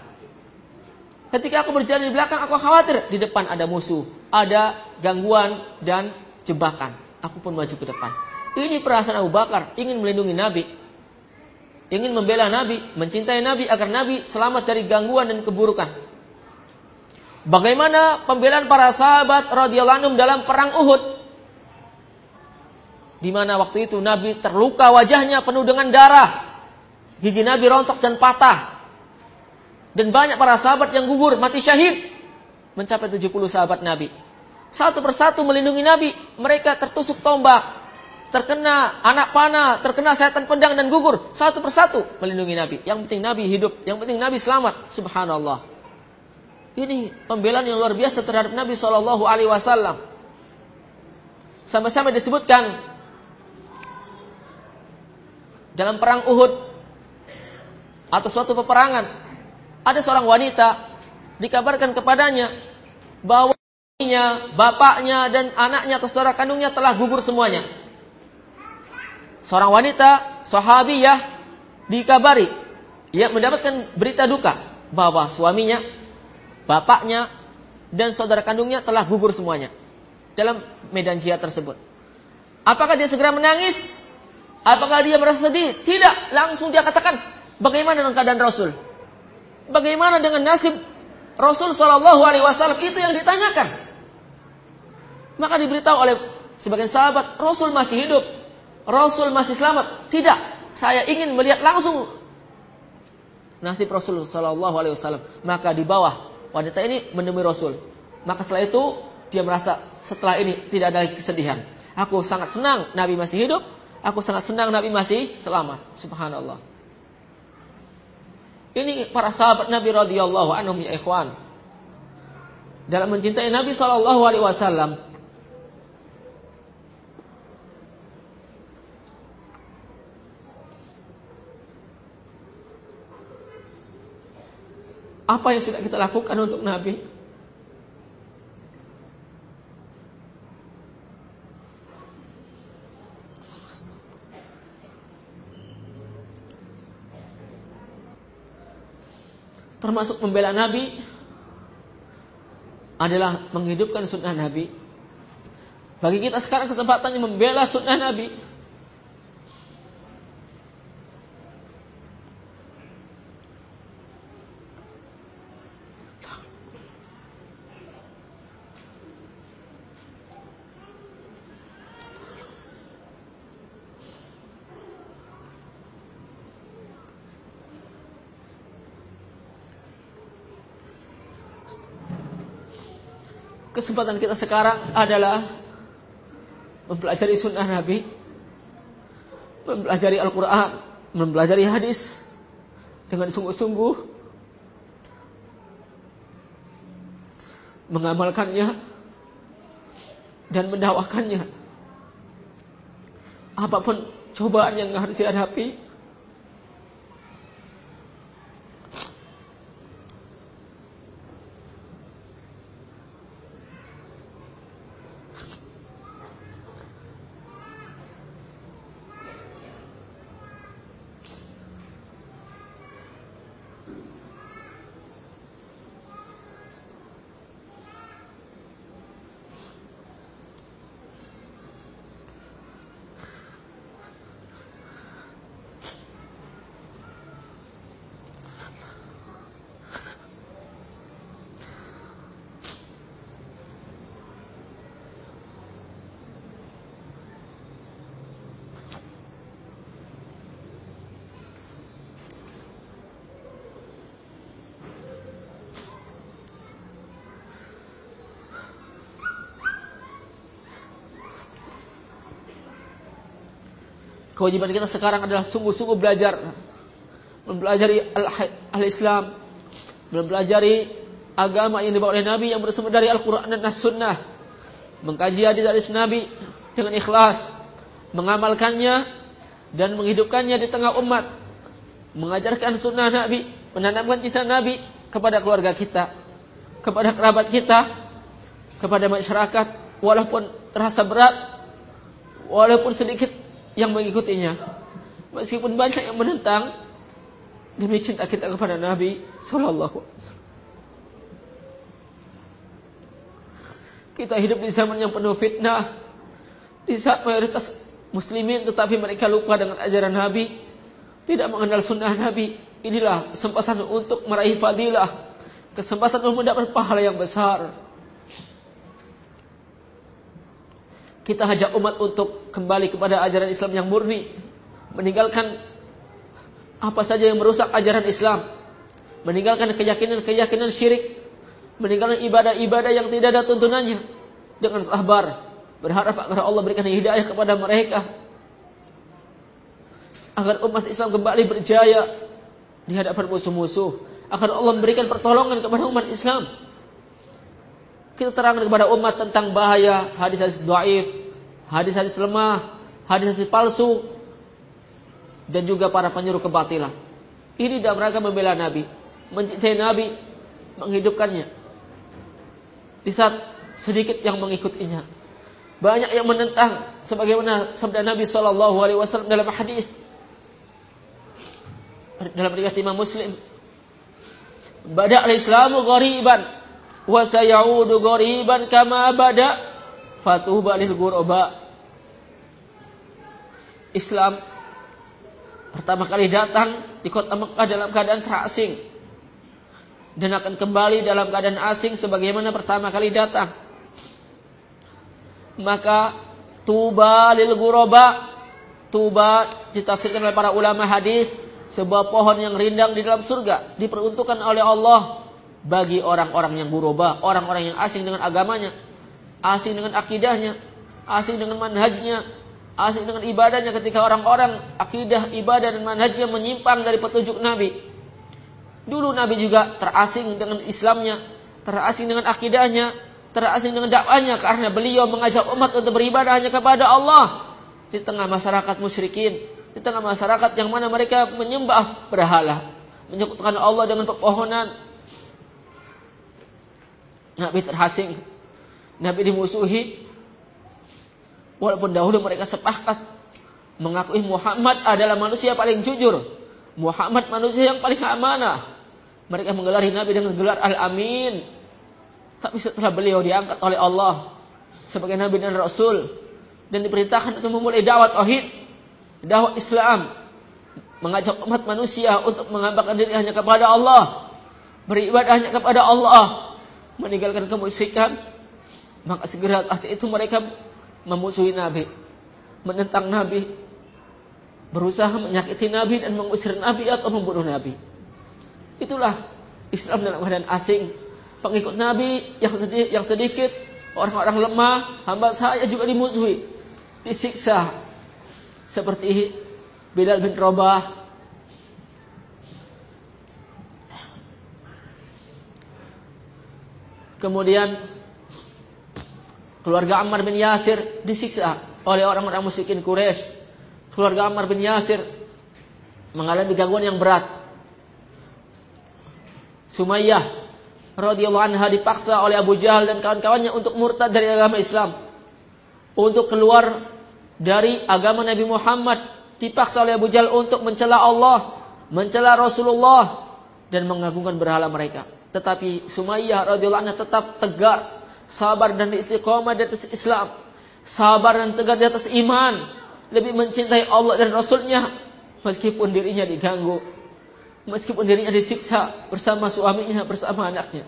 Ketika aku berjalan di belakang, aku khawatir di depan ada musuh, ada gangguan dan jebakan. Aku pun maju ke depan. Ini perasaan Abu Bakar, ingin melindungi Nabi. Ingin membela Nabi, mencintai Nabi agar Nabi selamat dari gangguan dan keburukan. Bagaimana pembelaan para sahabat radhiyallahu anhum dalam perang Uhud? Di mana waktu itu Nabi terluka wajahnya penuh dengan darah. Gigi Nabi rontok dan patah. Dan banyak para sahabat yang gugur, mati syahid. Mencapai 70 sahabat Nabi. Satu persatu melindungi Nabi. Mereka tertusuk tombak. Terkena anak panah, terkena setan pedang dan gugur. Satu persatu melindungi Nabi. Yang penting Nabi hidup, yang penting Nabi selamat. Subhanallah. Ini pembelaan yang luar biasa terhadap Nabi Shallallahu Alaihi Wasallam. Sampai-sampai disebutkan dalam perang Uhud atau suatu peperangan ada seorang wanita dikabarkan kepadanya bahwa bapaknya dan anaknya atau saudara kandungnya telah gugur semuanya. Seorang wanita sahabiyah dikabari ia mendapatkan berita duka bahwa suaminya, bapaknya dan saudara kandungnya telah gugur semuanya dalam medan jihad tersebut. Apakah dia segera menangis Apakah dia merasa sedih? Tidak. Langsung dia katakan, bagaimana dengan keadaan Rasul? Bagaimana dengan nasib Rasul Shallallahu Alaihi Wasallam? Itu yang ditanyakan. Maka diberitahu oleh sebagian sahabat, Rasul masih hidup, Rasul masih selamat. Tidak, saya ingin melihat langsung nasib Rasul Shallallahu Alaihi Wasallam. Maka di bawah wanita ini menemui Rasul. Maka setelah itu dia merasa setelah ini tidak ada kesedihan. Aku sangat senang Nabi masih hidup, Aku sangat senang Nabi masih selamat. Subhanallah. Ini para sahabat Nabi radhiyallahu anhum ya ikhwan. Dalam mencintai Nabi sallallahu alaihi wasallam, Apa yang sudah kita lakukan untuk Nabi? Termasuk membela Nabi adalah menghidupkan sunnah Nabi. Bagi kita sekarang kesempatannya membela sunnah Nabi. Kesempatan kita sekarang adalah mempelajari sunnah Nabi, mempelajari Al-Quran, mempelajari hadis dengan sungguh-sungguh, mengamalkannya dan mendakwakannya. Apa pun cobaan yang harus dihadapi, Kewajiban kita sekarang adalah sungguh-sungguh belajar. Mempelajari al-Islam, mempelajari agama yang dibawa oleh Nabi yang bersumber dari Al-Quran dan As-Sunnah, mengkaji hadis-hadis Nabi dengan ikhlas, mengamalkannya dan menghidupkannya di tengah umat, mengajarkan sunnah Nabi, menanamkan cita Nabi kepada keluarga kita, kepada kerabat kita, kepada masyarakat, walaupun terasa berat, walaupun sedikit yang mengikutinya. Meskipun banyak yang menentang demi cinta kita kepada Nabi Sallallahu Alaihi Wasallam. Kita hidup di zaman yang penuh fitnah, di saat mayoritas muslimin tetapi mereka lupa dengan ajaran Nabi, tidak mengenal sunnah Nabi. Inilah kesempatan untuk meraih fadilah, kesempatan untuk mendapat pahala yang besar. Kita ajak umat untuk kembali kepada ajaran Islam yang murni, meninggalkan apa saja yang merusak ajaran Islam, meninggalkan keyakinan-keyakinan syirik, meninggalkan ibadah-ibadah yang tidak ada tuntunannya. Dengan sabar, berharap agar Allah berikan hidayah kepada mereka. Agar umat Islam kembali berjaya di hadapan musuh-musuh, agar Allah memberikan pertolongan kepada umat Islam kita terangkan kepada umat tentang bahaya hadis-hadis dhaif, hadis-hadis lemah, hadis-hadis palsu dan juga para penyuruh kebatilan. Ini dalam rangka membela Nabi, mencintai Nabi, menghidupkannya. Di saat sedikit yang mengikutinya. Banyak yang menentang sebagaimana sabda Nabi sallallahu alaihi wasallam dalam hadis dalam riwayat Imam Muslim. Bada al-Islamu ghariban wa sayaudu ghariban kama bada fatuba lil ghuraba. Islam pertama kali datang di kota Mekah dalam keadaan terasing dan akan kembali dalam keadaan asing sebagaimana pertama kali datang. Maka tuba lil ghuraba tuba ditafsirkan oleh para ulama hadis sebuah pohon yang rindang di dalam surga diperuntukkan oleh Allah bagi orang-orang yang buroba, orang-orang yang asing dengan agamanya, asing dengan akidahnya, asing dengan manhajnya, asing dengan ibadahnya ketika orang-orang akidah, ibadah dan manhajnya menyimpang dari petunjuk Nabi. Dulu Nabi juga terasing dengan Islamnya, terasing dengan akidahnya, terasing dengan dakwanya karena beliau mengajak umat untuk beribadah hanya kepada Allah di tengah masyarakat musyrikin, di tengah masyarakat yang mana mereka menyembah berhala, menyebutkan Allah dengan pepohonan, Nabi terasing, Nabi dimusuhi. Walaupun dahulu mereka sepakat mengakui Muhammad adalah manusia paling jujur. Muhammad manusia yang paling amanah. Mereka menggelari Nabi dengan gelar Al-Amin. Tapi setelah beliau diangkat oleh Allah sebagai Nabi dan Rasul dan diperintahkan untuk memulai dakwah tauhid, dakwah Islam, mengajak umat manusia untuk mengambarkan diri hanya kepada Allah, beribadah hanya kepada Allah, meninggalkan kemusyrikan, maka segera saat itu mereka memusuhi Nabi, menentang Nabi, berusaha menyakiti Nabi dan mengusir Nabi atau membunuh Nabi. Itulah Islam dalam keadaan asing. Pengikut Nabi yang sedikit, yang sedikit orang-orang lemah, hamba saya juga dimusuhi, disiksa. Seperti Bilal bin Rabah, Kemudian keluarga Ammar bin Yasir disiksa oleh orang-orang musyrikin Quraisy. Keluarga Ammar bin Yasir mengalami gangguan yang berat. Sumayyah radhiyallahu anha dipaksa oleh Abu Jahal dan kawan-kawannya untuk murtad dari agama Islam. Untuk keluar dari agama Nabi Muhammad dipaksa oleh Abu Jahal untuk mencela Allah, mencela Rasulullah dan mengagungkan berhala mereka. Tetapi Sumayyah radhiyallahu anha tetap tegar, sabar dan istiqomah di atas Islam, sabar dan tegar di atas iman, lebih mencintai Allah dan Rasulnya meskipun dirinya diganggu, meskipun dirinya disiksa bersama suaminya, bersama anaknya.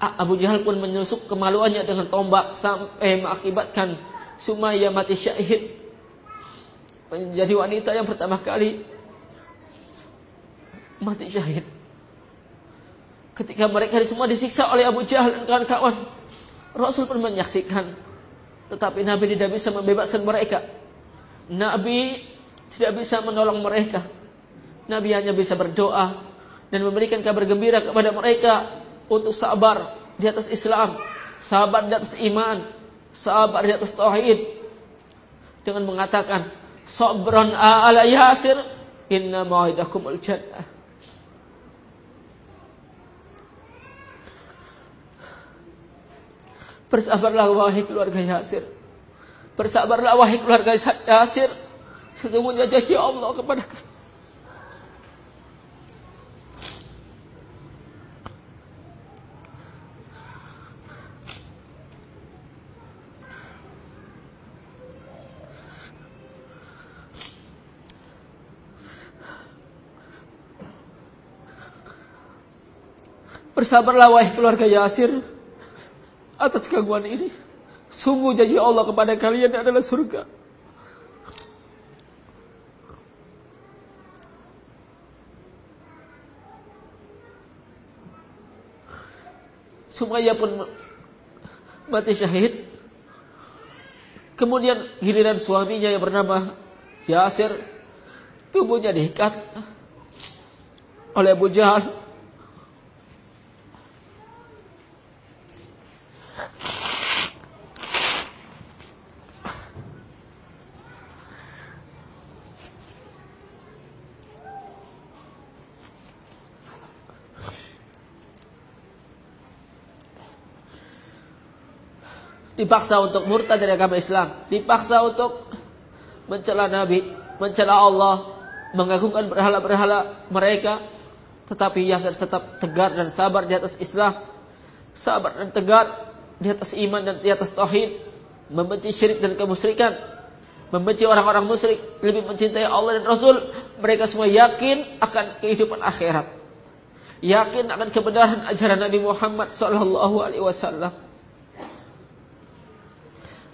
Abu Jahal pun menyusup kemaluannya dengan tombak sampai mengakibatkan Sumayyah mati syahid. Menjadi wanita yang pertama kali mati syahid. Ketika mereka semua disiksa oleh Abu Jahal dan kawan-kawan. Rasul pun menyaksikan. Tetapi Nabi tidak bisa membebaskan mereka. Nabi tidak bisa menolong mereka. Nabi hanya bisa berdoa dan memberikan kabar gembira kepada mereka untuk sabar di atas Islam, sabar di atas iman, sabar di atas tauhid dengan mengatakan sabran ala yasir inna mau'idakumul jannah Bersabarlah wahai keluarga Yasir. Bersabarlah wahai keluarga Yasir. Sesungguhnya janji Allah kepada kalian. Bersabarlah wahai keluarga Yasir atas gangguan ini. Sungguh janji Allah kepada kalian adalah surga. Sumaya pun mati syahid. Kemudian giliran suaminya yang bernama Yasir tubuhnya diikat oleh Abu Jahal dipaksa untuk murtad dari agama Islam, dipaksa untuk mencela Nabi, mencela Allah, mengagungkan berhala-berhala mereka, tetapi Yasir tetap tegar dan sabar di atas Islam, sabar dan tegar di atas iman dan di atas tauhid, membenci syirik dan kemusyrikan, membenci orang-orang musyrik, lebih mencintai Allah dan Rasul, mereka semua yakin akan kehidupan akhirat. Yakin akan kebenaran ajaran Nabi Muhammad sallallahu alaihi wasallam.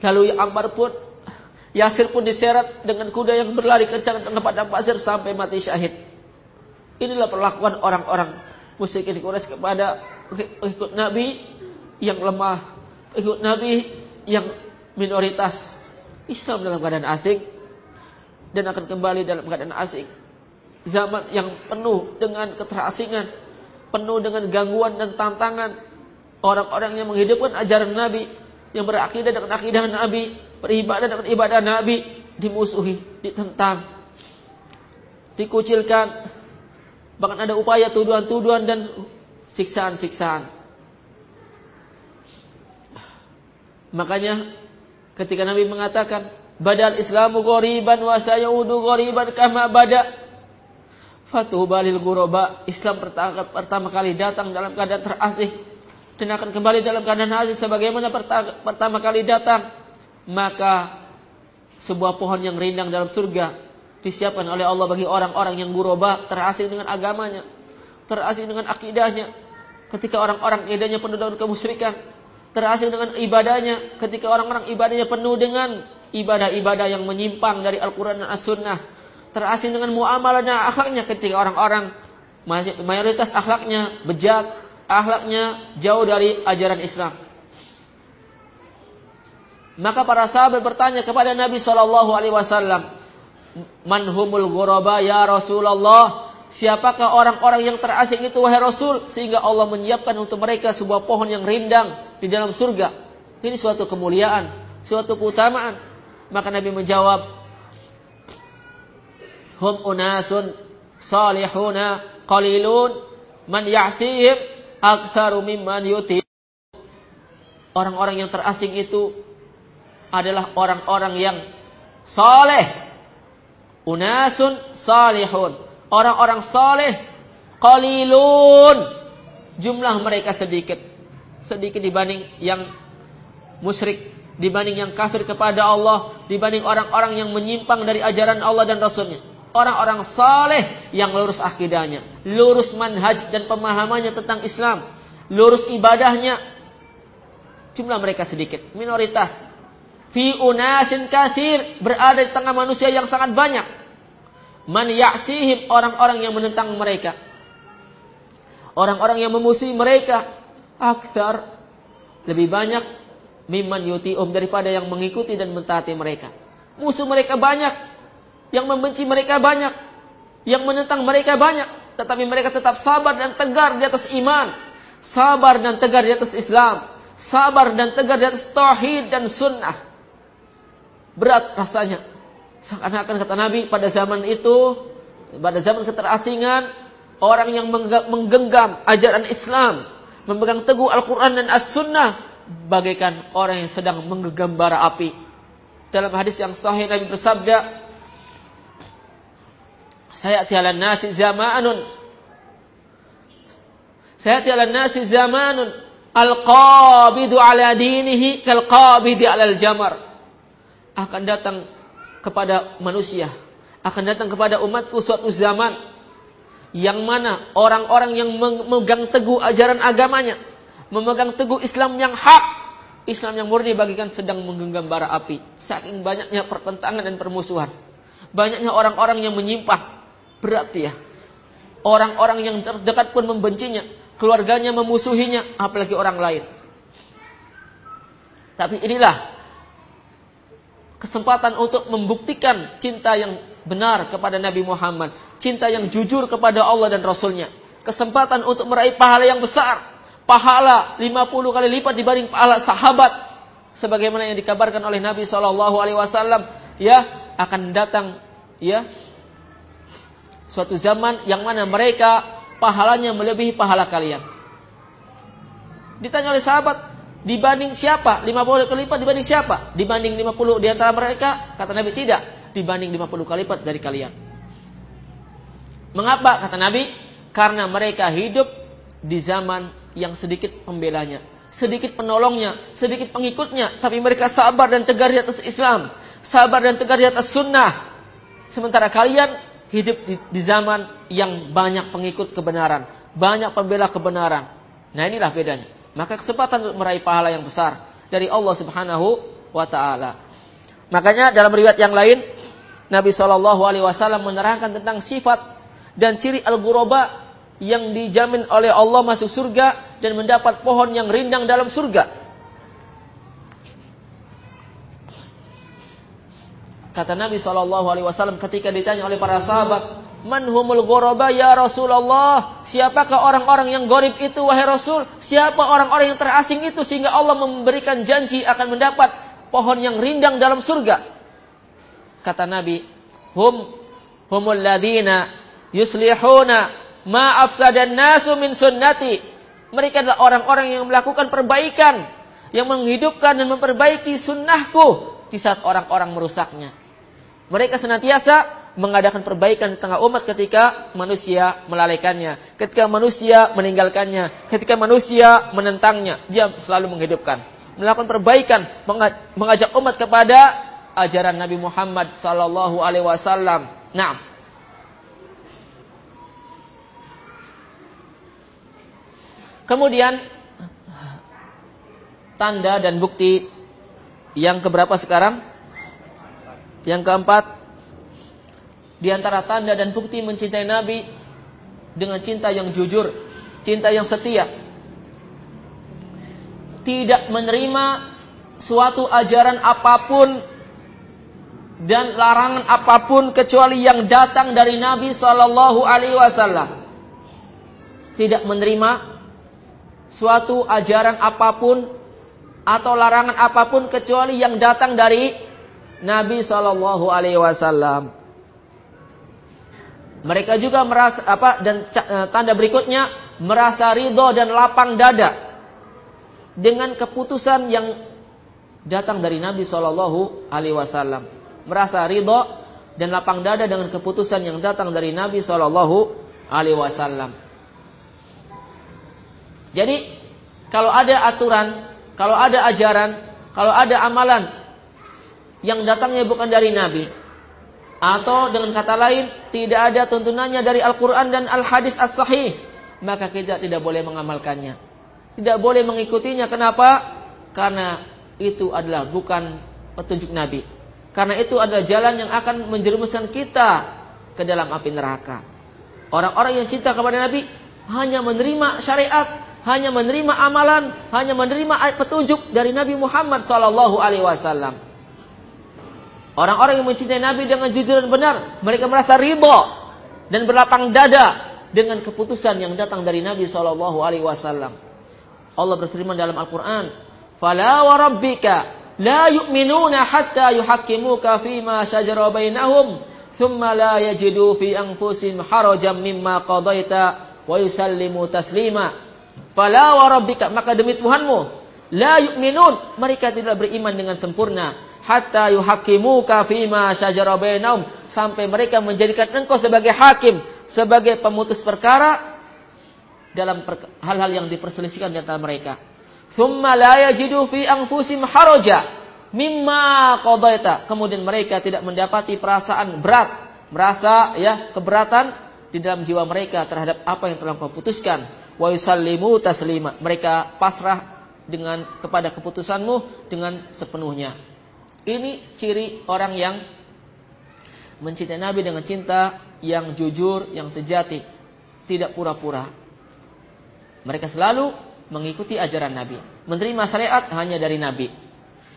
Lalu Ammar pun Yasir pun diseret dengan kuda yang berlari kencang tengah padang pasir sampai mati syahid. Inilah perlakuan orang-orang musyrikin Quraisy kepada pengikut Nabi yang lemah, pengikut Nabi yang minoritas. Islam dalam keadaan asing dan akan kembali dalam keadaan asing. Zaman yang penuh dengan keterasingan, penuh dengan gangguan dan tantangan. Orang-orang yang menghidupkan ajaran Nabi yang berakidah dengan akidah Nabi, beribadah dengan ibadah Nabi, dimusuhi, ditentang, dikucilkan. Bahkan ada upaya tuduhan-tuduhan dan siksaan-siksaan. Makanya ketika Nabi mengatakan badal Islamu ghoriban wa sayaudu ghoriban kama bada fatuba lil ghuraba Islam pertama kali datang dalam keadaan terasih dan akan kembali dalam keadaan asing sebagaimana pertama kali datang maka sebuah pohon yang rindang dalam surga disiapkan oleh Allah bagi orang-orang yang guroba terasing dengan agamanya terasing dengan akidahnya. Ketika orang-orang akidahnya penuh dengan kemusyrikan terhasil dengan ibadahnya. Ketika orang-orang ibadahnya penuh dengan ibadah-ibadah yang menyimpang dari Al-Quran dan As-Sunnah terhasil dengan muamalah dan akhlaknya. Ketika orang-orang mayoritas akhlaknya bejat akhlaknya jauh dari ajaran Islam maka para sahabat bertanya kepada Nabi Shallallahu Alaihi Wasallam manhumul ghuraba ya Rasulullah Siapakah orang-orang yang terasing itu wahai Rasul sehingga Allah menyiapkan untuk mereka sebuah pohon yang rindang di dalam surga. Ini suatu kemuliaan, suatu keutamaan. Maka Nabi menjawab, Hum unasun salihuna qalilun man ya'sihim aktsaru mimman yuti. Orang-orang yang terasing itu adalah orang-orang yang saleh. Unasun salihun orang-orang saleh qalilun jumlah mereka sedikit sedikit dibanding yang musyrik dibanding yang kafir kepada Allah dibanding orang-orang yang menyimpang dari ajaran Allah dan Rasulnya orang-orang saleh yang lurus akidahnya lurus manhaj dan pemahamannya tentang Islam lurus ibadahnya jumlah mereka sedikit minoritas fi unasin kathir berada di tengah manusia yang sangat banyak Man ya'sihim orang-orang yang menentang mereka. Orang-orang yang memusuhi mereka. Aksar. Lebih banyak. Mimman yuti'um daripada yang mengikuti dan mentaati mereka. Musuh mereka banyak. Yang membenci mereka banyak. Yang menentang mereka banyak. Tetapi mereka tetap sabar dan tegar di atas iman. Sabar dan tegar di atas Islam. Sabar dan tegar di atas tauhid dan sunnah. Berat rasanya Seakan-akan kata Nabi pada zaman itu, pada zaman keterasingan, orang yang menggenggam ajaran Islam, memegang teguh Al-Quran dan As-Sunnah, bagaikan orang yang sedang menggenggam bara api. Dalam hadis yang sahih Nabi bersabda, saya tiada nasi zamanun. Saya tiada nasi zamanun. Al-qabidu ala dinihi kal-qabidi ala al-jamar. Akan datang kepada manusia, akan datang kepada umatku suatu zaman yang mana orang-orang yang memegang teguh ajaran agamanya, memegang teguh Islam yang hak, Islam yang murni bagikan sedang menggenggam bara api. Saking banyaknya pertentangan dan permusuhan. Banyaknya orang-orang yang menyimpang. Berarti ya. Orang-orang yang terdekat pun membencinya. Keluarganya memusuhinya. Apalagi orang lain. Tapi inilah kesempatan untuk membuktikan cinta yang benar kepada Nabi Muhammad, cinta yang jujur kepada Allah dan Rasulnya, kesempatan untuk meraih pahala yang besar, pahala 50 kali lipat dibanding pahala sahabat, sebagaimana yang dikabarkan oleh Nabi Wasallam, ya akan datang, ya suatu zaman yang mana mereka pahalanya melebihi pahala kalian. Ditanya oleh sahabat, Dibanding siapa? 50 kali lipat dibanding siapa? Dibanding 50 di antara mereka? Kata Nabi tidak. Dibanding 50 kali lipat dari kalian. Mengapa? Kata Nabi. Karena mereka hidup di zaman yang sedikit pembelanya. Sedikit penolongnya. Sedikit pengikutnya. Tapi mereka sabar dan tegar di atas Islam. Sabar dan tegar di atas sunnah. Sementara kalian hidup di, di zaman yang banyak pengikut kebenaran. Banyak pembela kebenaran. Nah inilah bedanya. Maka kesempatan untuk meraih pahala yang besar dari Allah Subhanahu wa taala. Makanya dalam riwayat yang lain Nabi Shallallahu alaihi wasallam menerangkan tentang sifat dan ciri al-ghuraba yang dijamin oleh Allah masuk surga dan mendapat pohon yang rindang dalam surga. Kata Nabi Shallallahu Alaihi Wasallam ketika ditanya oleh para sahabat, Man humul ghuraba ya Rasulullah? Siapakah orang-orang yang gorib itu wahai Rasul? Siapa orang-orang yang terasing itu sehingga Allah memberikan janji akan mendapat pohon yang rindang dalam surga? Kata Nabi, hum humul ladina yuslihuna ma afsadan nasu min sunnati. Mereka adalah orang-orang yang melakukan perbaikan yang menghidupkan dan memperbaiki sunnahku di saat orang-orang merusaknya. Mereka senantiasa mengadakan perbaikan di tengah umat ketika manusia melalaikannya, ketika manusia meninggalkannya, ketika manusia menentangnya, dia selalu menghidupkan, melakukan perbaikan, mengajak umat kepada ajaran Nabi Muhammad sallallahu alaihi wasallam. Nah, Kemudian tanda dan bukti yang keberapa sekarang? Yang keempat, di antara tanda dan bukti mencintai Nabi dengan cinta yang jujur, cinta yang setia. Tidak menerima suatu ajaran apa pun dan larangan apa pun kecuali yang datang dari Nabi Shallallahu Alaihi Wasallam. Tidak menerima suatu ajaran apa pun atau larangan apa pun kecuali yang datang dari Nabi Shallallahu Alaihi Wasallam. Mereka juga merasa apa dan eh, tanda berikutnya merasa ridho dan lapang dada dengan keputusan yang datang dari Nabi Shallallahu Alaihi Wasallam. Merasa ridho dan lapang dada dengan keputusan yang datang dari Nabi Shallallahu Alaihi Wasallam. Jadi kalau ada aturan, kalau ada ajaran, kalau ada amalan yang datangnya bukan dari Nabi atau dengan kata lain tidak ada tuntunannya dari Al-Qur'an dan Al-Hadis As-Sahih, maka kita tidak boleh mengamalkannya. Tidak boleh mengikutinya. Kenapa? Karena itu adalah bukan petunjuk Nabi. Karena itu adalah jalan yang akan menjerumuskan kita ke dalam api neraka. Orang-orang yang cinta kepada Nabi hanya menerima syariat hanya menerima amalan, hanya menerima petunjuk dari Nabi Muhammad wasallam. Orang-orang yang mencintai Nabi dengan jujur dan benar, mereka merasa ridho dan berlapang dada dengan keputusan yang datang dari Nabi sallallahu alaihi wasallam. Allah berfirman dalam Al-Qur'an, "Fala wa rabbika la yu'minuna hatta yuhakkimuka fima shajara bainahum, thumma la yajidu fi anfusihim harajan mimma qadaita wa yusallimu taslima." Fala wa rabbika maka demi Tuhanmu la yu'minun mereka tidak beriman dengan sempurna hatta yuhakimuka fima syajara bainahum sampai mereka menjadikan engkau sebagai hakim sebagai pemutus perkara dalam hal-hal yang diperselisihkan di antara mereka. Thumma la yajidu fi anfusim haraja mimma qadaita. Kemudian mereka tidak mendapati perasaan berat, merasa ya keberatan di dalam jiwa mereka terhadap apa yang telah kau putuskan wa yusallimu taslima. Mereka pasrah dengan kepada keputusanmu dengan sepenuhnya. Ini ciri orang yang mencintai Nabi dengan cinta yang jujur, yang sejati, tidak pura-pura. Mereka selalu mengikuti ajaran Nabi, menerima syariat hanya dari Nabi.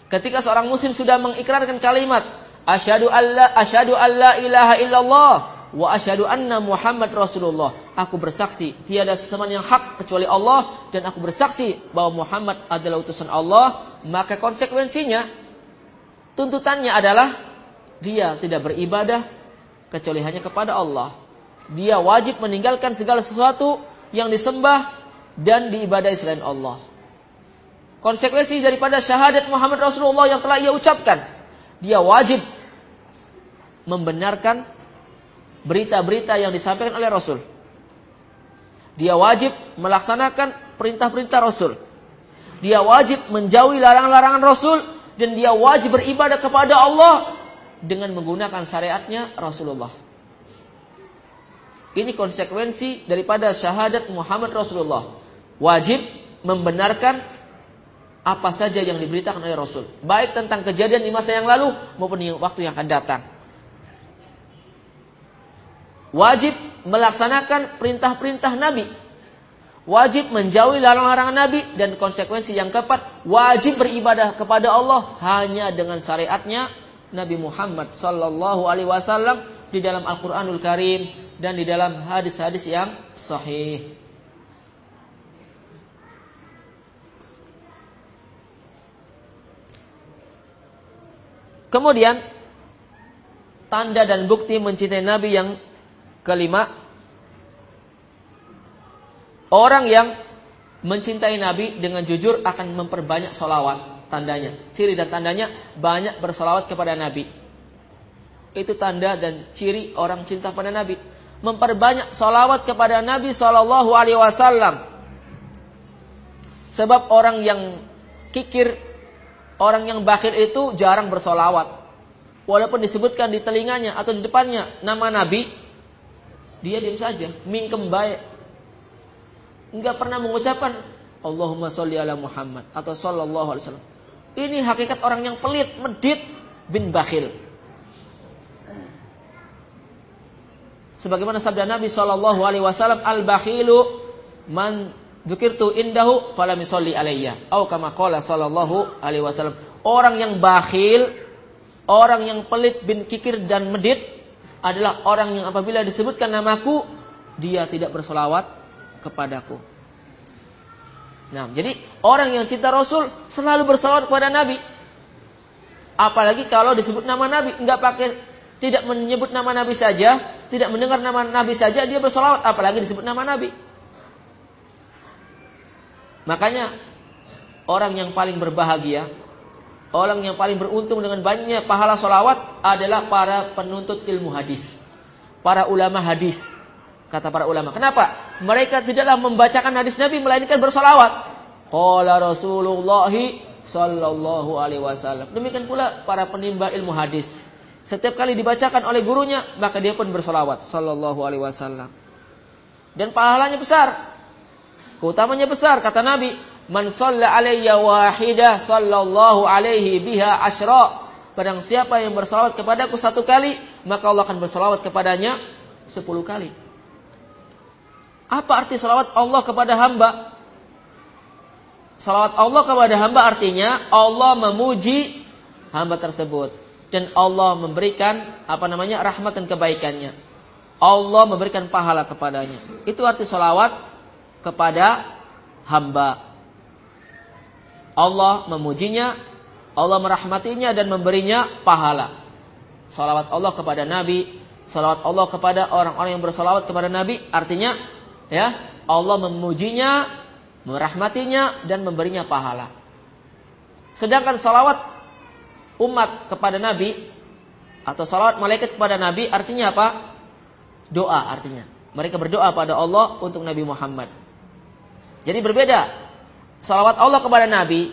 Ketika seorang muslim sudah mengikrarkan kalimat asyhadu alla asyhadu alla ilaha illallah wa asyhadu anna Muhammad Rasulullah. Aku bersaksi tiada sesembahan yang hak kecuali Allah dan aku bersaksi bahwa Muhammad adalah utusan Allah, maka konsekuensinya tuntutannya adalah dia tidak beribadah kecuali hanya kepada Allah. Dia wajib meninggalkan segala sesuatu yang disembah dan diibadai selain Allah. Konsekuensi daripada syahadat Muhammad Rasulullah yang telah ia ucapkan, dia wajib membenarkan berita-berita yang disampaikan oleh Rasul. Dia wajib melaksanakan perintah-perintah Rasul. Dia wajib menjauhi larangan-larangan Rasul dan dia wajib beribadah kepada Allah dengan menggunakan syariatnya Rasulullah. Ini konsekuensi daripada syahadat Muhammad Rasulullah. Wajib membenarkan apa saja yang diberitakan oleh Rasul. Baik tentang kejadian di masa yang lalu maupun di waktu yang akan datang wajib melaksanakan perintah-perintah Nabi. Wajib menjauhi larangan-larangan Nabi dan konsekuensi yang keempat wajib beribadah kepada Allah hanya dengan syariatnya Nabi Muhammad sallallahu alaihi wasallam di dalam Al-Qur'anul Karim dan di dalam hadis-hadis yang sahih. Kemudian tanda dan bukti mencintai Nabi yang Kelima, orang yang mencintai Nabi dengan jujur akan memperbanyak solawat tandanya. Ciri dan tandanya banyak bersolawat kepada Nabi. Itu tanda dan ciri orang cinta pada Nabi. Memperbanyak solawat kepada Nabi Shallallahu Alaihi Wasallam. Sebab orang yang kikir, orang yang bakhil itu jarang bersolawat. Walaupun disebutkan di telinganya atau di depannya nama Nabi, dia diam saja, mingkem baik. Enggak pernah mengucapkan Allahumma sholli ala Muhammad atau sallallahu alaihi wasallam. Ini hakikat orang yang pelit, medit bin bakhil. Sebagaimana sabda Nabi sallallahu alaihi wasallam, al-bakhilu man dzukirtu indahu falam yusalli alayya. Atau kama qala sallallahu alaihi wasallam. Orang yang bakhil, orang yang pelit bin kikir dan medit adalah orang yang apabila disebutkan namaku dia tidak bersolawat kepadaku. Nah, jadi orang yang cinta Rasul selalu bersolawat kepada Nabi. Apalagi kalau disebut nama Nabi, nggak pakai tidak menyebut nama Nabi saja, tidak mendengar nama Nabi saja dia bersolawat, apalagi disebut nama Nabi. Makanya orang yang paling berbahagia, orang yang paling beruntung dengan banyaknya pahala solawat adalah para penuntut ilmu hadis, para ulama hadis Kata para ulama. Kenapa? Mereka tidaklah membacakan hadis Nabi melainkan bersolawat. Qala Rasulullah sallallahu alaihi wasallam. Demikian pula para penimba ilmu hadis. Setiap kali dibacakan oleh gurunya, maka dia pun bersolawat sallallahu alaihi wasallam. Dan pahalanya besar. Keutamanya besar kata Nabi, "Man shalla alayya wahidah sallallahu alaihi biha asyra." Padang siapa yang bersolawat kepadaku satu kali, maka Allah akan bersolawat kepadanya sepuluh kali. Apa arti salawat Allah kepada hamba? Salawat Allah kepada hamba artinya Allah memuji hamba tersebut dan Allah memberikan apa namanya rahmat dan kebaikannya. Allah memberikan pahala kepadanya. Itu arti salawat kepada hamba. Allah memujinya, Allah merahmatinya dan memberinya pahala. Salawat Allah kepada Nabi, salawat Allah kepada orang-orang yang bersalawat kepada Nabi artinya ya Allah memujinya, merahmatinya dan memberinya pahala. Sedangkan salawat umat kepada Nabi atau salawat malaikat kepada Nabi artinya apa? Doa artinya. Mereka berdoa pada Allah untuk Nabi Muhammad. Jadi berbeda. Salawat Allah kepada Nabi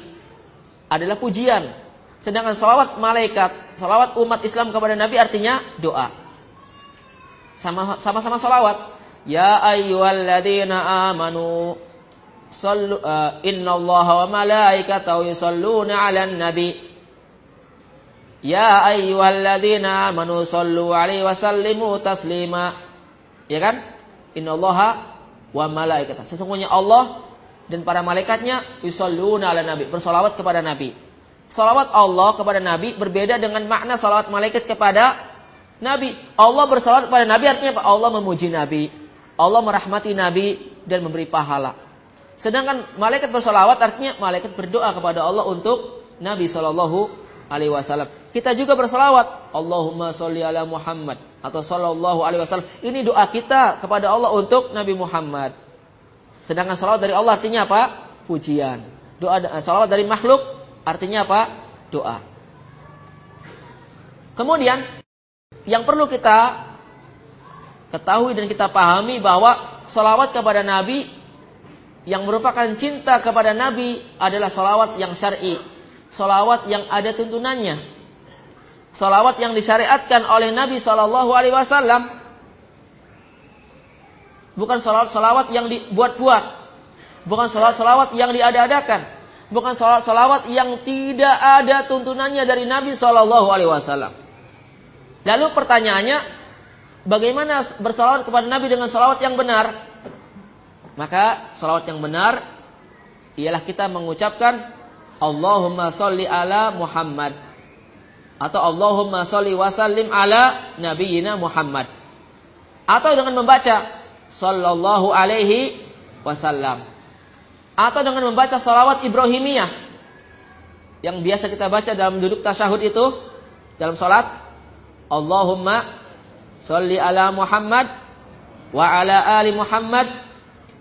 adalah pujian. Sedangkan salawat malaikat, salawat umat Islam kepada Nabi artinya doa. Sama-sama salawat. Ya ayyuhalladzina amanu sallu uh, innallaha wa malaikatahu yusalluna 'alan nabi Ya ayyuhalladzina amanu sallu 'alaihi wa sallimu taslima Ya kan? Innallaha wa malaikatahu Sesungguhnya Allah dan para malaikatnya yusalluna 'alan nabi bersolawat kepada nabi Salawat Allah kepada Nabi berbeda dengan makna salawat malaikat kepada Nabi. Allah bersalawat kepada Nabi artinya apa? Allah memuji Nabi. Allah merahmati Nabi dan memberi pahala. Sedangkan malaikat bersolawat artinya malaikat berdoa kepada Allah untuk Nabi Shallallahu Alaihi Wasallam. Kita juga bersolawat, Allahumma sholli ala Muhammad atau Shallallahu Alaihi Wasallam. Ini doa kita kepada Allah untuk Nabi Muhammad. Sedangkan salawat dari Allah artinya apa? Pujian. Doa salawat dari makhluk artinya apa? Doa. Kemudian yang perlu kita ketahui dan kita pahami bahwa salawat kepada Nabi yang merupakan cinta kepada Nabi adalah salawat yang syar'i, salawat yang ada tuntunannya, salawat yang disyariatkan oleh Nabi Shallallahu Alaihi Wasallam, bukan salawat-salawat yang dibuat-buat, bukan salawat-salawat yang diada-adakan, bukan salawat-salawat yang tidak ada tuntunannya dari Nabi Shallallahu Alaihi Wasallam. Lalu pertanyaannya, bagaimana bersalawat kepada Nabi dengan salawat yang benar? Maka salawat yang benar ialah kita mengucapkan Allahumma salli ala Muhammad. Atau Allahumma salli wasallim ala nabiyyina Muhammad. Atau dengan membaca sallallahu alaihi wasallam. Atau dengan membaca salawat Ibrahimiyah yang biasa kita baca dalam duduk tasyahud itu dalam salat Allahumma Salli ala Muhammad wa ala ali Muhammad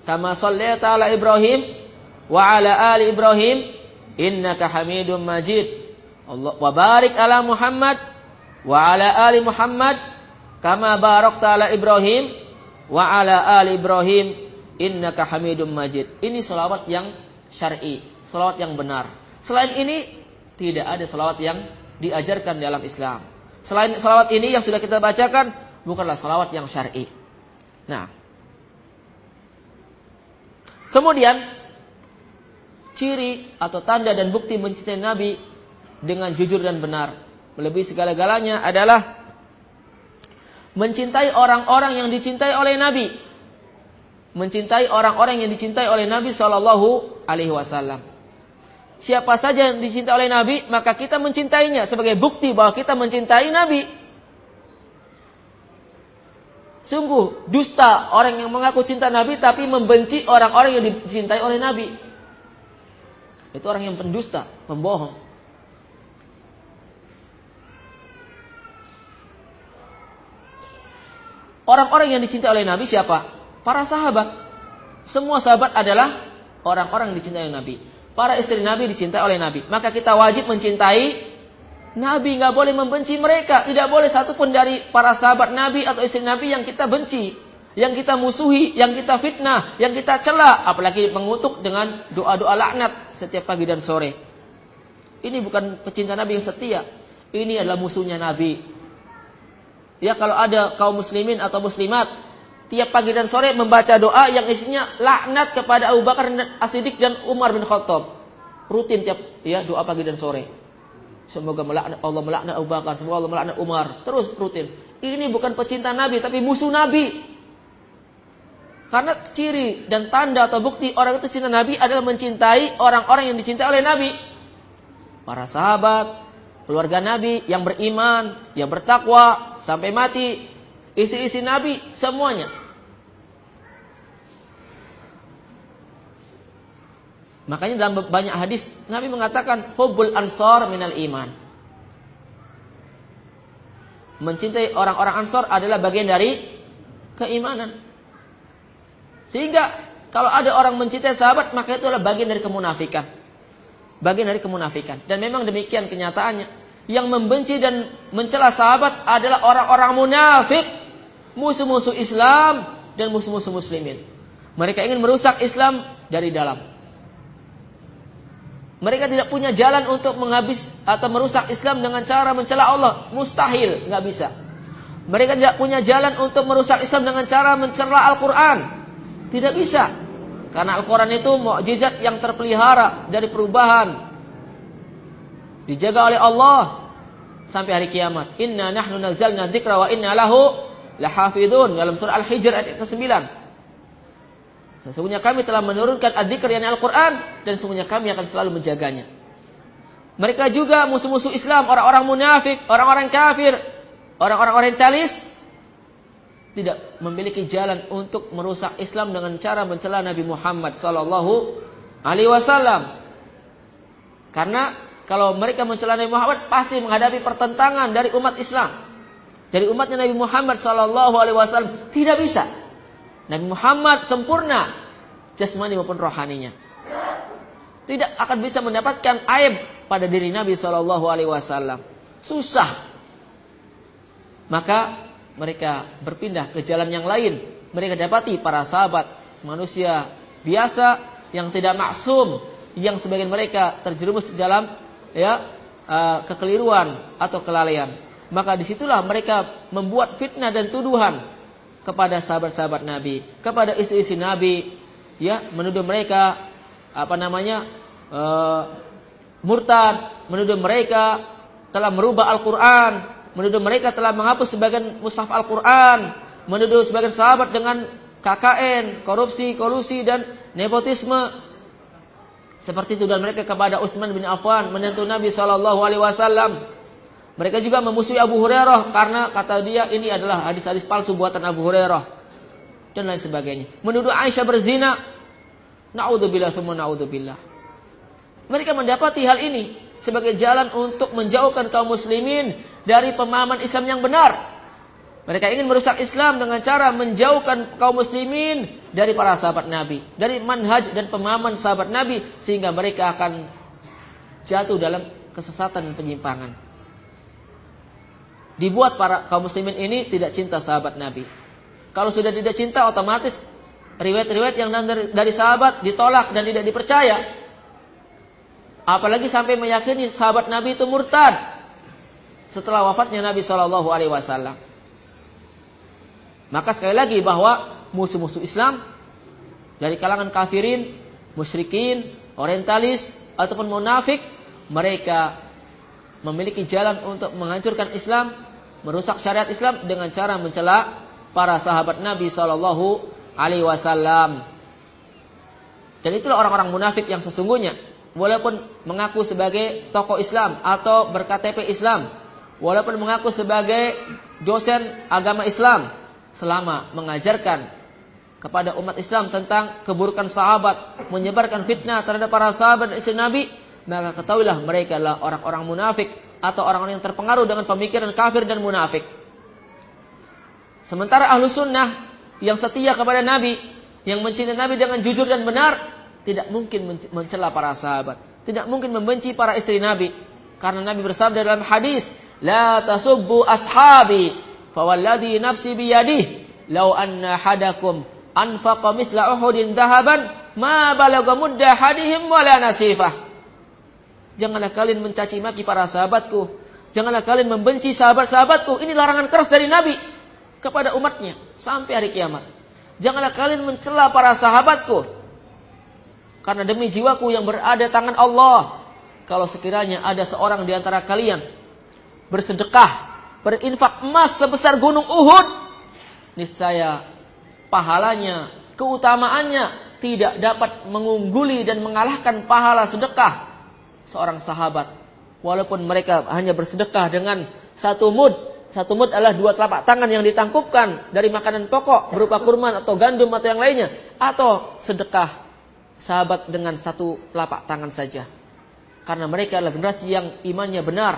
kama sallaita ala Ibrahim wa ala ali Ibrahim innaka Hamidum Majid. Allah wa barik ala Muhammad wa ala ali Muhammad kama barakta ala Ibrahim wa ala ali Ibrahim innaka Hamidum Majid. Ini selawat yang syar'i, selawat yang benar. Selain ini tidak ada selawat yang diajarkan dalam Islam. Selain selawat ini yang sudah kita bacakan bukanlah salawat yang syar'i. Nah, kemudian ciri atau tanda dan bukti mencintai Nabi dengan jujur dan benar melebihi segala-galanya adalah mencintai orang-orang yang dicintai oleh Nabi, mencintai orang-orang yang dicintai oleh Nabi Shallallahu Alaihi Wasallam. Siapa saja yang dicintai oleh Nabi, maka kita mencintainya sebagai bukti bahwa kita mencintai Nabi. Sungguh dusta orang yang mengaku cinta Nabi tapi membenci orang-orang yang dicintai oleh Nabi. Itu orang yang pendusta, pembohong. Orang-orang yang dicintai oleh Nabi siapa? Para sahabat. Semua sahabat adalah orang-orang yang dicintai oleh Nabi. Para istri Nabi dicintai oleh Nabi. Maka kita wajib mencintai Nabi nggak boleh membenci mereka. Tidak boleh satupun dari para sahabat Nabi atau istri Nabi yang kita benci. Yang kita musuhi, yang kita fitnah, yang kita cela. Apalagi mengutuk dengan doa-doa laknat setiap pagi dan sore. Ini bukan pecinta Nabi yang setia. Ini adalah musuhnya Nabi. Ya kalau ada kaum muslimin atau muslimat tiap pagi dan sore membaca doa yang isinya laknat kepada Abu Bakar As-Siddiq dan Umar bin Khattab. Rutin tiap ya doa pagi dan sore. Semoga melaknat Allah melaknat Abu Bakar, semoga Allah melaknat Umar. Terus rutin. Ini bukan pecinta Nabi, tapi musuh Nabi. Karena ciri dan tanda atau bukti orang itu cinta Nabi adalah mencintai orang-orang yang dicintai oleh Nabi. Para sahabat, keluarga Nabi yang beriman, yang bertakwa sampai mati, istri-istri Nabi semuanya. Makanya dalam banyak hadis Nabi mengatakan hubbul ansor minal iman. Mencintai orang-orang ansor adalah bagian dari keimanan. Sehingga kalau ada orang mencintai sahabat maka itu adalah bagian dari kemunafikan. Bagian dari kemunafikan. Dan memang demikian kenyataannya. Yang membenci dan mencela sahabat adalah orang-orang munafik. Musuh-musuh Islam dan musuh-musuh muslimin. Mereka ingin merusak Islam dari dalam. Mereka tidak punya jalan untuk menghabis atau merusak Islam dengan cara mencela Allah. Mustahil, nggak bisa. Mereka tidak punya jalan untuk merusak Islam dengan cara mencela Al-Quran. Tidak bisa. Karena Al-Quran itu mukjizat yang terpelihara dari perubahan. Dijaga oleh Allah sampai hari kiamat. Inna nahnu nazzalna dzikra wa inna lahu lahafidun dalam surah Al-Hijr ayat ke-9. Sesungguhnya kami telah menurunkan ad-dzikr yang Al-Quran dan sesungguhnya kami akan selalu menjaganya. Mereka juga musuh-musuh Islam, orang-orang munafik, orang-orang kafir, orang-orang orientalis tidak memiliki jalan untuk merusak Islam dengan cara mencela Nabi Muhammad sallallahu alaihi wasallam. Karena kalau mereka mencela Nabi Muhammad pasti menghadapi pertentangan dari umat Islam. Dari umatnya Nabi Muhammad sallallahu alaihi wasallam tidak bisa. Nabi Muhammad sempurna jasmani maupun rohaninya. Tidak akan bisa mendapatkan aib pada diri Nabi Shallallahu Alaihi Wasallam. Susah. Maka mereka berpindah ke jalan yang lain. Mereka dapati para sahabat manusia biasa yang tidak maksum, yang sebagian mereka terjerumus di dalam ya uh, kekeliruan atau kelalaian. Maka di situlah mereka membuat fitnah dan tuduhan kepada sahabat-sahabat Nabi, kepada istri-istri Nabi, ya menuduh mereka apa namanya e, murtad, menuduh mereka telah merubah Al-Quran, menuduh mereka telah menghapus sebagian mushaf Al-Quran, menuduh sebagian sahabat dengan KKN, korupsi, kolusi dan nepotisme. Seperti itu dan mereka kepada Utsman bin Affan menentu Nabi Shallallahu Alaihi Wasallam mereka juga memusuhi Abu Hurairah karena kata dia ini adalah hadis-hadis palsu buatan Abu Hurairah dan lain sebagainya. Menuduh Aisyah berzina. Naudzubillah tsumma naudzubillah. Mereka mendapati hal ini sebagai jalan untuk menjauhkan kaum muslimin dari pemahaman Islam yang benar. Mereka ingin merusak Islam dengan cara menjauhkan kaum muslimin dari para sahabat Nabi, dari manhaj dan pemahaman sahabat Nabi sehingga mereka akan jatuh dalam kesesatan dan penyimpangan. Dibuat para kaum muslimin ini tidak cinta sahabat Nabi. Kalau sudah tidak cinta otomatis riwayat-riwayat yang dari sahabat ditolak dan tidak dipercaya. Apalagi sampai meyakini sahabat Nabi itu murtad setelah wafatnya Nabi Shallallahu Alaihi Wasallam. Maka sekali lagi bahwa musuh-musuh Islam dari kalangan kafirin, musyrikin, orientalis ataupun munafik, mereka memiliki jalan untuk menghancurkan Islam, merusak syariat Islam dengan cara mencela para sahabat Nabi Shallallahu Alaihi Wasallam. Dan itulah orang-orang munafik yang sesungguhnya, walaupun mengaku sebagai tokoh Islam atau berKTP Islam, walaupun mengaku sebagai dosen agama Islam, selama mengajarkan kepada umat Islam tentang keburukan sahabat, menyebarkan fitnah terhadap para sahabat dan istri Nabi, maka ketahuilah mereka adalah orang-orang munafik atau orang-orang yang terpengaruh dengan pemikiran kafir dan munafik. Sementara ahlu sunnah yang setia kepada Nabi, yang mencintai Nabi dengan jujur dan benar, tidak mungkin mencela para sahabat, tidak mungkin membenci para istri Nabi, karena Nabi bersabda dalam hadis, "La tasubbu ashabi, Fawalladhi nafsi biyadih law anna hadakum anfaqa mithla Uhudin dahaban ma balagha mudda hadihim wala nasifah. Janganlah kalian mencaci maki para sahabatku. Janganlah kalian membenci sahabat-sahabatku. Ini larangan keras dari Nabi kepada umatnya sampai hari kiamat. Janganlah kalian mencela para sahabatku. Karena demi jiwaku yang berada tangan Allah. Kalau sekiranya ada seorang di antara kalian bersedekah berinfak emas sebesar gunung Uhud, niscaya pahalanya, keutamaannya tidak dapat mengungguli dan mengalahkan pahala sedekah seorang sahabat. Walaupun mereka hanya bersedekah dengan satu mud, satu mud adalah dua telapak tangan yang ditangkupkan dari makanan pokok berupa kurma atau gandum atau yang lainnya, atau sedekah sahabat dengan satu telapak tangan saja. Karena mereka adalah generasi yang imannya benar,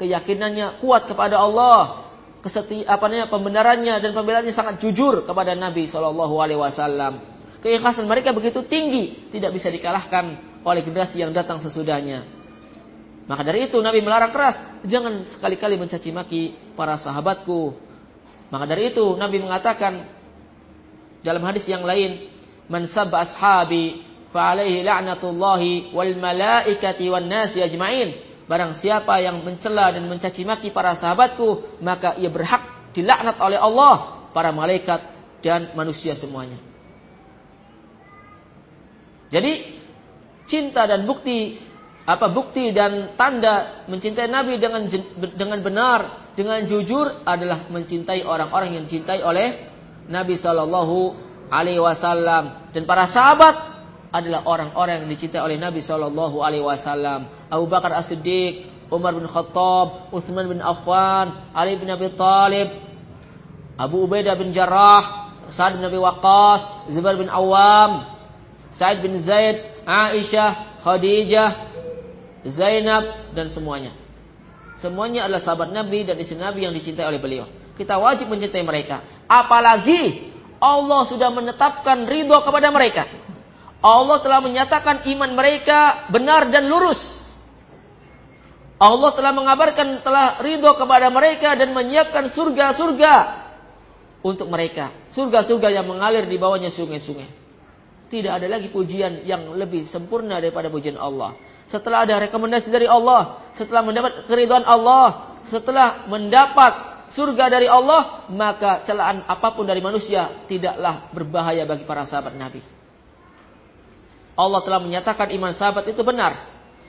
keyakinannya kuat kepada Allah, keseti apa pembenarannya dan pembelaannya sangat jujur kepada Nabi Wasallam. Keikhlasan mereka begitu tinggi, tidak bisa dikalahkan oleh generasi yang datang sesudahnya. Maka dari itu Nabi melarang keras, jangan sekali-kali mencaci maki para sahabatku. Maka dari itu Nabi mengatakan dalam hadis yang lain, "Man sabba ashabi fa alaihi la'natullahi wal malaikati wan nasi ajma'in." Barang siapa yang mencela dan mencaci maki para sahabatku, maka ia berhak dilaknat oleh Allah, para malaikat dan manusia semuanya. Jadi cinta dan bukti apa bukti dan tanda mencintai Nabi dengan dengan benar, dengan jujur adalah mencintai orang-orang yang dicintai oleh Nabi Shallallahu Alaihi Wasallam dan para sahabat adalah orang-orang yang dicintai oleh Nabi Shallallahu Alaihi Wasallam. Abu Bakar As-Siddiq, Umar bin Khattab, Uthman bin Affan, Ali bin Abi Talib, Abu Ubaidah bin Jarrah, Sa'ad bin Abi Waqqas, Zubair bin Awam, Sa'id bin Zaid, Aisyah, Khadijah, Zainab dan semuanya. Semuanya adalah sahabat Nabi dan istri Nabi yang dicintai oleh beliau. Kita wajib mencintai mereka. Apalagi Allah sudah menetapkan ridho kepada mereka. Allah telah menyatakan iman mereka benar dan lurus. Allah telah mengabarkan telah ridho kepada mereka dan menyiapkan surga-surga untuk mereka. Surga-surga yang mengalir di bawahnya sungai-sungai. Tidak ada lagi pujian yang lebih sempurna daripada pujian Allah. Setelah ada rekomendasi dari Allah, setelah mendapat keridhaan Allah, setelah mendapat surga dari Allah, maka celaan apa pun dari manusia tidaklah berbahaya bagi para sahabat Nabi. Allah telah menyatakan iman sahabat itu benar.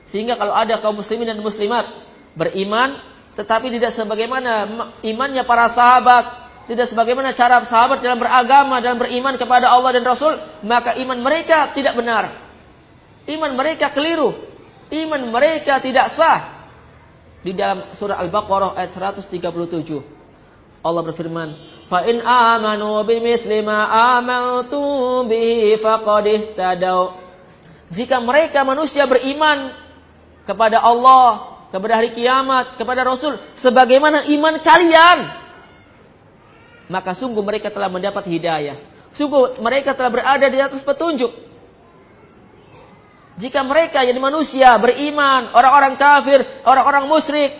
Sehingga kalau ada kaum muslimin dan muslimat beriman tetapi tidak sebagaimana imannya para sahabat, tidak sebagaimana cara sahabat dalam beragama dan beriman kepada Allah dan Rasul, maka iman mereka tidak benar. Iman mereka keliru. Iman mereka tidak sah. Di dalam surah Al-Baqarah ayat 137. Allah berfirman, "Fa in amanu bimithli ma amantu bihi faqad ihtadaw." jika mereka manusia beriman kepada Allah, kepada hari kiamat, kepada Rasul, sebagaimana iman kalian, maka sungguh mereka telah mendapat hidayah. Sungguh mereka telah berada di atas petunjuk. Jika mereka yang manusia beriman, orang-orang kafir, orang-orang musyrik,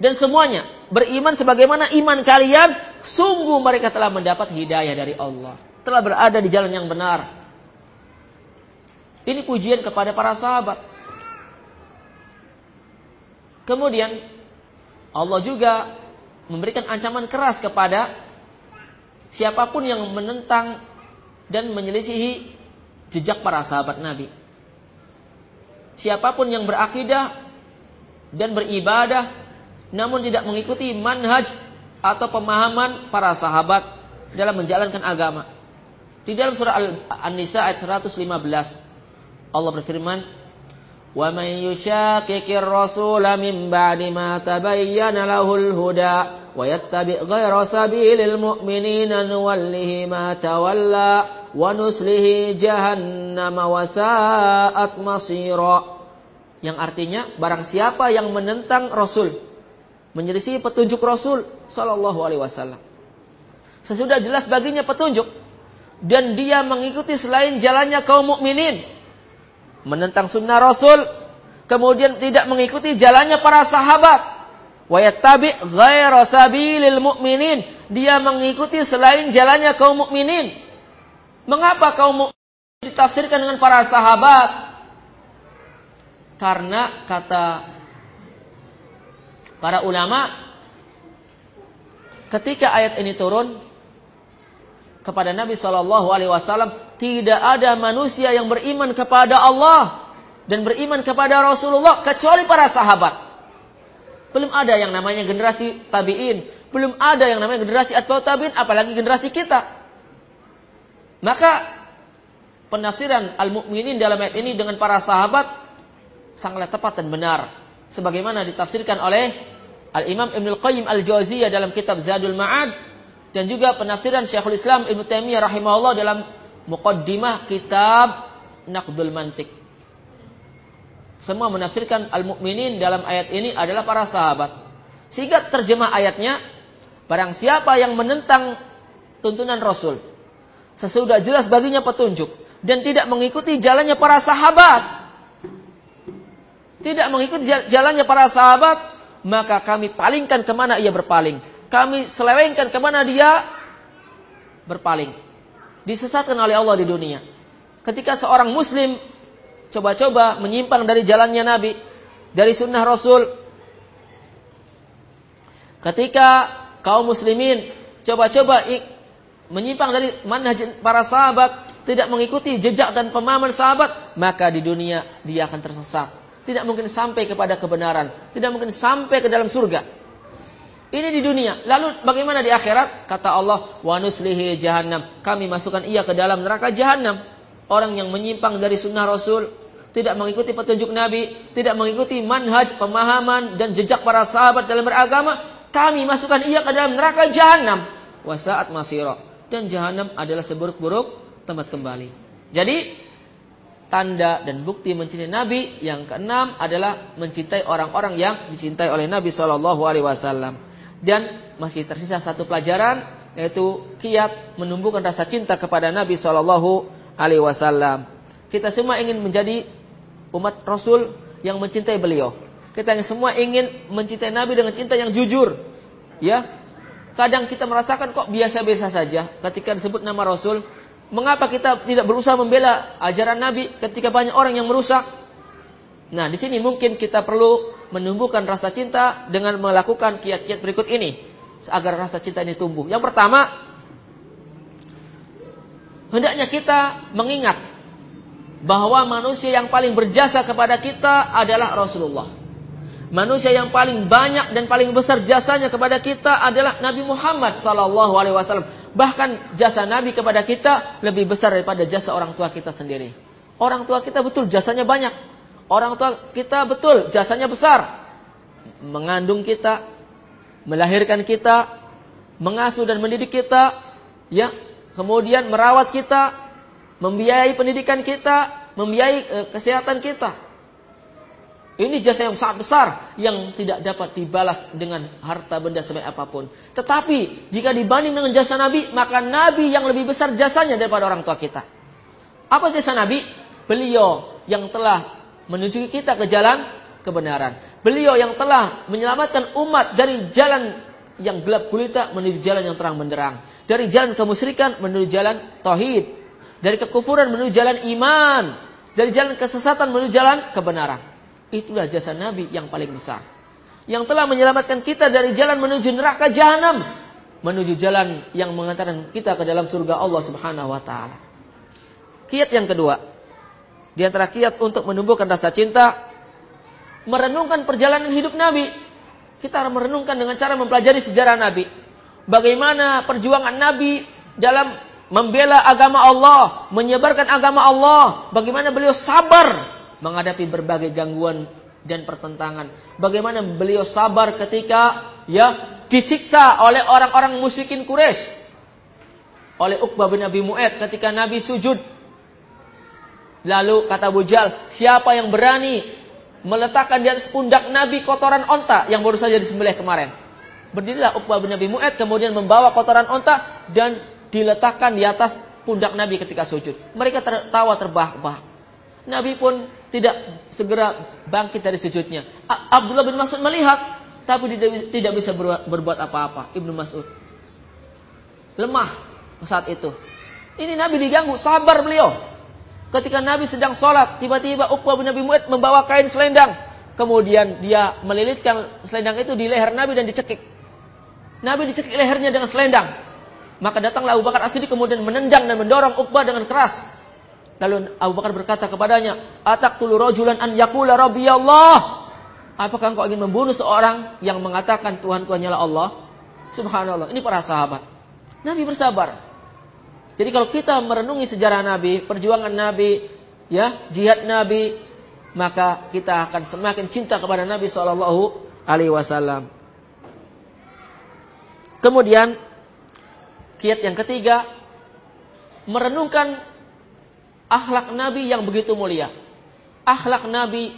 dan semuanya beriman sebagaimana iman kalian, sungguh mereka telah mendapat hidayah dari Allah. Telah berada di jalan yang benar. Ini pujian kepada para sahabat. Kemudian Allah juga memberikan ancaman keras kepada siapa pun yang menentang dan menyelisihi jejak para sahabat Nabi. Siapa pun yang berakidah dan beribadah namun tidak mengikuti manhaj atau pemahaman para sahabat dalam menjalankan agama. Di dalam surah An-Nisa ayat 115 Allah berfirman, ومن يشاكك الرسول من بعد ما تبين له الهدى ويتبع غير سبيل المؤمنين نوله ما تولى ونسله جهنم وساءت مصيرا yang artinya barang siapa yang menentang Rasul menyelisih petunjuk Rasul Shallallahu Alaihi Wasallam sesudah jelas baginya petunjuk dan dia mengikuti selain jalannya kaum mukminin menentang sunnah Rasul, kemudian tidak mengikuti jalannya para sahabat. Wa yattabi ghaira sabilil. Dia mengikuti selain jalannya kaum mukminin. Mengapa kaum mukminin ditafsirkan dengan para sahabat? Karena kata para ulama ketika ayat ini turun kepada Nabi Shallallahu Alaihi Wasallam tidak ada manusia yang beriman kepada Allah dan beriman kepada Rasulullah kecuali para sahabat. Belum ada yang namanya generasi tabiin, belum ada yang namanya generasi atba'ut tabiin, apalagi generasi kita. Maka penafsiran al-mukminin dalam ayat ini dengan para sahabat sangatlah tepat dan benar sebagaimana ditafsirkan oleh Al-Imam Ibnu Qayyim Al-Jauziyah dalam kitab Zadul Ma'ad dan juga penafsiran Syekhul Islam Ibnu Taimiyah rahimahullah dalam muqaddimah kitab Naqdul Mantik. Semua menafsirkan al-mukminin dalam ayat ini adalah para sahabat. Sehingga terjemah ayatnya barang siapa yang menentang tuntunan Rasul sesudah jelas baginya petunjuk dan tidak mengikuti jalannya para sahabat tidak mengikuti jalannya para sahabat maka kami palingkan ke mana ia berpaling kami selewengkan ke mana dia berpaling. Disesatkan oleh Allah di dunia. Ketika seorang muslim coba-coba menyimpang dari jalannya Nabi, dari sunnah Rasul. Ketika kaum muslimin coba-coba menyimpang dari manhaj para sahabat, tidak mengikuti jejak dan pemahaman sahabat, maka di dunia dia akan tersesat. Tidak mungkin sampai kepada kebenaran, tidak mungkin sampai ke dalam surga. Ini di dunia. Lalu bagaimana di akhirat? Kata Allah, wa nuslihi jahannam. Kami masukkan ia ke dalam neraka jahannam. Orang yang menyimpang dari sunnah Rasul, tidak mengikuti petunjuk Nabi, tidak mengikuti manhaj, pemahaman dan jejak para sahabat dalam beragama, kami masukkan ia ke dalam neraka jahannam. Wa saat masira. Dan jahannam adalah seburuk-buruk tempat kembali. Jadi tanda dan bukti mencintai Nabi yang keenam adalah mencintai orang-orang yang dicintai oleh Nabi Shallallahu Alaihi Wasallam. Dan masih tersisa satu pelajaran yaitu kiat menumbuhkan rasa cinta kepada Nabi Shallallahu Alaihi Wasallam. Kita semua ingin menjadi umat Rasul yang mencintai beliau. Kita semua ingin mencintai Nabi dengan cinta yang jujur. Ya, kadang kita merasakan kok biasa-biasa saja ketika disebut nama Rasul. Mengapa kita tidak berusaha membela ajaran Nabi ketika banyak orang yang merusak? Nah, di sini mungkin kita perlu menumbuhkan rasa cinta dengan melakukan kiat-kiat berikut ini agar rasa cinta ini tumbuh. Yang pertama, hendaknya kita mengingat bahwa manusia yang paling berjasa kepada kita adalah Rasulullah. Manusia yang paling banyak dan paling besar jasanya kepada kita adalah Nabi Muhammad sallallahu alaihi wasallam. Bahkan jasa Nabi kepada kita lebih besar daripada jasa orang tua kita sendiri. Orang tua kita betul jasanya banyak, Orang tua kita betul jasanya besar. Mengandung kita, melahirkan kita, mengasuh dan mendidik kita, ya, kemudian merawat kita, membiayai pendidikan kita, membiayai e, kesehatan kita. Ini jasa yang sangat besar yang tidak dapat dibalas dengan harta benda sebaik apa pun. Tetapi jika dibanding dengan jasa Nabi, maka Nabi yang lebih besar jasanya daripada orang tua kita. Apa jasa Nabi? Beliau yang telah menunjuki kita ke jalan kebenaran. Beliau yang telah menyelamatkan umat dari jalan yang gelap gulita menuju jalan yang terang benderang. Dari jalan kemusyrikan menuju jalan tauhid. Dari kekufuran menuju jalan iman. Dari jalan kesesatan menuju jalan kebenaran. Itulah jasa Nabi yang paling besar. Yang telah menyelamatkan kita dari jalan menuju neraka jahanam. Menuju jalan yang mengantarkan kita ke dalam surga Allah subhanahu wa ta'ala. Kiat yang kedua. Di antara kiat untuk menumbuhkan rasa cinta. Merenungkan perjalanan hidup Nabi. Kita merenungkan dengan cara mempelajari sejarah Nabi. Bagaimana perjuangan Nabi dalam membela agama Allah, menyebarkan agama Allah, bagaimana beliau sabar menghadapi berbagai gangguan dan pertentangan. Bagaimana beliau sabar ketika ya disiksa oleh orang-orang musyrikin Quraisy. Oleh Uqbah bin Abi Mu'ad ketika Nabi sujud. Lalu kata Bujal, siapa yang berani meletakkan di atas pundak Nabi kotoran onta yang baru saja disembelih kemarin. Berdirilah Uqbah bin Abi Mu'ad kemudian membawa kotoran onta dan diletakkan di atas pundak Nabi ketika sujud. Mereka tertawa terbahak-bahak. Nabi pun tidak segera bangkit dari sujudnya. Abdullah bin Mas'ud melihat, tapi tidak bisa berbuat apa-apa. Ibnu Mas'ud lemah saat itu. Ini Nabi diganggu, sabar beliau. Ketika Nabi sedang sholat, tiba-tiba Uqbah bin Nabi Mu'ad membawa kain selendang. Kemudian dia melilitkan selendang itu di leher Nabi dan dicekik. Nabi dicekik lehernya dengan selendang. Maka datanglah Abu Bakar As-Siddiq kemudian menendang dan mendorong Uqbah dengan keras. Lalu Abu Bakar berkata kepadanya, "Ataqtulu rajulan an yaqula rabbi Allah?" Apakah engkau ingin membunuh seorang yang mengatakan Tuhanku hanyalah Allah? Subhanallah. Ini para sahabat. Nabi bersabar. Jadi kalau kita merenungi sejarah Nabi, perjuangan Nabi, ya, jihad Nabi, maka kita akan semakin cinta kepada Nabi Shallallahu Alaihi Wasallam. Kemudian kiat yang ketiga merenungkan akhlak Nabi yang begitu mulia. Akhlak Nabi,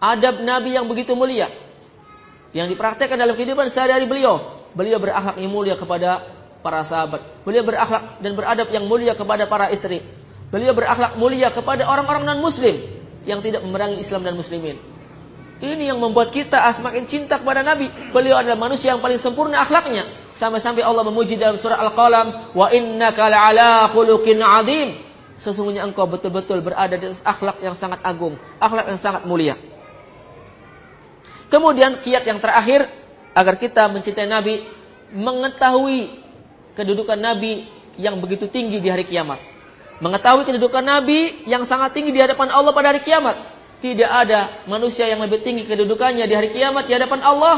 adab Nabi yang begitu mulia. Yang dipraktekkan dalam kehidupan sehari-hari beliau. Beliau berakhlak yang mulia kepada para sahabat. Beliau berakhlak dan beradab yang mulia kepada para istri. Beliau berakhlak mulia kepada orang-orang non-muslim yang tidak memerangi Islam dan muslimin. Ini yang membuat kita semakin cinta kepada Nabi. Beliau adalah manusia yang paling sempurna akhlaknya. Sampai-sampai Allah memuji dalam surah Al-Qalam, "Wa innaka la'ala khuluqin 'adzim." sesungguhnya engkau betul-betul berada di atas akhlak yang sangat agung, akhlak yang sangat mulia. Kemudian kiat yang terakhir agar kita mencintai Nabi, mengetahui kedudukan Nabi yang begitu tinggi di hari kiamat. Mengetahui kedudukan Nabi yang sangat tinggi di hadapan Allah pada hari kiamat. Tidak ada manusia yang lebih tinggi kedudukannya di hari kiamat di hadapan Allah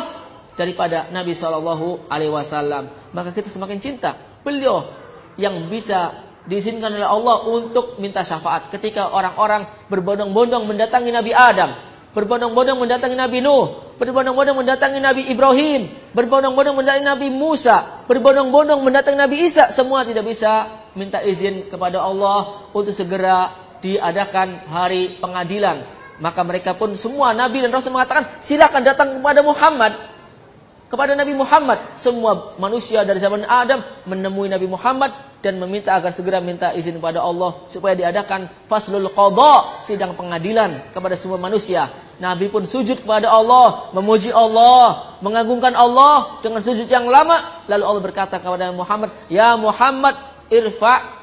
daripada Nabi Shallallahu Alaihi Wasallam. Maka kita semakin cinta beliau yang bisa diizinkan oleh Allah untuk minta syafaat ketika orang-orang berbondong-bondong mendatangi Nabi Adam, berbondong-bondong mendatangi Nabi Nuh, berbondong-bondong mendatangi Nabi Ibrahim, berbondong-bondong mendatangi Nabi Musa, berbondong-bondong mendatangi Nabi Isa, semua tidak bisa minta izin kepada Allah untuk segera diadakan hari pengadilan. Maka mereka pun semua Nabi dan Rasul mengatakan silakan datang kepada Muhammad kepada Nabi Muhammad. Semua manusia dari zaman Adam menemui Nabi Muhammad dan meminta agar segera minta izin kepada Allah supaya diadakan faslul qadha, sidang pengadilan kepada semua manusia. Nabi pun sujud kepada Allah, memuji Allah, mengagungkan Allah dengan sujud yang lama. Lalu Allah berkata kepada Muhammad, "Ya Muhammad, irfa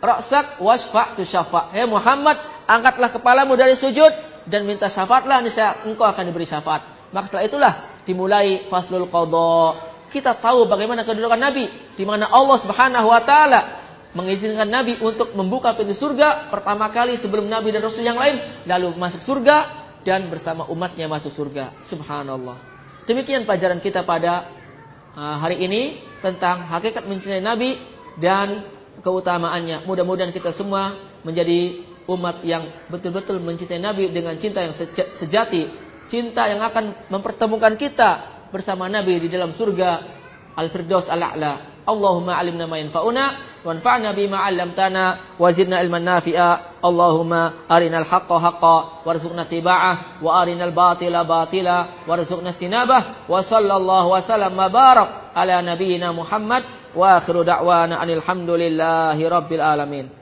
ra'sak wasfa tu syafa." Hei Muhammad, angkatlah kepalamu dari sujud dan minta syafaatlah niscaya engkau akan diberi syafaat. Maka setelah itulah dimulai faslul qadha. Kita tahu bagaimana kedudukan Nabi di mana Allah Subhanahu wa taala mengizinkan Nabi untuk membuka pintu surga pertama kali sebelum Nabi dan Rasul yang lain lalu masuk surga dan bersama umatnya masuk surga. Subhanallah. Demikian pelajaran kita pada uh, hari ini tentang hakikat mencintai Nabi dan keutamaannya. Mudah-mudahan kita semua menjadi umat yang betul-betul mencintai Nabi dengan cinta yang sejati cinta yang akan mempertemukan kita bersama Nabi di dalam surga Al-Firdaus Al-A'la. Allahumma alimna ma yanfa'una wanfa'na bima 'allamtana wazidna ilman nafi'a. Allahumma arinal haqqo haqqo warzuqna tiba'ah wa arinal batila batila warzuqna istinabah. Wa sallallahu wa sallam mabarak ala nabiyyina Muhammad wa akhiru da'wana anil hamdulillahi rabbil alamin.